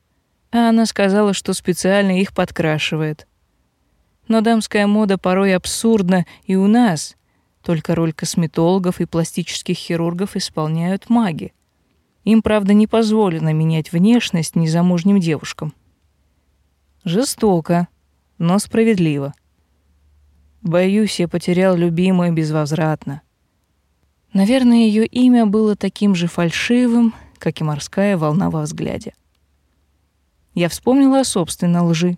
а она сказала, что специально их подкрашивает. Но дамская мода порой абсурдна и у нас, только роль косметологов и пластических хирургов исполняют маги. Им, правда, не позволено менять внешность незамужним девушкам. Жестоко, но справедливо. Боюсь, я потерял любимую безвозвратно. Наверное, ее имя было таким же фальшивым, как и морская волна во взгляде. Я вспомнила о собственной лжи.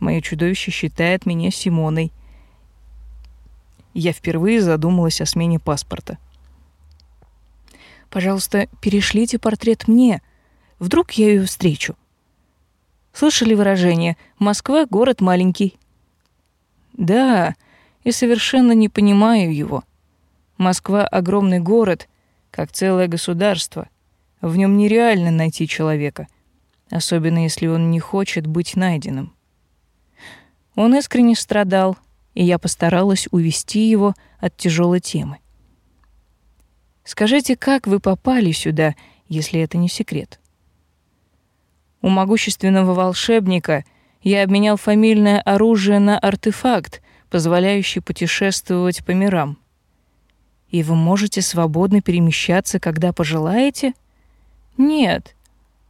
Мое чудовище считает меня Симоной. Я впервые задумалась о смене паспорта. Пожалуйста, перешлите портрет мне. Вдруг я ее встречу. Слышали выражение «Москва — город маленький»? Да, и совершенно не понимаю его. Москва — огромный город, как целое государство. В нем нереально найти человека — особенно если он не хочет быть найденным. Он искренне страдал, и я постаралась увести его от тяжелой темы. Скажите, как вы попали сюда, если это не секрет? У могущественного волшебника я обменял фамильное оружие на артефакт, позволяющий путешествовать по мирам. И вы можете свободно перемещаться, когда пожелаете? Нет,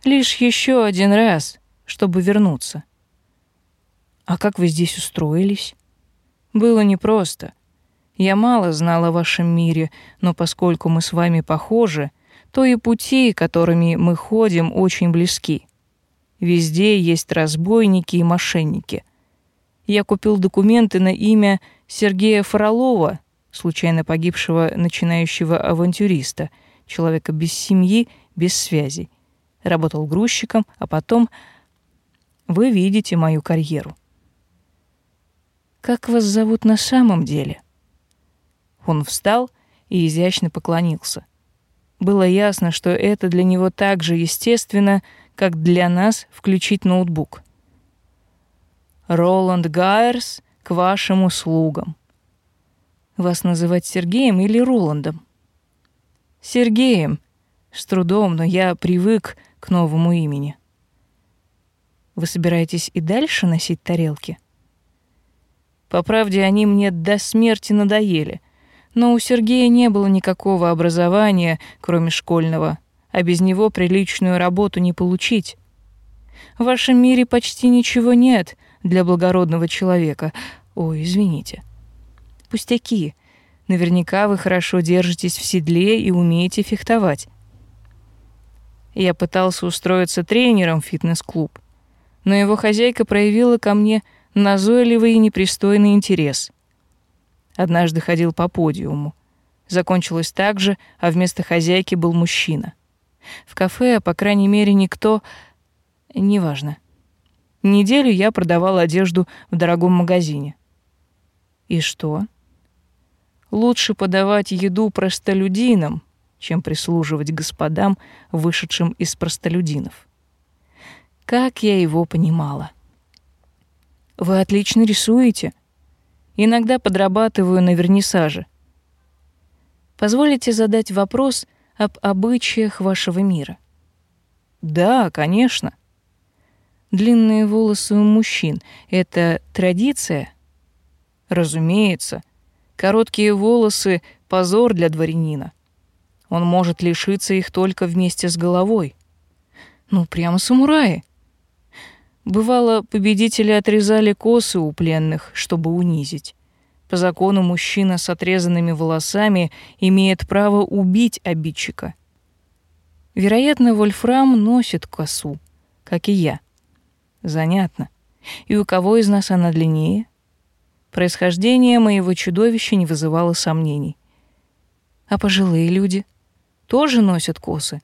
Лишь еще один раз, чтобы вернуться. А как вы здесь устроились? Было непросто. Я мало знала о вашем мире, но поскольку мы с вами похожи, то и пути, которыми мы ходим, очень близки. Везде есть разбойники и мошенники. Я купил документы на имя Сергея Фролова, случайно погибшего начинающего авантюриста, человека без семьи, без связей работал грузчиком, а потом вы видите мою карьеру. Как вас зовут на самом деле? Он встал и изящно поклонился. Было ясно, что это для него так же естественно, как для нас включить ноутбук. Роланд Гайерс к вашим услугам. Вас называть Сергеем или Роландом? Сергеем. С трудом, но я привык к новому имени. Вы собираетесь и дальше носить тарелки? По правде, они мне до смерти надоели. Но у Сергея не было никакого образования, кроме школьного, а без него приличную работу не получить. В вашем мире почти ничего нет для благородного человека. Ой, извините. Пустяки. Наверняка вы хорошо держитесь в седле и умеете фехтовать. Я пытался устроиться тренером в фитнес-клуб, но его хозяйка проявила ко мне назойливый и непристойный интерес. Однажды ходил по подиуму. Закончилось так же, а вместо хозяйки был мужчина. В кафе, по крайней мере, никто... Неважно. Неделю я продавала одежду в дорогом магазине. И что? Лучше подавать еду простолюдинам, чем прислуживать господам, вышедшим из простолюдинов. Как я его понимала. Вы отлично рисуете. Иногда подрабатываю на вернисаже. Позволите задать вопрос об обычаях вашего мира? Да, конечно. Длинные волосы у мужчин — это традиция? Разумеется. Короткие волосы — позор для дворянина. Он может лишиться их только вместе с головой. Ну, прямо самураи. Бывало, победители отрезали косы у пленных, чтобы унизить. По закону мужчина с отрезанными волосами имеет право убить обидчика. Вероятно, Вольфрам носит косу, как и я. Занятно. И у кого из нас она длиннее? Происхождение моего чудовища не вызывало сомнений. А пожилые люди тоже носят косы?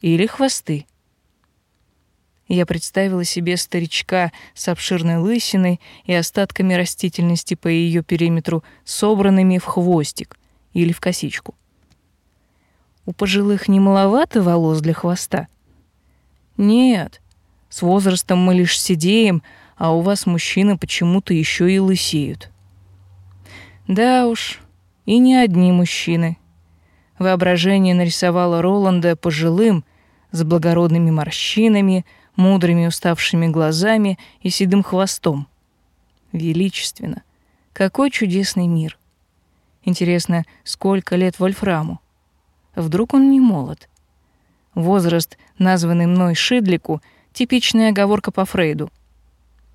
Или хвосты? Я представила себе старичка с обширной лысиной и остатками растительности по ее периметру, собранными в хвостик или в косичку. У пожилых не маловато волос для хвоста? Нет, с возрастом мы лишь сидеем, а у вас мужчины почему-то еще и лысеют. Да уж, и не одни мужчины. Воображение нарисовало Роланда пожилым, с благородными морщинами, мудрыми уставшими глазами и седым хвостом. Величественно. Какой чудесный мир. Интересно, сколько лет Вольфраму? Вдруг он не молод? Возраст, названный мной Шидлику, типичная оговорка по Фрейду.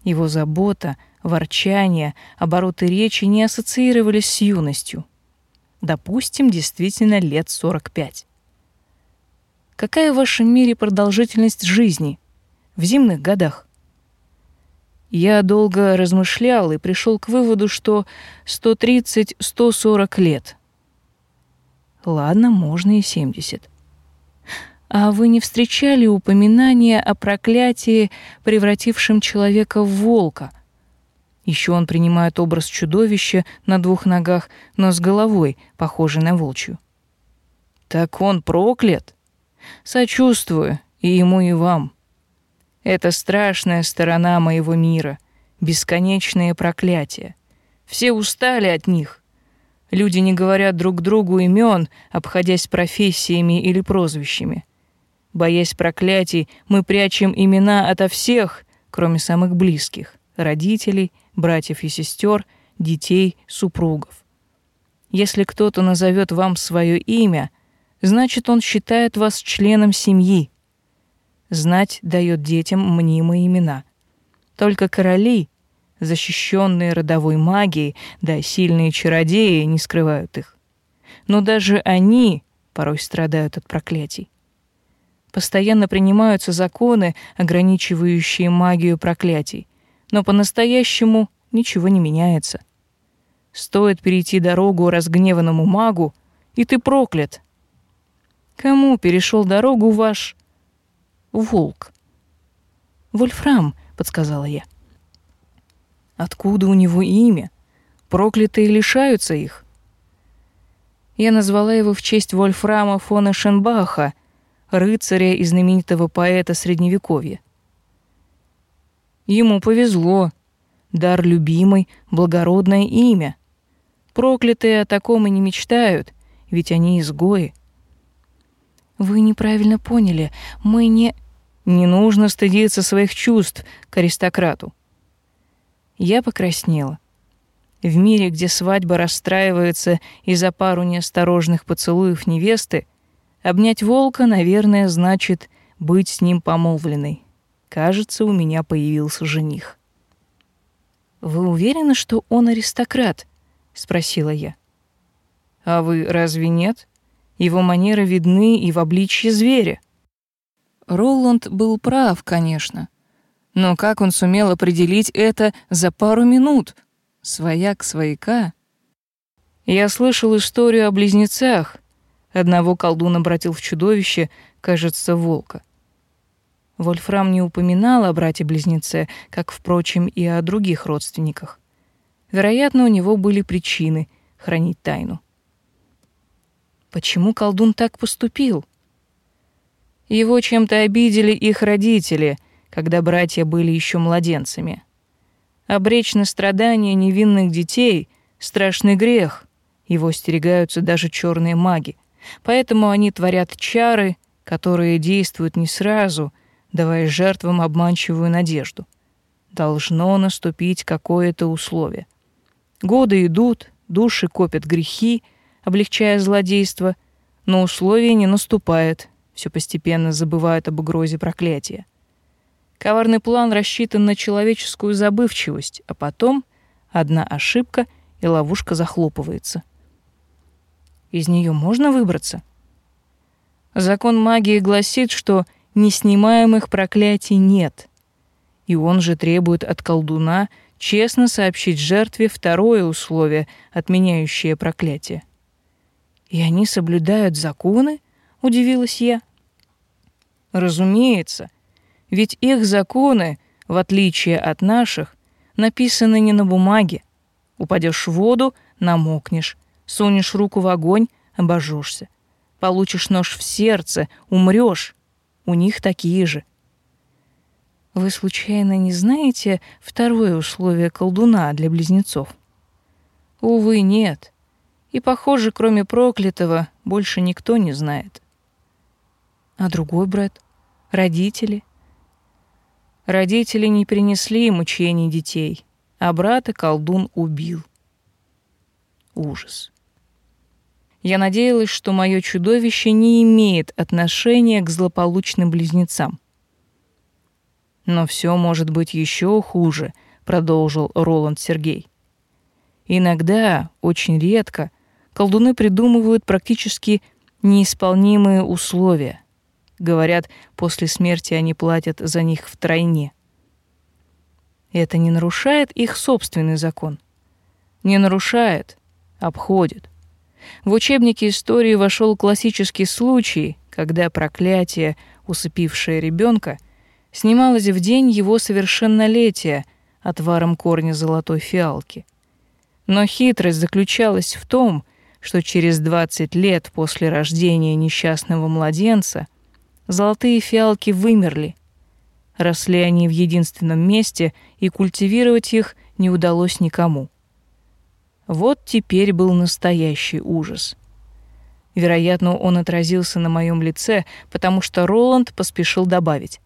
Его забота, ворчание, обороты речи не ассоциировались с юностью. Допустим, действительно лет 45. Какая в вашем мире продолжительность жизни? В зимних годах. Я долго размышлял и пришел к выводу, что 130-140 лет. Ладно, можно и 70. А вы не встречали упоминания о проклятии, превратившем человека в волка? Еще он принимает образ чудовища на двух ногах, но с головой, похожей на волчью. Так он проклят? Сочувствую и ему, и вам. Это страшная сторона моего мира, бесконечные проклятия. Все устали от них. Люди не говорят друг другу имен, обходясь профессиями или прозвищами. Боясь проклятий, мы прячем имена ото всех, кроме самых близких — родителей, братьев и сестер, детей, супругов. Если кто-то назовет вам свое имя, значит, он считает вас членом семьи, Знать дает детям мнимые имена. Только короли, защищенные родовой магией, да сильные чародеи не скрывают их. Но даже они порой страдают от проклятий. Постоянно принимаются законы, ограничивающие магию проклятий, но по-настоящему ничего не меняется. Стоит перейти дорогу разгневанному магу, и ты проклят. Кому перешел дорогу ваш волк. Вольфрам, подсказала я. Откуда у него имя? Проклятые лишаются их. Я назвала его в честь Вольфрама фона Шенбаха, рыцаря и знаменитого поэта Средневековья. Ему повезло. Дар любимый, благородное имя. Проклятые о таком и не мечтают, ведь они изгои. Вы неправильно поняли. Мы не... Не нужно стыдиться своих чувств к аристократу. Я покраснела. В мире, где свадьба расстраивается из-за пару неосторожных поцелуев невесты, обнять волка, наверное, значит быть с ним помолвленной. Кажется, у меня появился жених. Вы уверены, что он аристократ? спросила я. А вы разве нет? Его манеры видны и в обличье зверя. Роланд был прав, конечно. Но как он сумел определить это за пару минут? Свояк свояка. Я слышал историю о близнецах. Одного колдун обратил в чудовище, кажется, волка. Вольфрам не упоминал о брате-близнеце, как, впрочем, и о других родственниках. Вероятно, у него были причины хранить тайну. Почему колдун так поступил? Его чем-то обидели их родители, когда братья были еще младенцами. Обречь на страдания невинных детей — страшный грех. Его стерегаются даже черные маги. Поэтому они творят чары, которые действуют не сразу, давая жертвам обманчивую надежду. Должно наступить какое-то условие. Годы идут, души копят грехи — облегчая злодейство, но условие не наступает, все постепенно забывают об угрозе проклятия. Коварный план рассчитан на человеческую забывчивость, а потом одна ошибка, и ловушка захлопывается. Из нее можно выбраться? Закон магии гласит, что неснимаемых проклятий нет. И он же требует от колдуна честно сообщить жертве второе условие, отменяющее проклятие. И они соблюдают законы? удивилась я. Разумеется, ведь их законы, в отличие от наших, написаны не на бумаге. Упадешь в воду — намокнешь, сунешь руку в огонь — обожжешься. Получишь нож в сердце — умрешь. У них такие же. Вы случайно не знаете второе условие колдуна для близнецов? Увы, нет. И, похоже, кроме проклятого, больше никто не знает. А другой брат? Родители? Родители не принесли мучений детей, а брата колдун убил. Ужас. Я надеялась, что мое чудовище не имеет отношения к злополучным близнецам. Но все может быть еще хуже, продолжил Роланд Сергей. Иногда, очень редко, колдуны придумывают практически неисполнимые условия. Говорят, после смерти они платят за них втройне. Это не нарушает их собственный закон. Не нарушает, обходит. В учебнике истории вошел классический случай, когда проклятие, усыпившее ребенка, снималось в день его совершеннолетия отваром корня золотой фиалки. Но хитрость заключалась в том, что через 20 лет после рождения несчастного младенца золотые фиалки вымерли. Росли они в единственном месте, и культивировать их не удалось никому. Вот теперь был настоящий ужас. Вероятно, он отразился на моем лице, потому что Роланд поспешил добавить.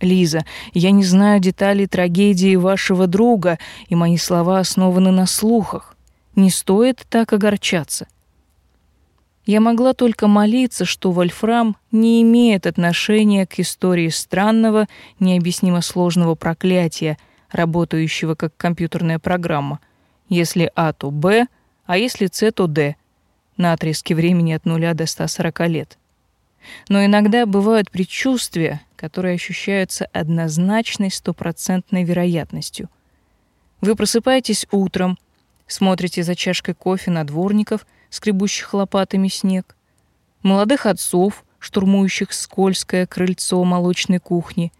«Лиза, я не знаю деталей трагедии вашего друга, и мои слова основаны на слухах. Не стоит так огорчаться». Я могла только молиться, что Вольфрам не имеет отношения к истории странного, необъяснимо сложного проклятия, работающего как компьютерная программа — если А, то Б, а если С, то Д, на отрезке времени от 0 до 140 лет. Но иногда бывают предчувствия, которые ощущаются однозначной стопроцентной вероятностью. Вы просыпаетесь утром, смотрите за чашкой кофе на дворников, скребущих лопатами снег, молодых отцов, штурмующих скользкое крыльцо молочной кухни,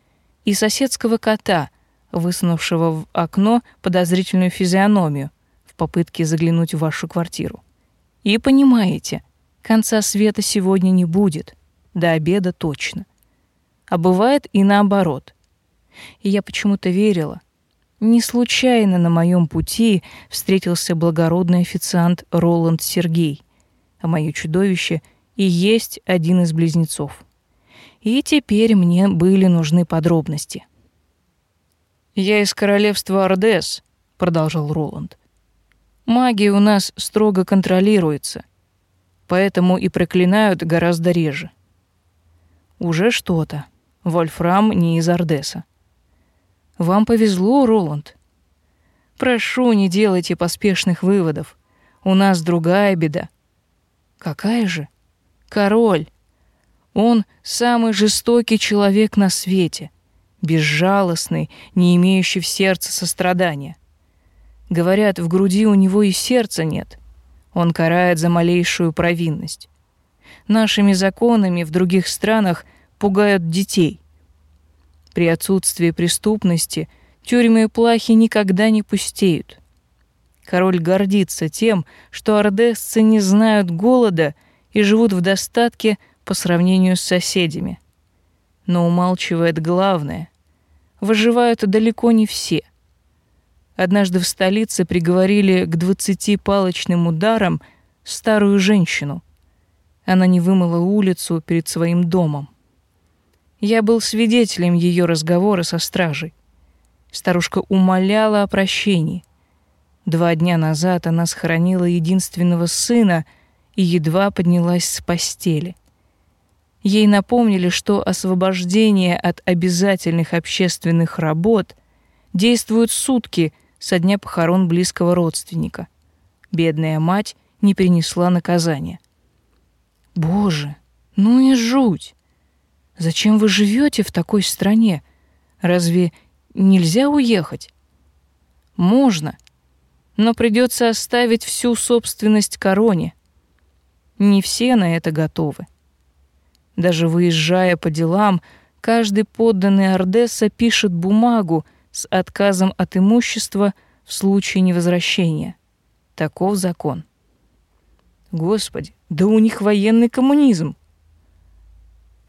и соседского кота, высунувшего в окно подозрительную физиономию, попытке заглянуть в вашу квартиру. И понимаете, конца света сегодня не будет, до обеда точно. А бывает и наоборот. И я почему-то верила. Не случайно на моем пути встретился благородный официант Роланд Сергей, а мое чудовище и есть один из близнецов. И теперь мне были нужны подробности. «Я из королевства Ордес», — продолжал Роланд. Магия у нас строго контролируется, поэтому и проклинают гораздо реже. Уже что-то. Вольфрам не из Ордеса. Вам повезло, Роланд. Прошу, не делайте поспешных выводов. У нас другая беда. Какая же? Король. Он самый жестокий человек на свете, безжалостный, не имеющий в сердце сострадания. Говорят, в груди у него и сердца нет. Он карает за малейшую провинность. Нашими законами в других странах пугают детей. При отсутствии преступности тюрьмы и плахи никогда не пустеют. Король гордится тем, что ордесцы не знают голода и живут в достатке по сравнению с соседями. Но умалчивает главное. Выживают далеко не все. Однажды в столице приговорили к двадцати палочным ударам старую женщину. Она не вымыла улицу перед своим домом. Я был свидетелем ее разговора со стражей. Старушка умоляла о прощении. Два дня назад она схоронила единственного сына и едва поднялась с постели. ей напомнили, что освобождение от обязательных общественных работ действует сутки со дня похорон близкого родственника. Бедная мать не перенесла наказания. Боже, ну и жуть! Зачем вы живете в такой стране? Разве нельзя уехать? Можно, но придется оставить всю собственность короне. Не все на это готовы. Даже выезжая по делам, каждый подданный Ордесса пишет бумагу с отказом от имущества в случае невозвращения. Таков закон. Господи, да у них военный коммунизм.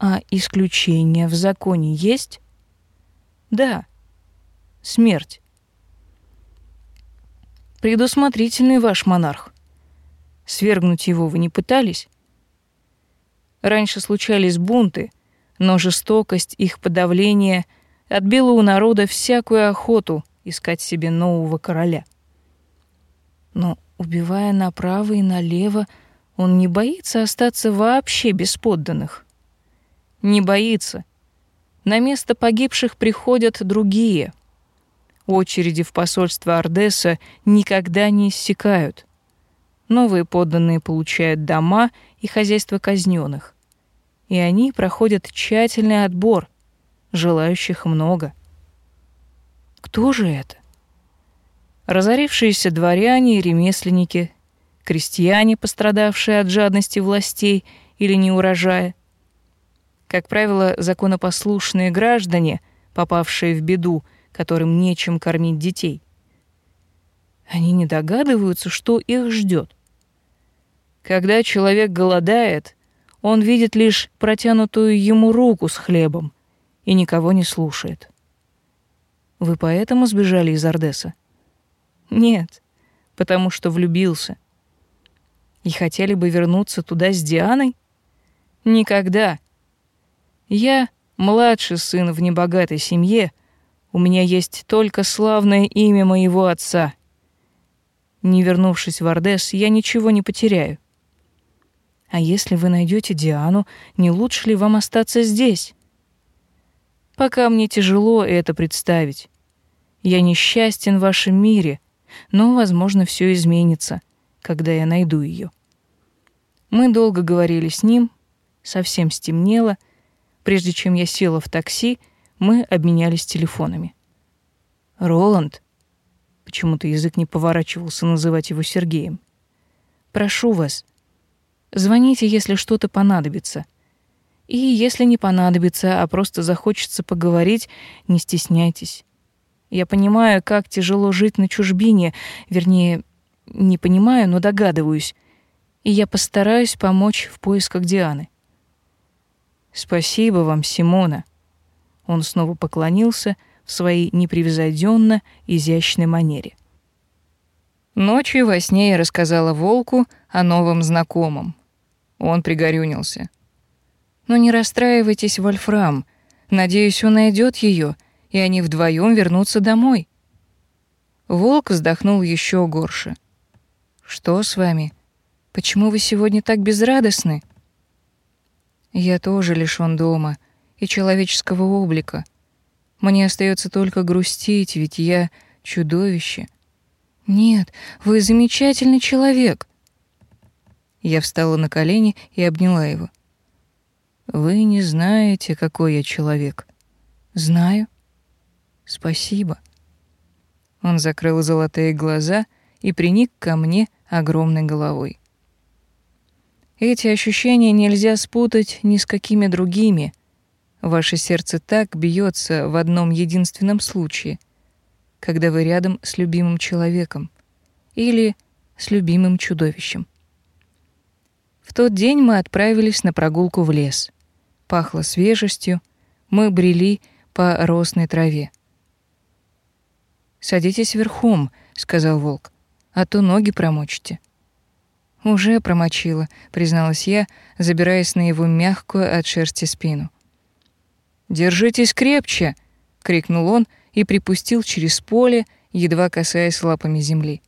А исключения в законе есть? Да. Смерть. Предусмотрительный ваш монарх. Свергнуть его вы не пытались? Раньше случались бунты, но жестокость их подавления отбила у народа всякую охоту искать себе нового короля. Но, убивая направо и налево, он не боится остаться вообще без подданных. Не боится. На место погибших приходят другие. Очереди в посольство Ордесса никогда не иссякают. Новые подданные получают дома и хозяйство казненных. И они проходят тщательный отбор. Желающих много. Кто же это? Разорившиеся дворяне и ремесленники, крестьяне, пострадавшие от жадности властей или неурожая. Как правило, законопослушные граждане, попавшие в беду, которым нечем кормить детей. Они не догадываются, что их ждет. Когда человек голодает, он видит лишь протянутую ему руку с хлебом и никого не слушает. Вы поэтому сбежали из Ордеса? Нет, потому что влюбился. И хотели бы вернуться туда с Дианой? Никогда. Я младший сын в небогатой семье, у меня есть только славное имя моего отца. Не вернувшись в Ордес, я ничего не потеряю. А если вы найдете Диану, не лучше ли вам остаться здесь? Пока мне тяжело это представить. Я несчастен в вашем мире, но, возможно, все изменится, когда я найду ее. Мы долго говорили с ним, совсем стемнело. Прежде чем я села в такси, мы обменялись телефонами. Роланд, почему-то язык не поворачивался называть его Сергеем. Прошу вас, Звоните, если что-то понадобится. И если не понадобится, а просто захочется поговорить, не стесняйтесь. Я понимаю, как тяжело жить на чужбине, вернее, не понимаю, но догадываюсь. И я постараюсь помочь в поисках Дианы. Спасибо вам, Симона. Он снова поклонился в своей непревзойденно изящной манере. Ночью во сне я рассказала волку о новом знакомом. Он пригорюнился. Но не расстраивайтесь, Вольфрам. Надеюсь, он найдет ее, и они вдвоем вернутся домой. Волк вздохнул еще горше. Что с вами? Почему вы сегодня так безрадостны? Я тоже лишён дома и человеческого облика. Мне остается только грустить, ведь я чудовище. Нет, вы замечательный человек. Я встала на колени и обняла его. Вы не знаете, какой я человек. Знаю. Спасибо. Он закрыл золотые глаза и приник ко мне огромной головой. Эти ощущения нельзя спутать ни с какими другими. Ваше сердце так бьется в одном единственном случае, когда вы рядом с любимым человеком или с любимым чудовищем. В тот день мы отправились на прогулку в лес. Пахло свежестью, мы брели по росной траве. «Садитесь верхом», — сказал волк, — «а то ноги промочите». «Уже промочила», — призналась я, забираясь на его мягкую от шерсти спину. «Держитесь крепче!» — крикнул он и припустил через поле, едва касаясь лапами земли.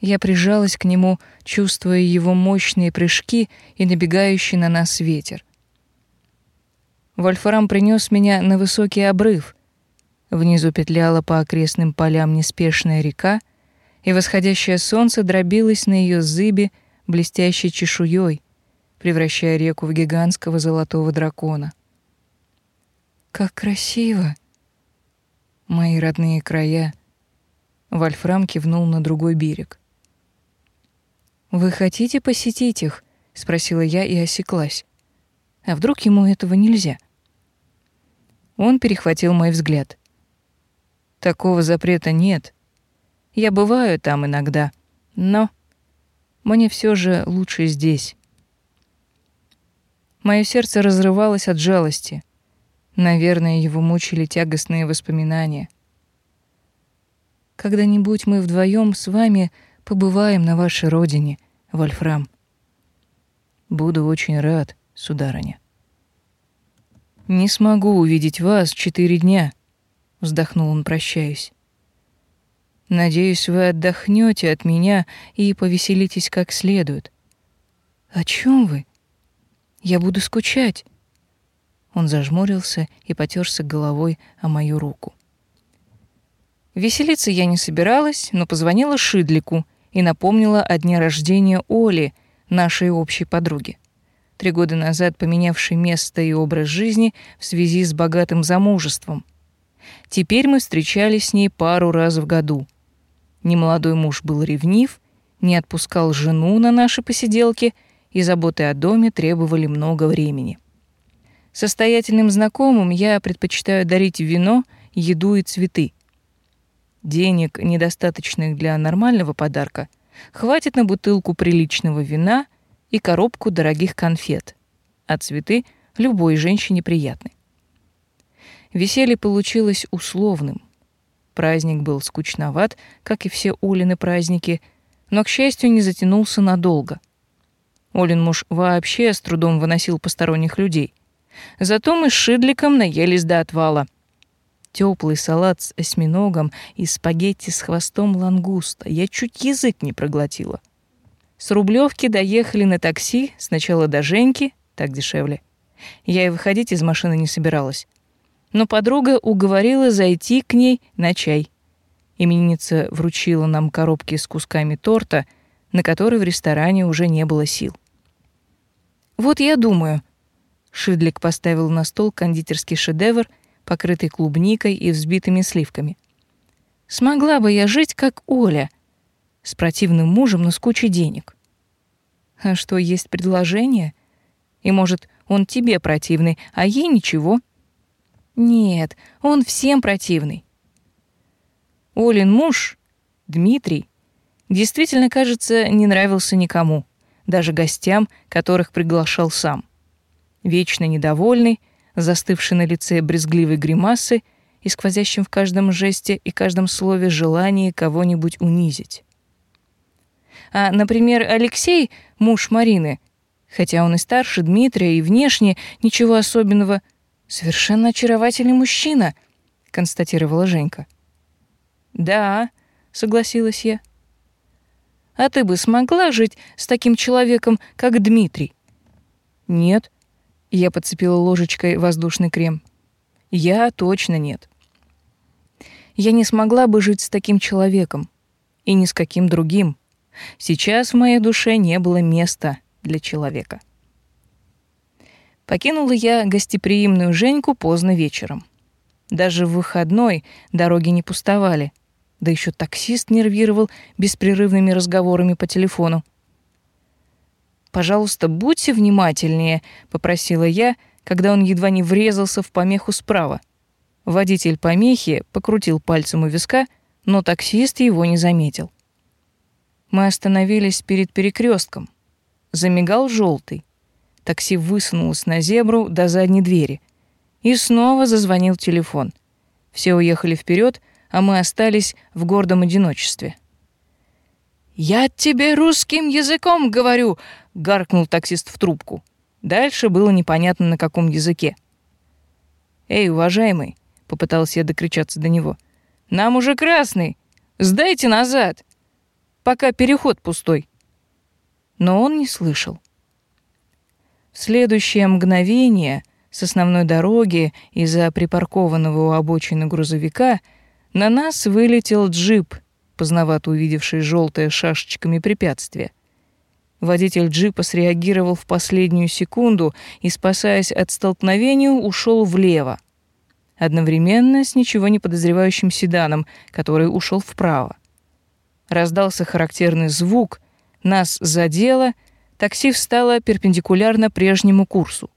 Я прижалась к нему, чувствуя его мощные прыжки и набегающий на нас ветер. Вольфрам принес меня на высокий обрыв. Внизу петляла по окрестным полям неспешная река, и восходящее солнце дробилось на ее зыбе блестящей чешуей, превращая реку в гигантского золотого дракона. Как красиво! Мои родные края. Вольфрам кивнул на другой берег. Вы хотите посетить их? спросила я и осеклась. А вдруг ему этого нельзя? Он перехватил мой взгляд. Такого запрета нет. Я бываю там иногда, но мне все же лучше здесь. Мое сердце разрывалось от жалости. Наверное, его мучили тягостные воспоминания. Когда-нибудь мы вдвоем с вами побываем на вашей родине, Вольфрам. Буду очень рад, сударыня. Не смогу увидеть вас четыре дня, вздохнул он, прощаясь. Надеюсь, вы отдохнете от меня и повеселитесь как следует. О чем вы? Я буду скучать. Он зажмурился и потёрся головой о мою руку. Веселиться я не собиралась, но позвонила Шидлику и напомнила о дне рождения Оли, нашей общей подруги. Три года назад поменявшей место и образ жизни в связи с богатым замужеством. Теперь мы встречались с ней пару раз в году. Немолодой муж был ревнив, не отпускал жену на наши посиделки, и заботы о доме требовали много времени. Состоятельным знакомым я предпочитаю дарить вино, еду и цветы. Денег, недостаточных для нормального подарка, хватит на бутылку приличного вина и коробку дорогих конфет. А цветы любой женщине приятны. Веселье получилось условным. Праздник был скучноват, как и все Олины праздники, но, к счастью, не затянулся надолго. Олин муж вообще с трудом выносил посторонних людей — Зато мы с Шидликом наелись до отвала. Теплый салат с осьминогом и спагетти с хвостом лангуста. Я чуть язык не проглотила. С Рублевки доехали на такси, сначала до Женьки, так дешевле. Я и выходить из машины не собиралась. Но подруга уговорила зайти к ней на чай. Именинница вручила нам коробки с кусками торта, на который в ресторане уже не было сил. Вот я думаю, Шидлик поставил на стол кондитерский шедевр, покрытый клубникой и взбитыми сливками. Смогла бы я жить как Оля, с противным мужем, но с кучей денег. А что, есть предложение? И может, он тебе противный, а ей ничего? Нет, он всем противный. Олин муж, Дмитрий, действительно, кажется, не нравился никому, даже гостям, которых приглашал сам вечно недовольный, застывший на лице брезгливой гримасы и сквозящим в каждом жесте и каждом слове желание кого-нибудь унизить. А, например, Алексей, муж Марины, хотя он и старше Дмитрия, и внешне ничего особенного, совершенно очаровательный мужчина, констатировала Женька. Да, согласилась я. А ты бы смогла жить с таким человеком, как Дмитрий? Нет, я подцепила ложечкой воздушный крем. Я точно нет. Я не смогла бы жить с таким человеком. И ни с каким другим. Сейчас в моей душе не было места для человека. Покинула я гостеприимную Женьку поздно вечером. Даже в выходной дороги не пустовали. Да еще таксист нервировал беспрерывными разговорами по телефону. «Пожалуйста, будьте внимательнее», — попросила я, когда он едва не врезался в помеху справа. Водитель помехи покрутил пальцем у виска, но таксист его не заметил. Мы остановились перед перекрестком. Замигал желтый. Такси высунулось на зебру до задней двери. И снова зазвонил телефон. Все уехали вперед, а мы остались в гордом одиночестве. «Я тебе русским языком говорю!» — гаркнул таксист в трубку. Дальше было непонятно, на каком языке. «Эй, уважаемый!» — попытался я докричаться до него. «Нам уже красный! Сдайте назад! Пока переход пустой!» Но он не слышал. В следующее мгновение С основной дороги из-за припаркованного у обочины грузовика на нас вылетел джип, поздновато увидевший желтое шашечками препятствие. Водитель джипа среагировал в последнюю секунду и, спасаясь от столкновения, ушел влево. Одновременно с ничего не подозревающим седаном, который ушел вправо. Раздался характерный звук, нас задело, такси встало перпендикулярно прежнему курсу.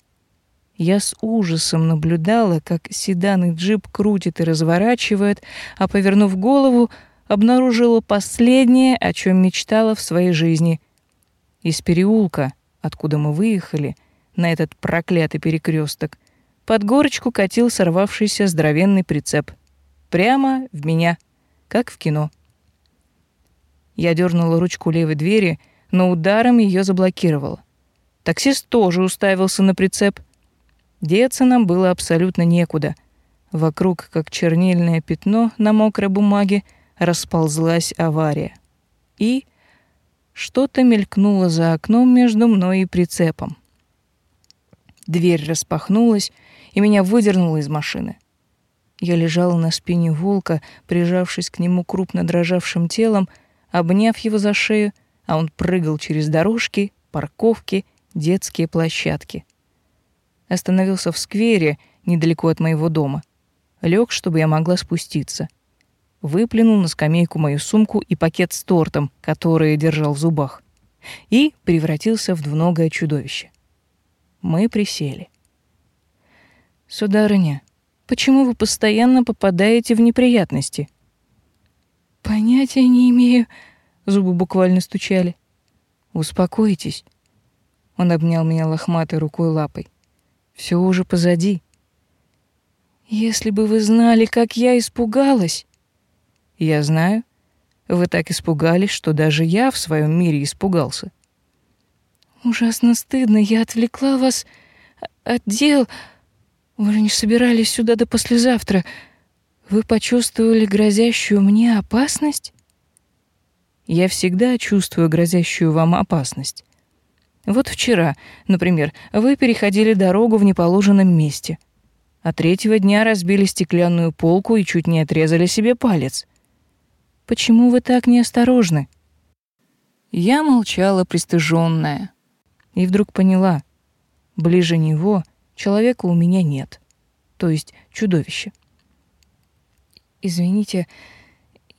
Я с ужасом наблюдала, как седан и джип крутит и разворачивает, а, повернув голову, обнаружила последнее, о чем мечтала в своей жизни. Из переулка, откуда мы выехали, на этот проклятый перекресток, под горочку катил сорвавшийся здоровенный прицеп. Прямо в меня, как в кино. Я дернула ручку левой двери, но ударом ее заблокировала. Таксист тоже уставился на прицеп. Деться нам было абсолютно некуда. Вокруг, как чернильное пятно на мокрой бумаге, расползлась авария. И что-то мелькнуло за окном между мной и прицепом. Дверь распахнулась, и меня выдернуло из машины. Я лежала на спине волка, прижавшись к нему крупно дрожавшим телом, обняв его за шею, а он прыгал через дорожки, парковки, детские площадки. Остановился в сквере недалеко от моего дома. Лег, чтобы я могла спуститься. Выплюнул на скамейку мою сумку и пакет с тортом, который держал в зубах, и превратился в двуногое чудовище. Мы присели. «Сударыня, почему вы постоянно попадаете в неприятности?» «Понятия не имею», — зубы буквально стучали. «Успокойтесь». Он обнял меня лохматой рукой лапой. Все уже позади. «Если бы вы знали, как я испугалась!» «Я знаю. Вы так испугались, что даже я в своем мире испугался». «Ужасно стыдно. Я отвлекла вас от дел...» Вы же не собирались сюда до послезавтра. Вы почувствовали грозящую мне опасность? Я всегда чувствую грозящую вам опасность. Вот вчера, например, вы переходили дорогу в неположенном месте, а третьего дня разбили стеклянную полку и чуть не отрезали себе палец. Почему вы так неосторожны? Я молчала пристыженная и вдруг поняла, ближе него — Человека у меня нет. То есть чудовище. Извините,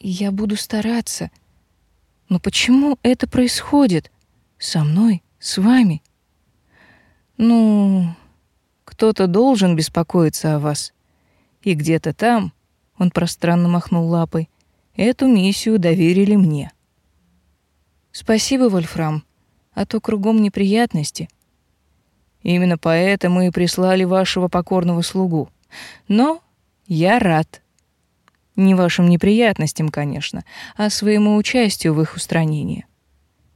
я буду стараться. Но почему это происходит? Со мной, с вами? Ну, кто-то должен беспокоиться о вас. И где-то там, он пространно махнул лапой, эту миссию доверили мне. Спасибо, Вольфрам, а то кругом неприятности. Именно поэтому и прислали вашего покорного слугу. Но я рад. Не вашим неприятностям, конечно, а своему участию в их устранении.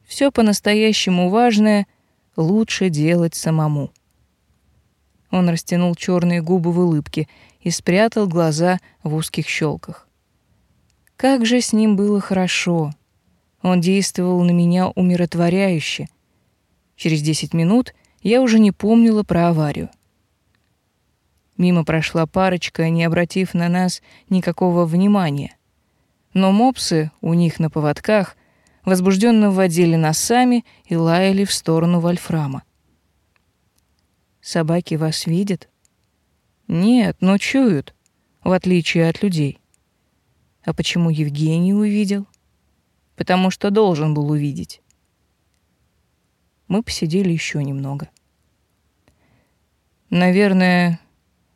Все по-настоящему важное лучше делать самому. Он растянул черные губы в улыбке и спрятал глаза в узких щелках. Как же с ним было хорошо. Он действовал на меня умиротворяюще. Через десять минут я уже не помнила про аварию. Мимо прошла парочка, не обратив на нас никакого внимания. Но мопсы у них на поводках возбужденно водили носами и лаяли в сторону Вольфрама. Собаки вас видят? Нет, но чуют, в отличие от людей. А почему Евгений увидел? Потому что должен был увидеть. Мы посидели еще немного. «Наверное,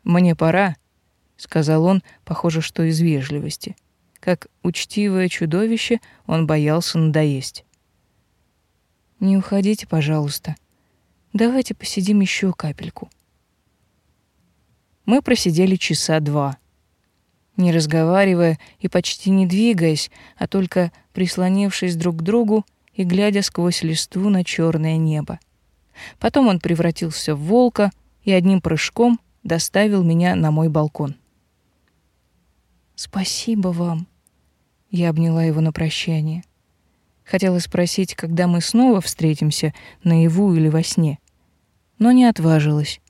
мне пора», — сказал он, похоже, что из вежливости. Как учтивое чудовище, он боялся надоесть. «Не уходите, пожалуйста. Давайте посидим еще капельку». Мы просидели часа два, не разговаривая и почти не двигаясь, а только прислонившись друг к другу и глядя сквозь листву на черное небо. Потом он превратился в волка и одним прыжком доставил меня на мой балкон. «Спасибо вам», — я обняла его на прощание. Хотела спросить, когда мы снова встретимся, наяву или во сне, но не отважилась.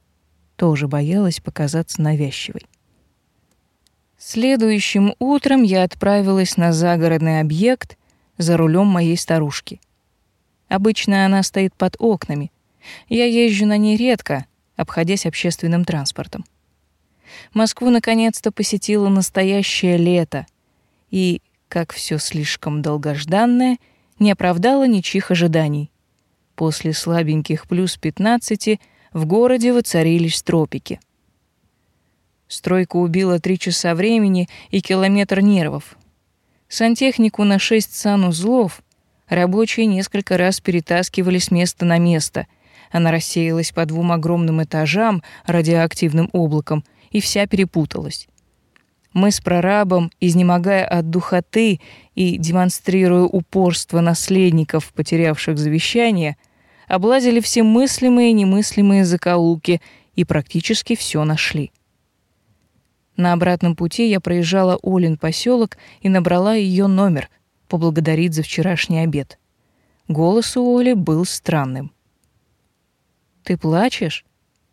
тоже боялась показаться навязчивой. Следующим утром я отправилась на загородный объект за рулем моей старушки. Обычно она стоит под окнами. Я езжу на ней редко, обходясь общественным транспортом. Москву наконец-то посетило настоящее лето, и, как все слишком долгожданное, не оправдало ничьих ожиданий. После слабеньких плюс 15 в городе воцарились тропики. Стройка убила три часа времени и километр нервов. Сантехнику на шесть санузлов рабочие несколько раз перетаскивали с места на место. Она рассеялась по двум огромным этажам радиоактивным облаком и вся перепуталась. Мы с прорабом, изнемогая от духоты и демонстрируя упорство наследников, потерявших завещание, облазили все мыслимые и немыслимые закоулки и практически все нашли. На обратном пути я проезжала Олин поселок и набрала ее номер, поблагодарить за вчерашний обед. Голос у Оли был странным. «Ты плачешь?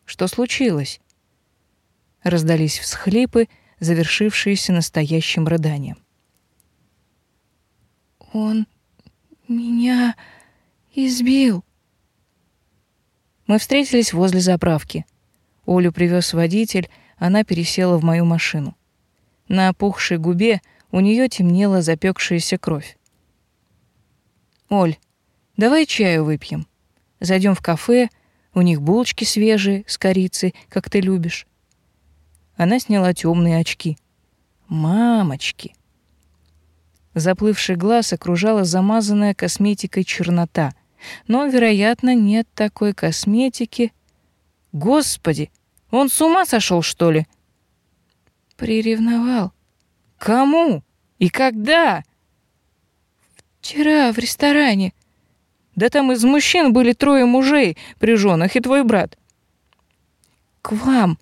Что случилось?» Раздались всхлипы, завершившиеся настоящим рыданием. «Он меня избил». Мы встретились возле заправки. Олю привез водитель, она пересела в мою машину. На опухшей губе у нее темнела запекшаяся кровь. «Оль, давай чаю выпьем. Зайдем в кафе, у них булочки свежие, с корицей, как ты любишь». Она сняла темные очки. «Мамочки!» Заплывший глаз окружала замазанная косметикой чернота. Но, вероятно, нет такой косметики. Господи, он с ума сошел, что ли? Приревновал. Кому? И когда? Вчера в ресторане. Да там из мужчин были трое мужей, прижённых, и твой брат. К вам.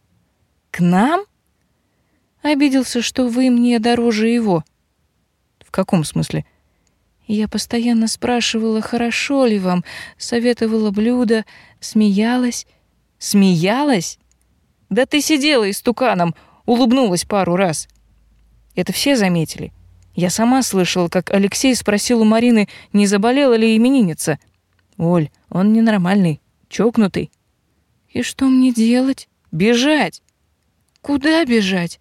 К нам? Обиделся, что вы мне дороже его. В каком смысле? Я постоянно спрашивала, хорошо ли вам, советовала блюдо, смеялась. Смеялась? Да ты сидела истуканом, улыбнулась пару раз. Это все заметили. Я сама слышала, как Алексей спросил у Марины, не заболела ли именинница. Оль, он ненормальный, чокнутый. И что мне делать? Бежать. Куда бежать?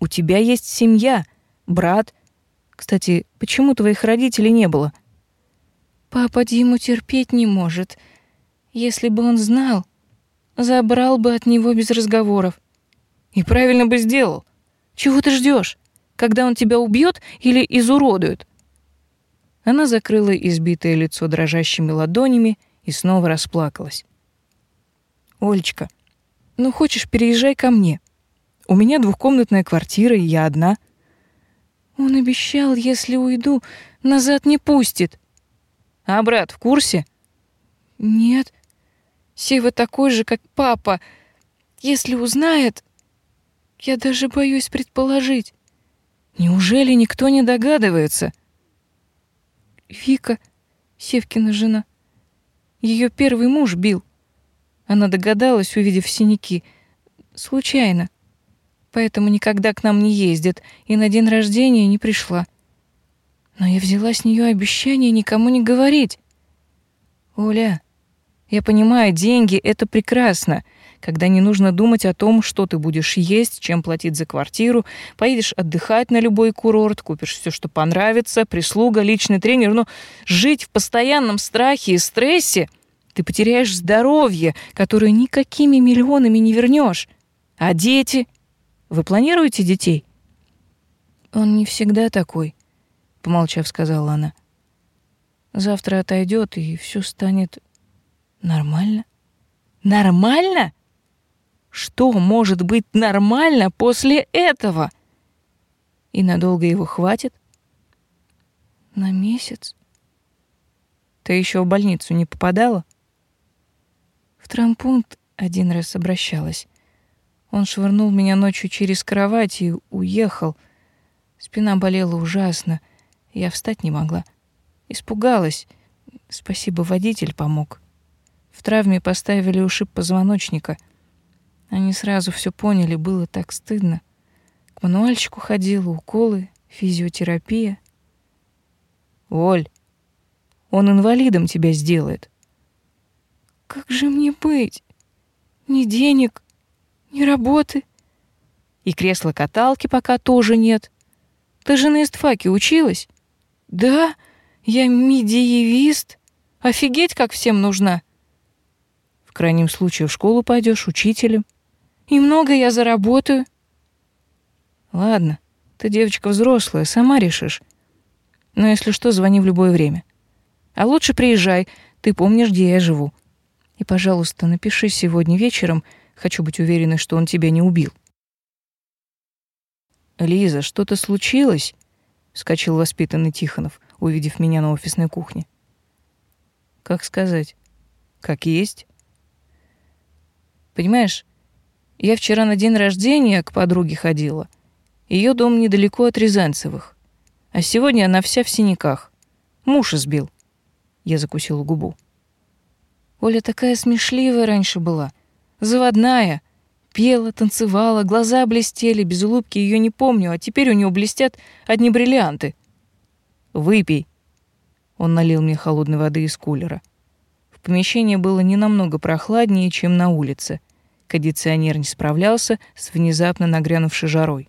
У тебя есть семья, брат. Кстати, почему твоих родителей не было? Папа Диму терпеть не может. Если бы он знал, Забрал бы от него без разговоров. И правильно бы сделал. Чего ты ждешь? Когда он тебя убьет или изуродует? Она закрыла избитое лицо дрожащими ладонями и снова расплакалась. Олечка, ну хочешь, переезжай ко мне. У меня двухкомнатная квартира, и я одна. Он обещал, если уйду, назад не пустит. А брат в курсе? Нет. Сева такой же, как папа. Если узнает, я даже боюсь предположить. Неужели никто не догадывается? Вика, Севкина жена, ее первый муж бил. Она догадалась, увидев синяки. Случайно. Поэтому никогда к нам не ездит и на день рождения не пришла. Но я взяла с нее обещание никому не говорить. Оля, я понимаю, деньги — это прекрасно, когда не нужно думать о том, что ты будешь есть, чем платить за квартиру, поедешь отдыхать на любой курорт, купишь все, что понравится, прислуга, личный тренер. Но жить в постоянном страхе и стрессе ты потеряешь здоровье, которое никакими миллионами не вернешь. А дети? Вы планируете детей? Он не всегда такой, помолчав, сказала она. Завтра отойдет и все станет Нормально? Нормально? Что может быть нормально после этого? И надолго его хватит? На месяц. Ты еще в больницу не попадала? В травмпункт один раз обращалась. Он швырнул меня ночью через кровать и уехал. Спина болела ужасно. Я встать не могла. Испугалась. Спасибо, водитель помог. В травме поставили ушиб позвоночника. Они сразу все поняли, было так стыдно. К мануальщику ходила, уколы, физиотерапия. Оль, он инвалидом тебя сделает. Как же мне быть? Ни денег, ни работы. И кресла-каталки пока тоже нет. Ты же на эстфаке училась? Да, я медиевист. Офигеть, как всем нужна. В крайнем случае в школу пойдешь учителем. И много я заработаю. Ладно, ты девочка взрослая, сама решишь. Но если что, звони в любое время. А лучше приезжай, ты помнишь, где я живу. И, пожалуйста, напиши сегодня вечером, хочу быть уверена, что он тебя не убил. Лиза, что-то случилось? вскочил воспитанный Тихонов, увидев меня на офисной кухне. Как сказать? Как есть? Понимаешь, я вчера на день рождения к подруге ходила. Ее дом недалеко от Рязанцевых. А сегодня она вся в синяках. Муж избил. Я закусила губу. Оля такая смешливая раньше была, заводная, пела, танцевала, глаза блестели, без улыбки ее не помню, а теперь у нее блестят одни бриллианты. Выпей. Он налил мне холодной воды из кулера. В помещении было не намного прохладнее, чем на улице. Кондиционер не справлялся с внезапно нагрянувшей жарой.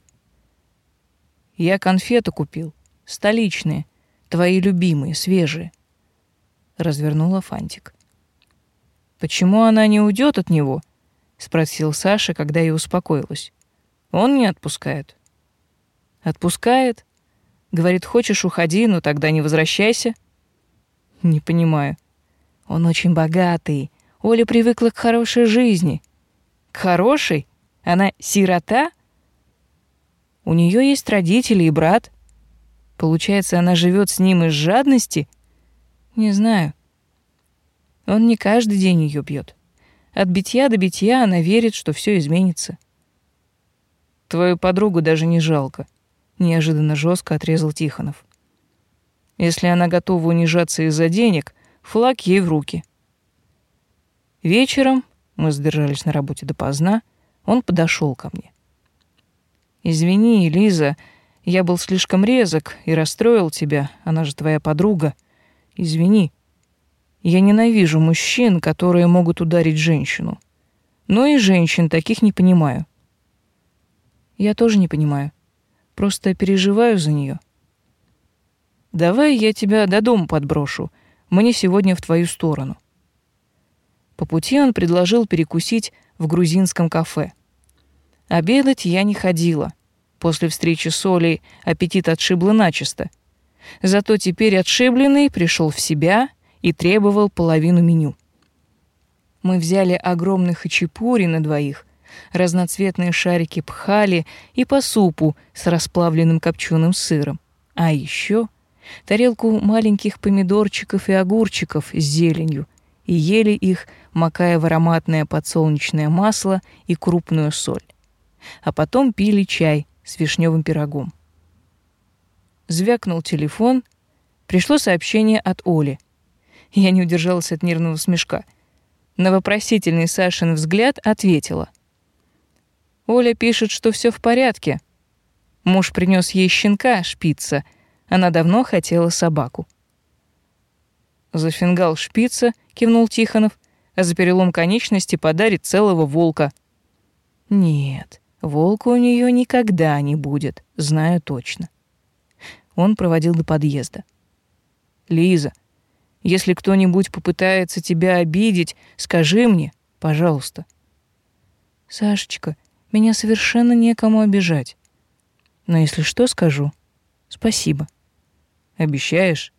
Я конфеты купил, столичные, твои любимые, свежие. Развернула фантик. Почему она не уйдет от него? спросил Саша, когда я успокоилась. Он не отпускает. Отпускает? Говорит, хочешь, уходи, но тогда не возвращайся. Не понимаю. Он очень богатый. Оля привыкла к хорошей жизни. К хорошей? Она сирота? У нее есть родители и брат. Получается, она живет с ним из жадности? Не знаю. Он не каждый день ее бьет. От битья до битья она верит, что все изменится. Твою подругу даже не жалко, неожиданно жестко отрезал Тихонов. Если она готова унижаться из-за денег, флаг ей в руки. Вечером, мы задержались на работе допоздна, он подошел ко мне. Извини, Лиза, я был слишком резок и расстроил тебя, она же твоя подруга. Извини. Я ненавижу мужчин, которые могут ударить женщину. Но и женщин таких не понимаю. Я тоже не понимаю. Просто переживаю за нее. Давай я тебя до дома подброшу. Мне сегодня в твою сторону. По пути он предложил перекусить в грузинском кафе. Обедать я не ходила. После встречи с Олей аппетит отшибло начисто. Зато теперь отшибленный пришел в себя — и требовал половину меню. Мы взяли огромный хачапури на двоих, разноцветные шарики пхали и по супу с расплавленным копченым сыром. А еще тарелку маленьких помидорчиков и огурчиков с зеленью, и ели их, макая в ароматное подсолнечное масло и крупную соль. А потом пили чай с вишневым пирогом. Звякнул телефон, пришло сообщение от Оли — я не удержалась от нервного смешка. На вопросительный Сашин взгляд ответила. Оля пишет, что все в порядке. Муж принес ей щенка, шпица. Она давно хотела собаку. За фингал шпица, кивнул Тихонов, а за перелом конечности подарит целого волка. Нет, волка у нее никогда не будет, знаю точно. Он проводил до подъезда. Лиза, если кто-нибудь попытается тебя обидеть, скажи мне, пожалуйста. Сашечка, меня совершенно некому обижать. Но если что, скажу. Спасибо. Обещаешь?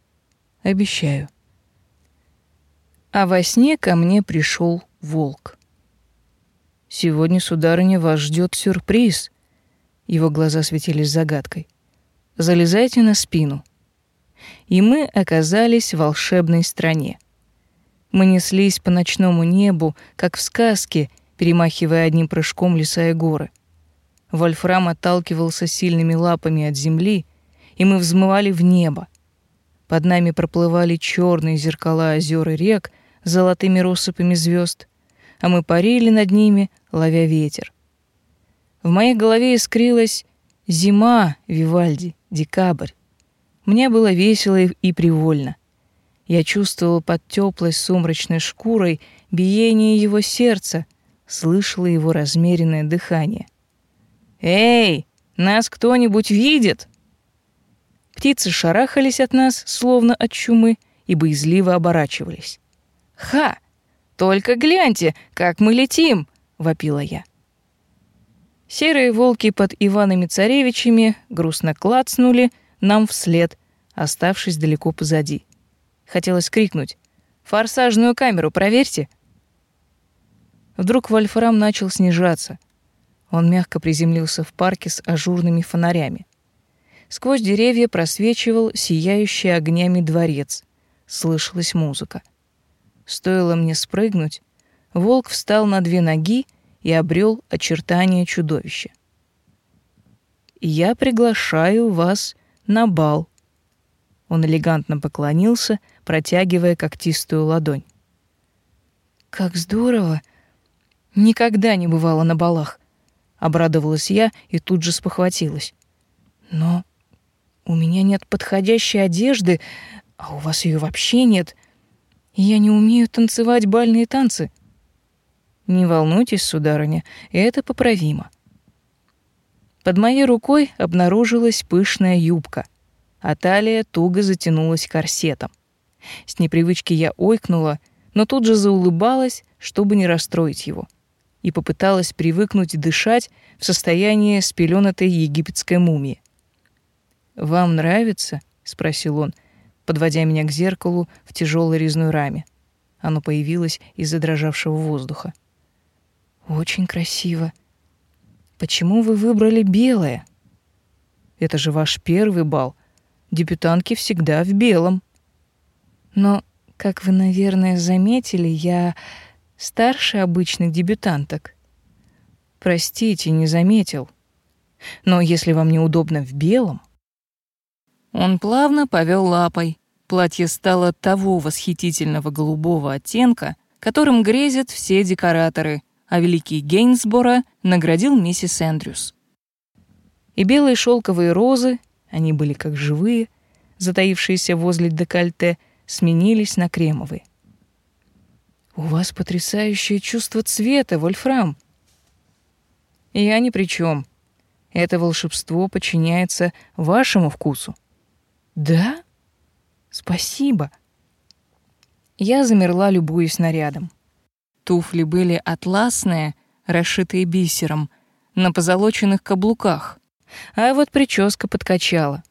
Обещаю. А во сне ко мне пришел волк. Сегодня, сударыня, вас ждет сюрприз. Его глаза светились загадкой. Залезайте на спину и мы оказались в волшебной стране. Мы неслись по ночному небу, как в сказке, перемахивая одним прыжком леса и горы. Вольфрам отталкивался сильными лапами от земли, и мы взмывали в небо. Под нами проплывали черные зеркала озер и рек, золотыми россыпями звезд, а мы парили над ними, ловя ветер. В моей голове искрилась зима, Вивальди, декабрь. Мне было весело и привольно. Я чувствовала под теплой сумрачной шкурой биение его сердца, слышала его размеренное дыхание. «Эй, нас кто-нибудь видит?» Птицы шарахались от нас, словно от чумы, и боязливо оборачивались. «Ха! Только гляньте, как мы летим!» — вопила я. Серые волки под Иванами Царевичами грустно клацнули нам вслед, оставшись далеко позади. Хотелось крикнуть «Форсажную камеру проверьте!» Вдруг Вольфрам начал снижаться. Он мягко приземлился в парке с ажурными фонарями. Сквозь деревья просвечивал сияющий огнями дворец. Слышалась музыка. Стоило мне спрыгнуть, волк встал на две ноги и обрел очертания чудовища. «Я приглашаю вас на бал», он элегантно поклонился, протягивая когтистую ладонь. «Как здорово! Никогда не бывало на балах!» Обрадовалась я и тут же спохватилась. «Но у меня нет подходящей одежды, а у вас ее вообще нет. Я не умею танцевать бальные танцы». «Не волнуйтесь, сударыня, это поправимо». Под моей рукой обнаружилась пышная юбка а талия туго затянулась корсетом. С непривычки я ойкнула, но тут же заулыбалась, чтобы не расстроить его, и попыталась привыкнуть дышать в состоянии спеленатой египетской мумии. «Вам нравится?» — спросил он, подводя меня к зеркалу в тяжелой резной раме. Оно появилось из-за дрожавшего воздуха. «Очень красиво. Почему вы выбрали белое?» «Это же ваш первый бал», дебютантки всегда в белом. Но, как вы, наверное, заметили, я старше обычных дебютанток. Простите, не заметил. Но если вам неудобно в белом... Он плавно повел лапой. Платье стало того восхитительного голубого оттенка, которым грезят все декораторы, а великий Гейнсборо наградил миссис Эндрюс. И белые шелковые розы, они были как живые, затаившиеся возле декольте, сменились на кремовые. «У вас потрясающее чувство цвета, Вольфрам!» «Я ни при чем. Это волшебство подчиняется вашему вкусу». «Да? Спасибо!» Я замерла, любуясь нарядом. Туфли были атласные, расшитые бисером, на позолоченных каблуках а вот прическа подкачала.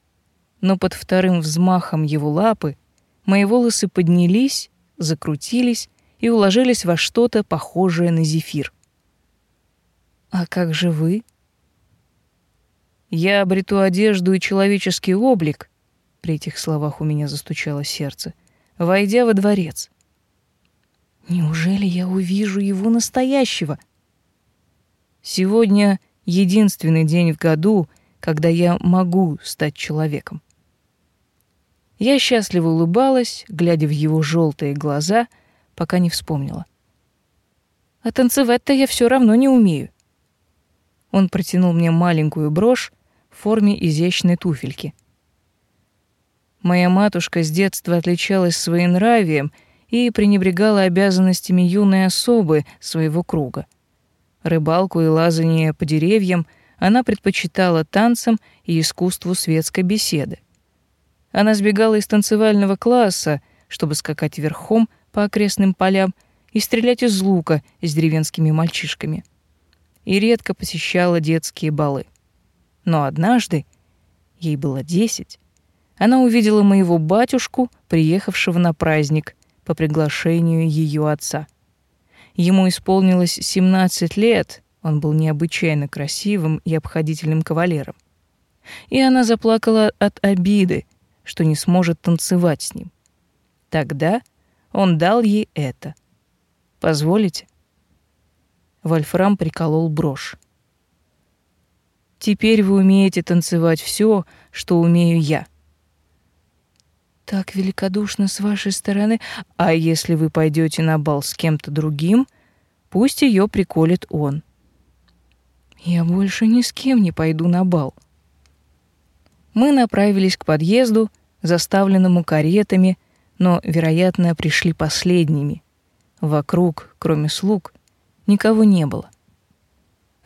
Но под вторым взмахом его лапы мои волосы поднялись, закрутились и уложились во что-то похожее на зефир. «А как же вы?» «Я обрету одежду и человеческий облик», — при этих словах у меня застучало сердце, войдя во дворец. «Неужели я увижу его настоящего?» «Сегодня единственный день в году, когда я могу стать человеком. Я счастливо улыбалась, глядя в его желтые глаза, пока не вспомнила. А танцевать-то я все равно не умею. Он протянул мне маленькую брошь в форме изящной туфельки. Моя матушка с детства отличалась своим нравием и пренебрегала обязанностями юной особы своего круга рыбалку и лазание по деревьям она предпочитала танцам и искусству светской беседы. Она сбегала из танцевального класса, чтобы скакать верхом по окрестным полям и стрелять из лука с деревенскими мальчишками. И редко посещала детские балы. Но однажды, ей было десять, она увидела моего батюшку, приехавшего на праздник по приглашению ее отца — Ему исполнилось 17 лет, он был необычайно красивым и обходительным кавалером. И она заплакала от обиды, что не сможет танцевать с ним. Тогда он дал ей это. Позволите? Вольфрам приколол брошь. Теперь вы умеете танцевать все, что умею я. Так великодушно с вашей стороны. А если вы пойдете на бал с кем-то другим, пусть ее приколет он. Я больше ни с кем не пойду на бал. Мы направились к подъезду, заставленному каретами, но, вероятно, пришли последними. Вокруг, кроме слуг, никого не было.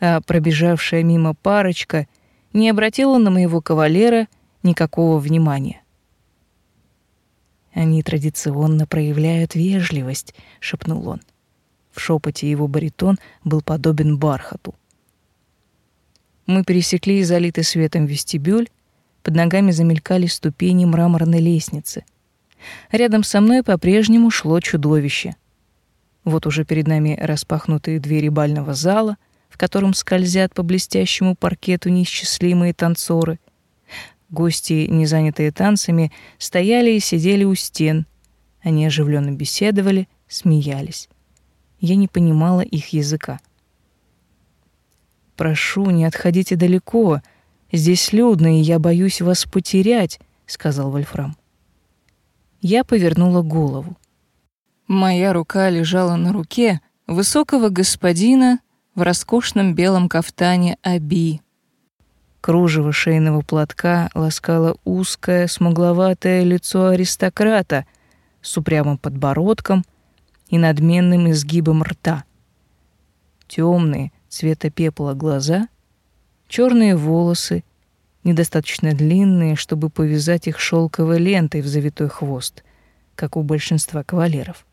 А пробежавшая мимо парочка не обратила на моего кавалера никакого внимания. Они традиционно проявляют вежливость, шепнул он. В шепоте его баритон был подобен бархату. Мы пересекли залитый светом вестибюль, под ногами замелькали ступени мраморной лестницы. Рядом со мной по-прежнему шло чудовище. Вот уже перед нами распахнутые двери бального зала, в котором скользят по блестящему паркету неисчислимые танцоры. Гости, не занятые танцами, стояли и сидели у стен. Они оживленно беседовали, смеялись. Я не понимала их языка. «Прошу, не отходите далеко», Здесь людно, и я боюсь вас потерять, сказал Вольфрам. Я повернула голову. Моя рука лежала на руке высокого господина в роскошном белом кафтане Аби. Кружево шейного платка ласкало узкое, смугловатое лицо аристократа с упрямым подбородком и надменным изгибом рта. Темные, цвета пепла глаза черные волосы, недостаточно длинные, чтобы повязать их шелковой лентой в завитой хвост, как у большинства кавалеров.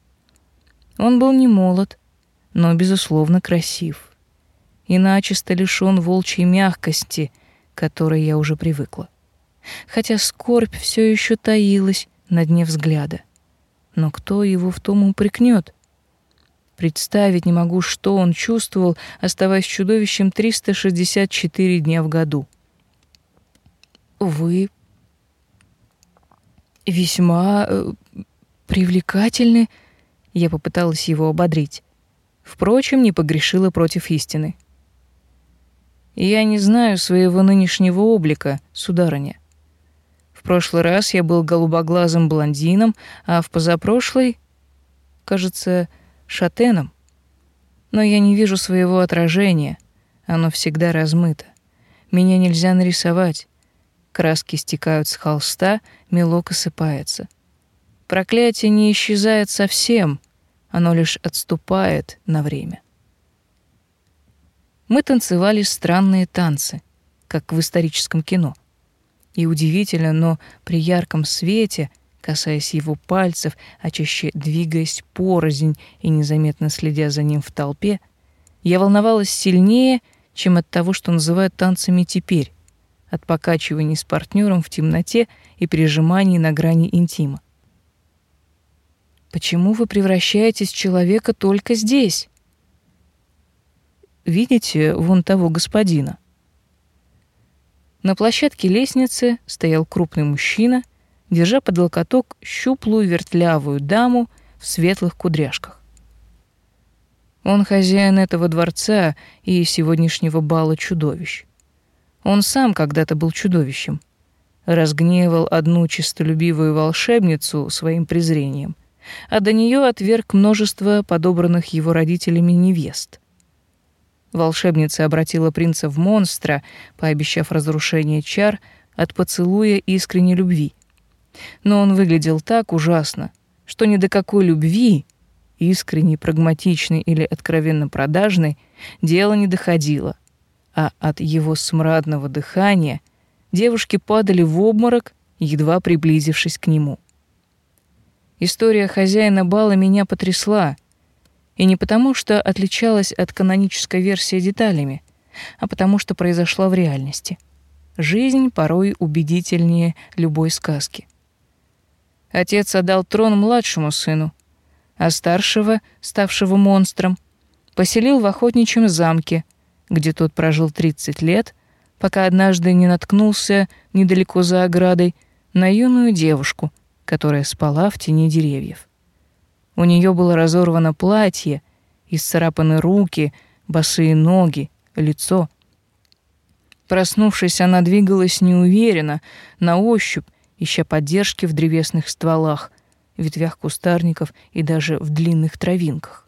Он был не молод, но, безусловно, красив. И начисто лишён волчьей мягкости, которой я уже привыкла. Хотя скорбь все еще таилась на дне взгляда. Но кто его в том упрекнет? Представить не могу, что он чувствовал, оставаясь чудовищем 364 дня в году. Вы весьма э, привлекательны, я попыталась его ободрить. Впрочем, не погрешила против истины. Я не знаю своего нынешнего облика, сударыня. В прошлый раз я был голубоглазым блондином, а в позапрошлый, кажется, шатеном. Но я не вижу своего отражения. Оно всегда размыто. Меня нельзя нарисовать. Краски стекают с холста, мелок осыпается. Проклятие не исчезает совсем, оно лишь отступает на время. Мы танцевали странные танцы, как в историческом кино. И удивительно, но при ярком свете — касаясь его пальцев, а чаще двигаясь порознь и незаметно следя за ним в толпе, я волновалась сильнее, чем от того, что называют танцами теперь, от покачиваний с партнером в темноте и прижиманий на грани интима. Почему вы превращаетесь в человека только здесь? Видите вон того господина? На площадке лестницы стоял крупный мужчина держа под локоток щуплую вертлявую даму в светлых кудряшках. Он хозяин этого дворца и сегодняшнего бала чудовищ. Он сам когда-то был чудовищем. Разгневал одну честолюбивую волшебницу своим презрением, а до нее отверг множество подобранных его родителями невест. Волшебница обратила принца в монстра, пообещав разрушение чар от поцелуя искренней любви. Но он выглядел так ужасно, что ни до какой любви, искренней, прагматичной или откровенно продажной, дело не доходило, а от его смрадного дыхания девушки падали в обморок, едва приблизившись к нему. История хозяина бала меня потрясла, и не потому, что отличалась от канонической версии деталями, а потому что произошла в реальности. Жизнь порой убедительнее любой сказки. Отец отдал трон младшему сыну, а старшего, ставшего монстром, поселил в охотничьем замке, где тот прожил 30 лет, пока однажды не наткнулся недалеко за оградой на юную девушку, которая спала в тени деревьев. У нее было разорвано платье, исцарапаны руки, босые ноги, лицо. Проснувшись, она двигалась неуверенно, на ощупь, ища поддержки в древесных стволах, ветвях кустарников и даже в длинных травинках.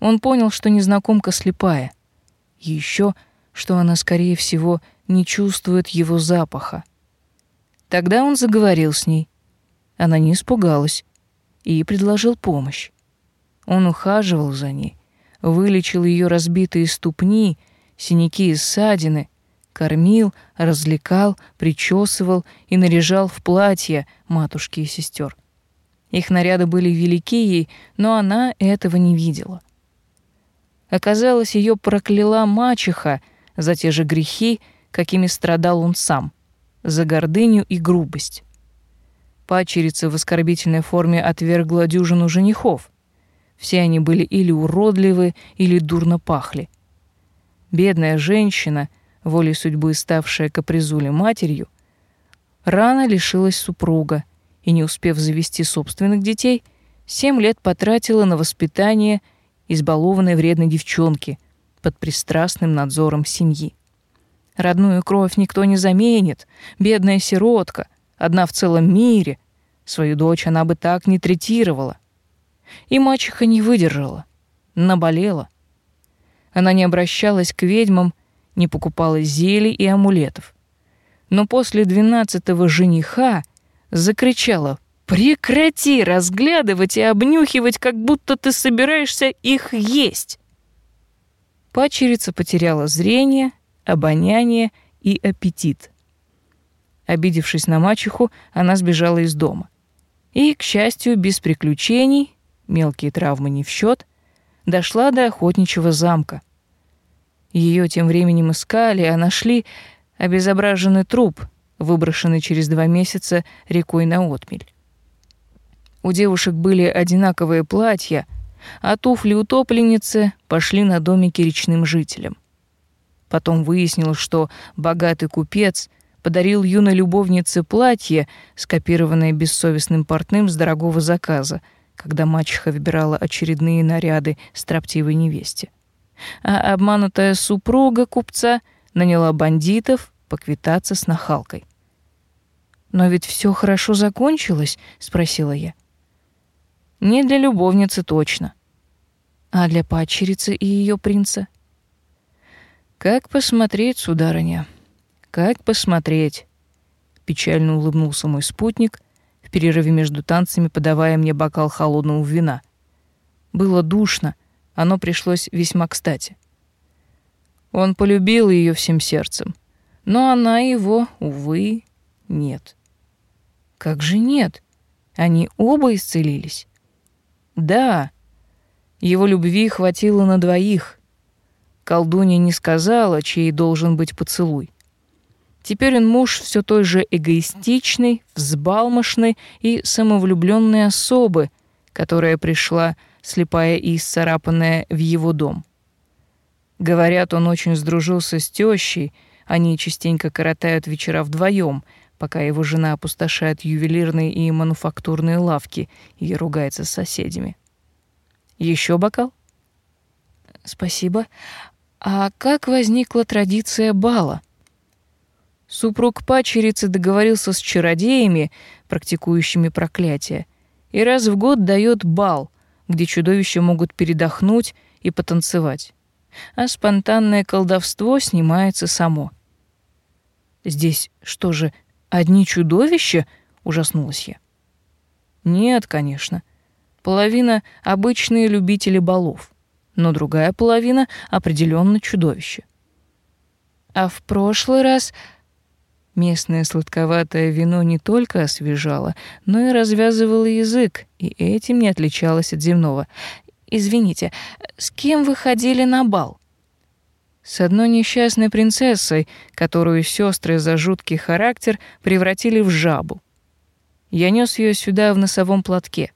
Он понял, что незнакомка слепая, еще, что она, скорее всего, не чувствует его запаха. Тогда он заговорил с ней. Она не испугалась и предложил помощь. Он ухаживал за ней, вылечил ее разбитые ступни, синяки и ссадины, кормил, развлекал, причесывал и наряжал в платья матушки и сестер. Их наряды были велики ей, но она этого не видела. Оказалось, ее прокляла мачеха за те же грехи, какими страдал он сам, за гордыню и грубость. Пачерица в оскорбительной форме отвергла дюжину женихов. Все они были или уродливы, или дурно пахли. Бедная женщина, волей судьбы ставшая капризулей матерью, рано лишилась супруга и, не успев завести собственных детей, семь лет потратила на воспитание избалованной вредной девчонки под пристрастным надзором семьи. Родную кровь никто не заменит, бедная сиротка, одна в целом мире. Свою дочь она бы так не третировала. И мачеха не выдержала, наболела. Она не обращалась к ведьмам, не покупала зелий и амулетов. Но после двенадцатого жениха закричала «Прекрати разглядывать и обнюхивать, как будто ты собираешься их есть!» Пачерица потеряла зрение, обоняние и аппетит. Обидевшись на мачеху, она сбежала из дома. И, к счастью, без приключений, мелкие травмы не в счет, дошла до охотничьего замка. Ее тем временем искали, а нашли обезображенный труп, выброшенный через два месяца рекой на отмель. У девушек были одинаковые платья, а туфли утопленницы пошли на домики речным жителям. Потом выяснилось, что богатый купец подарил юной любовнице платье, скопированное бессовестным портным с дорогого заказа, когда мачеха выбирала очередные наряды строптивой невесте. А обманутая супруга купца наняла бандитов поквитаться с нахалкой. «Но ведь все хорошо закончилось?» — спросила я. «Не для любовницы точно. А для падчерицы и ее принца?» Как посмотреть, сударыня? Как посмотреть? Печально улыбнулся мой спутник, в перерыве между танцами подавая мне бокал холодного вина. Было душно, оно пришлось весьма кстати. Он полюбил ее всем сердцем, но она его, увы, нет. Как же нет? Они оба исцелились. Да, его любви хватило на двоих, Колдунья не сказала, чей должен быть поцелуй. Теперь он муж все той же эгоистичной, взбалмошной и самовлюбленной особы, которая пришла, слепая и исцарапанная, в его дом. Говорят, он очень сдружился с тещей, они частенько коротают вечера вдвоем, пока его жена опустошает ювелирные и мануфактурные лавки и ругается с соседями. Еще бокал? Спасибо. А как возникла традиция бала? Супруг пачерицы договорился с чародеями, практикующими проклятие, и раз в год дает бал, где чудовища могут передохнуть и потанцевать. А спонтанное колдовство снимается само. Здесь что же, одни чудовища? ужаснулась я. Нет, конечно. Половина обычные любители балов но другая половина определенно чудовище. А в прошлый раз местное сладковатое вино не только освежало, но и развязывало язык, и этим не отличалось от земного. Извините, с кем вы ходили на бал? С одной несчастной принцессой, которую сестры за жуткий характер превратили в жабу. Я нес ее сюда в носовом платке.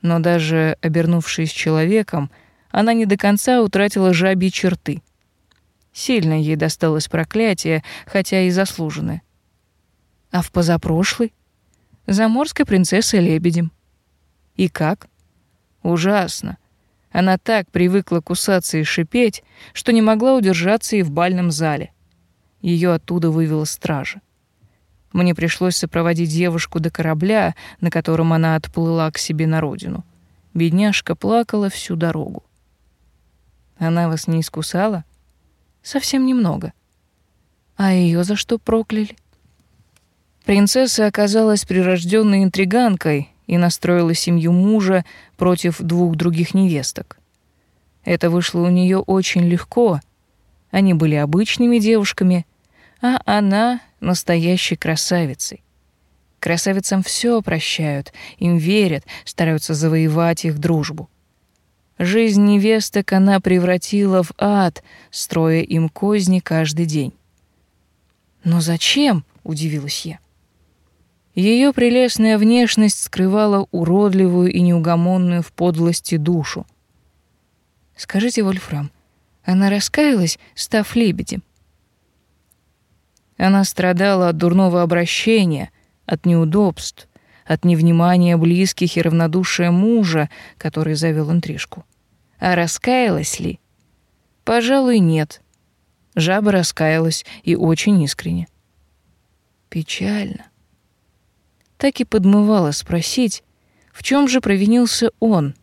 Но даже обернувшись человеком, она не до конца утратила жабьи черты. Сильно ей досталось проклятие, хотя и заслуженное. А в позапрошлый — заморской принцессой лебедем. И как? Ужасно. Она так привыкла кусаться и шипеть, что не могла удержаться и в бальном зале. Ее оттуда вывела стража. Мне пришлось сопроводить девушку до корабля, на котором она отплыла к себе на родину. Бедняжка плакала всю дорогу. Она вас не искусала? Совсем немного. А ее за что прокляли? Принцесса оказалась прирожденной интриганкой и настроила семью мужа против двух других невесток. Это вышло у нее очень легко. Они были обычными девушками, а она настоящей красавицей. Красавицам все прощают, им верят, стараются завоевать их дружбу. Жизнь невесток она превратила в ад, строя им козни каждый день. «Но зачем?» — удивилась я. Ее прелестная внешность скрывала уродливую и неугомонную в подлости душу. «Скажите, Вольфрам, она раскаялась, став лебедем?» Она страдала от дурного обращения, от неудобств, от невнимания близких и равнодушия мужа, который завел интрижку. А раскаялась ли? Пожалуй, нет. Жаба раскаялась и очень искренне. Печально. Так и подмывало спросить, в чем же провинился он.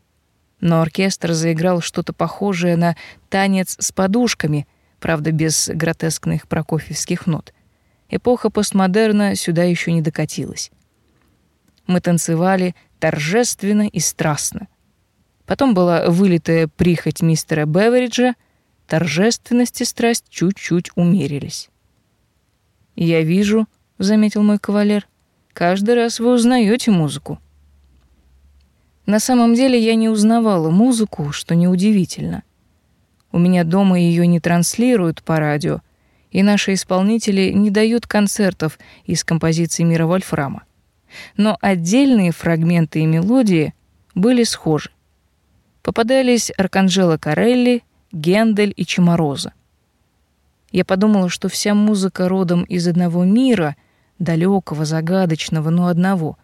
Но оркестр заиграл что-то похожее на танец с подушками, правда, без гротескных прокофьевских нот. Эпоха постмодерна сюда еще не докатилась. Мы танцевали торжественно и страстно. Потом была вылитая прихоть мистера Бевериджа, торжественность и страсть чуть-чуть умерились. «Я вижу», — заметил мой кавалер, — «каждый раз вы узнаете музыку». На самом деле я не узнавала музыку, что неудивительно. У меня дома ее не транслируют по радио, и наши исполнители не дают концертов из композиций мира Вольфрама. Но отдельные фрагменты и мелодии были схожи. Попадались Арканджело Карелли, Гендель и Чемороза. Я подумала, что вся музыка родом из одного мира, далекого, загадочного, но одного.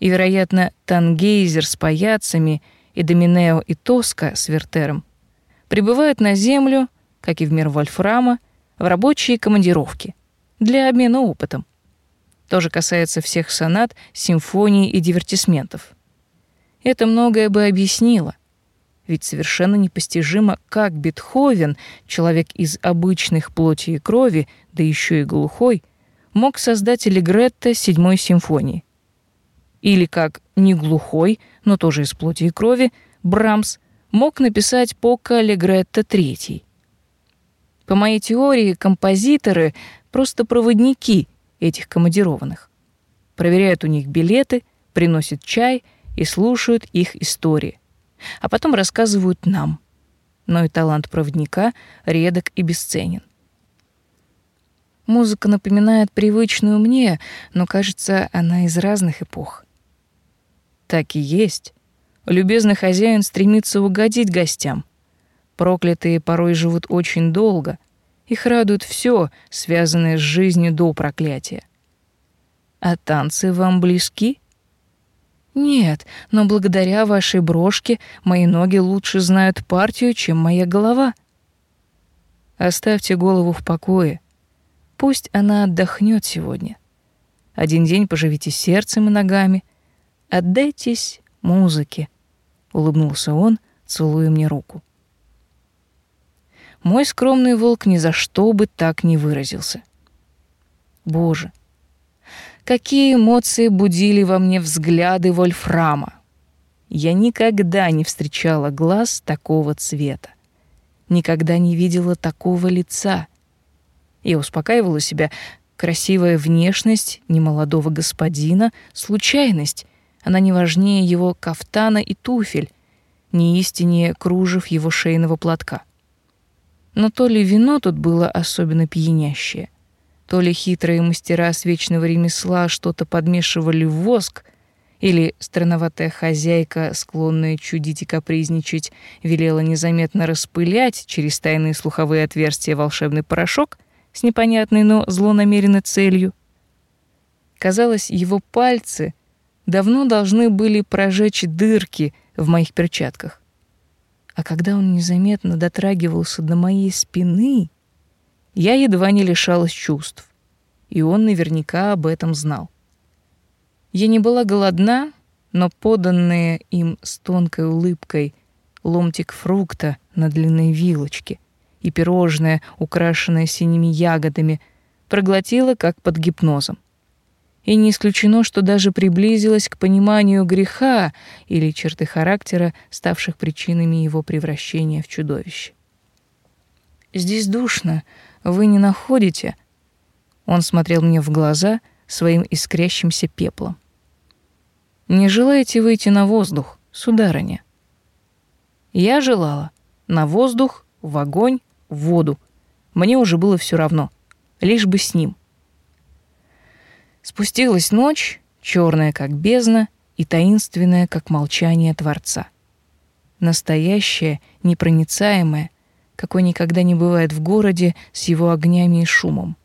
И, вероятно, Тангейзер с паяцами и Доминео и Тоска с Вертером прибывают на Землю, как и в мир Вольфрама, в рабочие командировки для обмена опытом. То же касается всех сонат, симфоний и дивертисментов. Это многое бы объяснило. Ведь совершенно непостижимо, как Бетховен, человек из обычных плоти и крови, да еще и глухой, мог создать аллегретто седьмой симфонии. Или как не глухой, но тоже из плоти и крови, Брамс мог написать пока аллегретто третий. По моей теории, композиторы — просто проводники этих командированных. Проверяют у них билеты, приносят чай и слушают их истории. А потом рассказывают нам. Но и талант проводника редок и бесценен. Музыка напоминает привычную мне, но, кажется, она из разных эпох. Так и есть. Любезный хозяин стремится угодить гостям — Проклятые порой живут очень долго. Их радует все, связанное с жизнью до проклятия. А танцы вам близки? Нет, но благодаря вашей брошке мои ноги лучше знают партию, чем моя голова. Оставьте голову в покое. Пусть она отдохнет сегодня. Один день поживите сердцем и ногами. Отдайтесь музыке, улыбнулся он, целуя мне руку. Мой скромный волк ни за что бы так не выразился. Боже, какие эмоции будили во мне взгляды Вольфрама. Я никогда не встречала глаз такого цвета. Никогда не видела такого лица. Я успокаивала себя. Красивая внешность немолодого господина — случайность. Она не важнее его кафтана и туфель, не истиннее кружев его шейного платка. Но то ли вино тут было особенно пьянящее, то ли хитрые мастера свечного ремесла что-то подмешивали в воск, или странноватая хозяйка, склонная чудить и капризничать, велела незаметно распылять через тайные слуховые отверстия волшебный порошок с непонятной, но злонамеренной целью. Казалось, его пальцы давно должны были прожечь дырки в моих перчатках. А когда он незаметно дотрагивался до моей спины, я едва не лишалась чувств. и он наверняка об этом знал. Я не была голодна, но поданные им с тонкой улыбкой ломтик фрукта на длинной вилочке и пирожное, украшенное синими ягодами, проглотила как под гипнозом. И не исключено, что даже приблизилась к пониманию греха или черты характера, ставших причинами его превращения в чудовище. «Здесь душно, вы не находите?» Он смотрел мне в глаза своим искрящимся пеплом. «Не желаете выйти на воздух, сударыня?» Я желала. На воздух, в огонь, в воду. Мне уже было все равно. Лишь бы с ним. Спустилась ночь, черная как бездна и таинственная как молчание Творца. Настоящая, непроницаемая, какой никогда не бывает в городе с его огнями и шумом.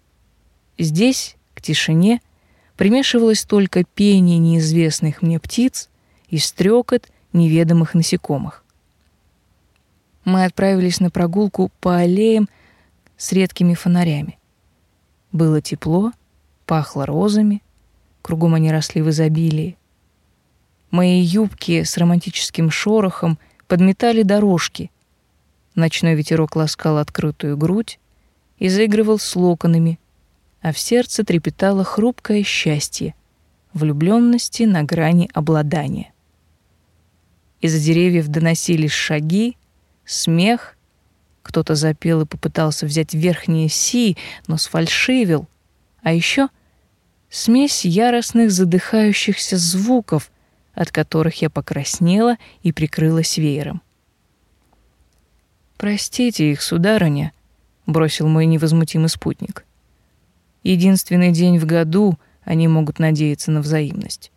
Здесь, к тишине, примешивалось только пение неизвестных мне птиц и стрекот неведомых насекомых. Мы отправились на прогулку по аллеям с редкими фонарями. Было тепло, пахло розами, кругом они росли в изобилии. Мои юбки с романтическим шорохом подметали дорожки. Ночной ветерок ласкал открытую грудь и заигрывал с локонами, а в сердце трепетало хрупкое счастье, влюбленности на грани обладания. Из-за деревьев доносились шаги, смех. Кто-то запел и попытался взять верхние си, но сфальшивил. А еще смесь яростных задыхающихся звуков, от которых я покраснела и прикрылась веером. «Простите их, сударыня», — бросил мой невозмутимый спутник. Единственный день в году они могут надеяться на взаимность.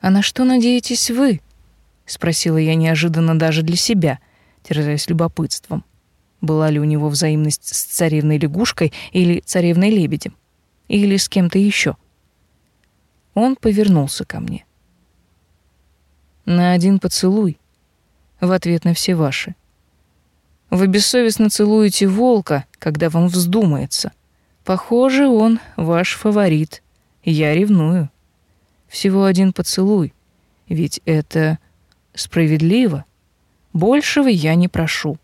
«А на что надеетесь вы?» — спросила я неожиданно даже для себя, терзаясь любопытством. Была ли у него взаимность с царевной-лягушкой или царевной-лебедем? Или с кем-то еще? Он повернулся ко мне. «На один поцелуй, в ответ на все ваши. Вы бессовестно целуете волка, когда вам вздумается». Похоже, он ваш фаворит. Я ревную. Всего один поцелуй. Ведь это справедливо. Большего я не прошу.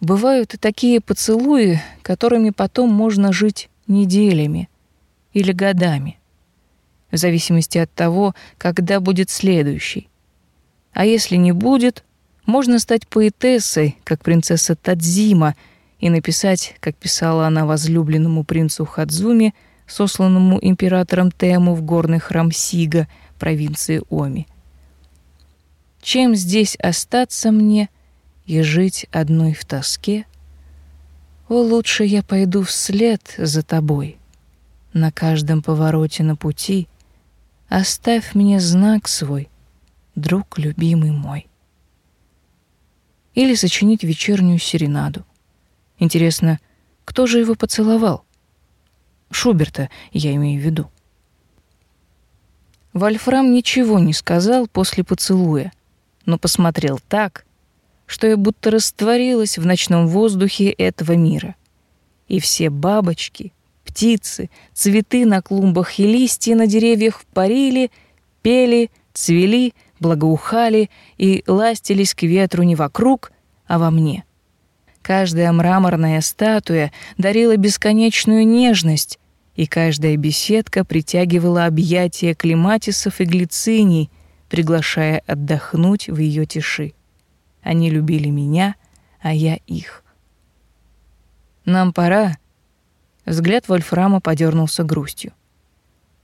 Бывают и такие поцелуи, которыми потом можно жить неделями или годами, в зависимости от того, когда будет следующий. А если не будет, можно стать поэтессой, как принцесса Тадзима — и написать, как писала она возлюбленному принцу Хадзуми, сосланному императором Тему в горный храм Сига, провинции Оми. Чем здесь остаться мне и жить одной в тоске? О, лучше я пойду вслед за тобой. На каждом повороте на пути оставь мне знак свой, друг любимый мой. Или сочинить вечернюю серенаду. Интересно, кто же его поцеловал? Шуберта, я имею в виду. Вольфрам ничего не сказал после поцелуя, но посмотрел так, что я будто растворилась в ночном воздухе этого мира. И все бабочки, птицы, цветы на клумбах и листья на деревьях парили, пели, цвели, благоухали и ластились к ветру не вокруг, а во мне — Каждая мраморная статуя дарила бесконечную нежность, и каждая беседка притягивала объятия клематисов и глициний, приглашая отдохнуть в ее тиши. Они любили меня, а я их. Нам пора. Взгляд Вольфрама подернулся грустью.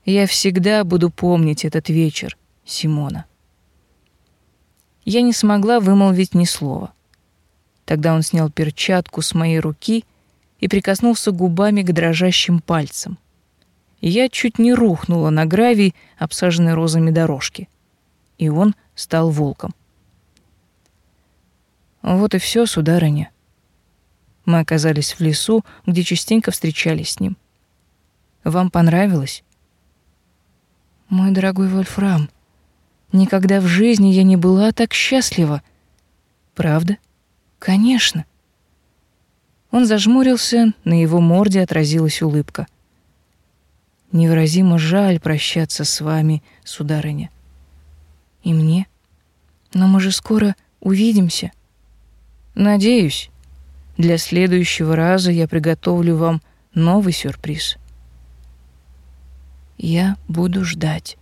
Я всегда буду помнить этот вечер, Симона. Я не смогла вымолвить ни слова. Тогда он снял перчатку с моей руки и прикоснулся губами к дрожащим пальцам. Я чуть не рухнула на гравий, обсаженной розами дорожки. И он стал волком. Вот и все, сударыня. Мы оказались в лесу, где частенько встречались с ним. Вам понравилось? Мой дорогой Вольфрам, никогда в жизни я не была так счастлива. Правда? Конечно. Он зажмурился, на его морде отразилась улыбка. Невыразимо жаль прощаться с вами, сударыня. И мне. Но мы же скоро увидимся. Надеюсь. Для следующего раза я приготовлю вам новый сюрприз. Я буду ждать.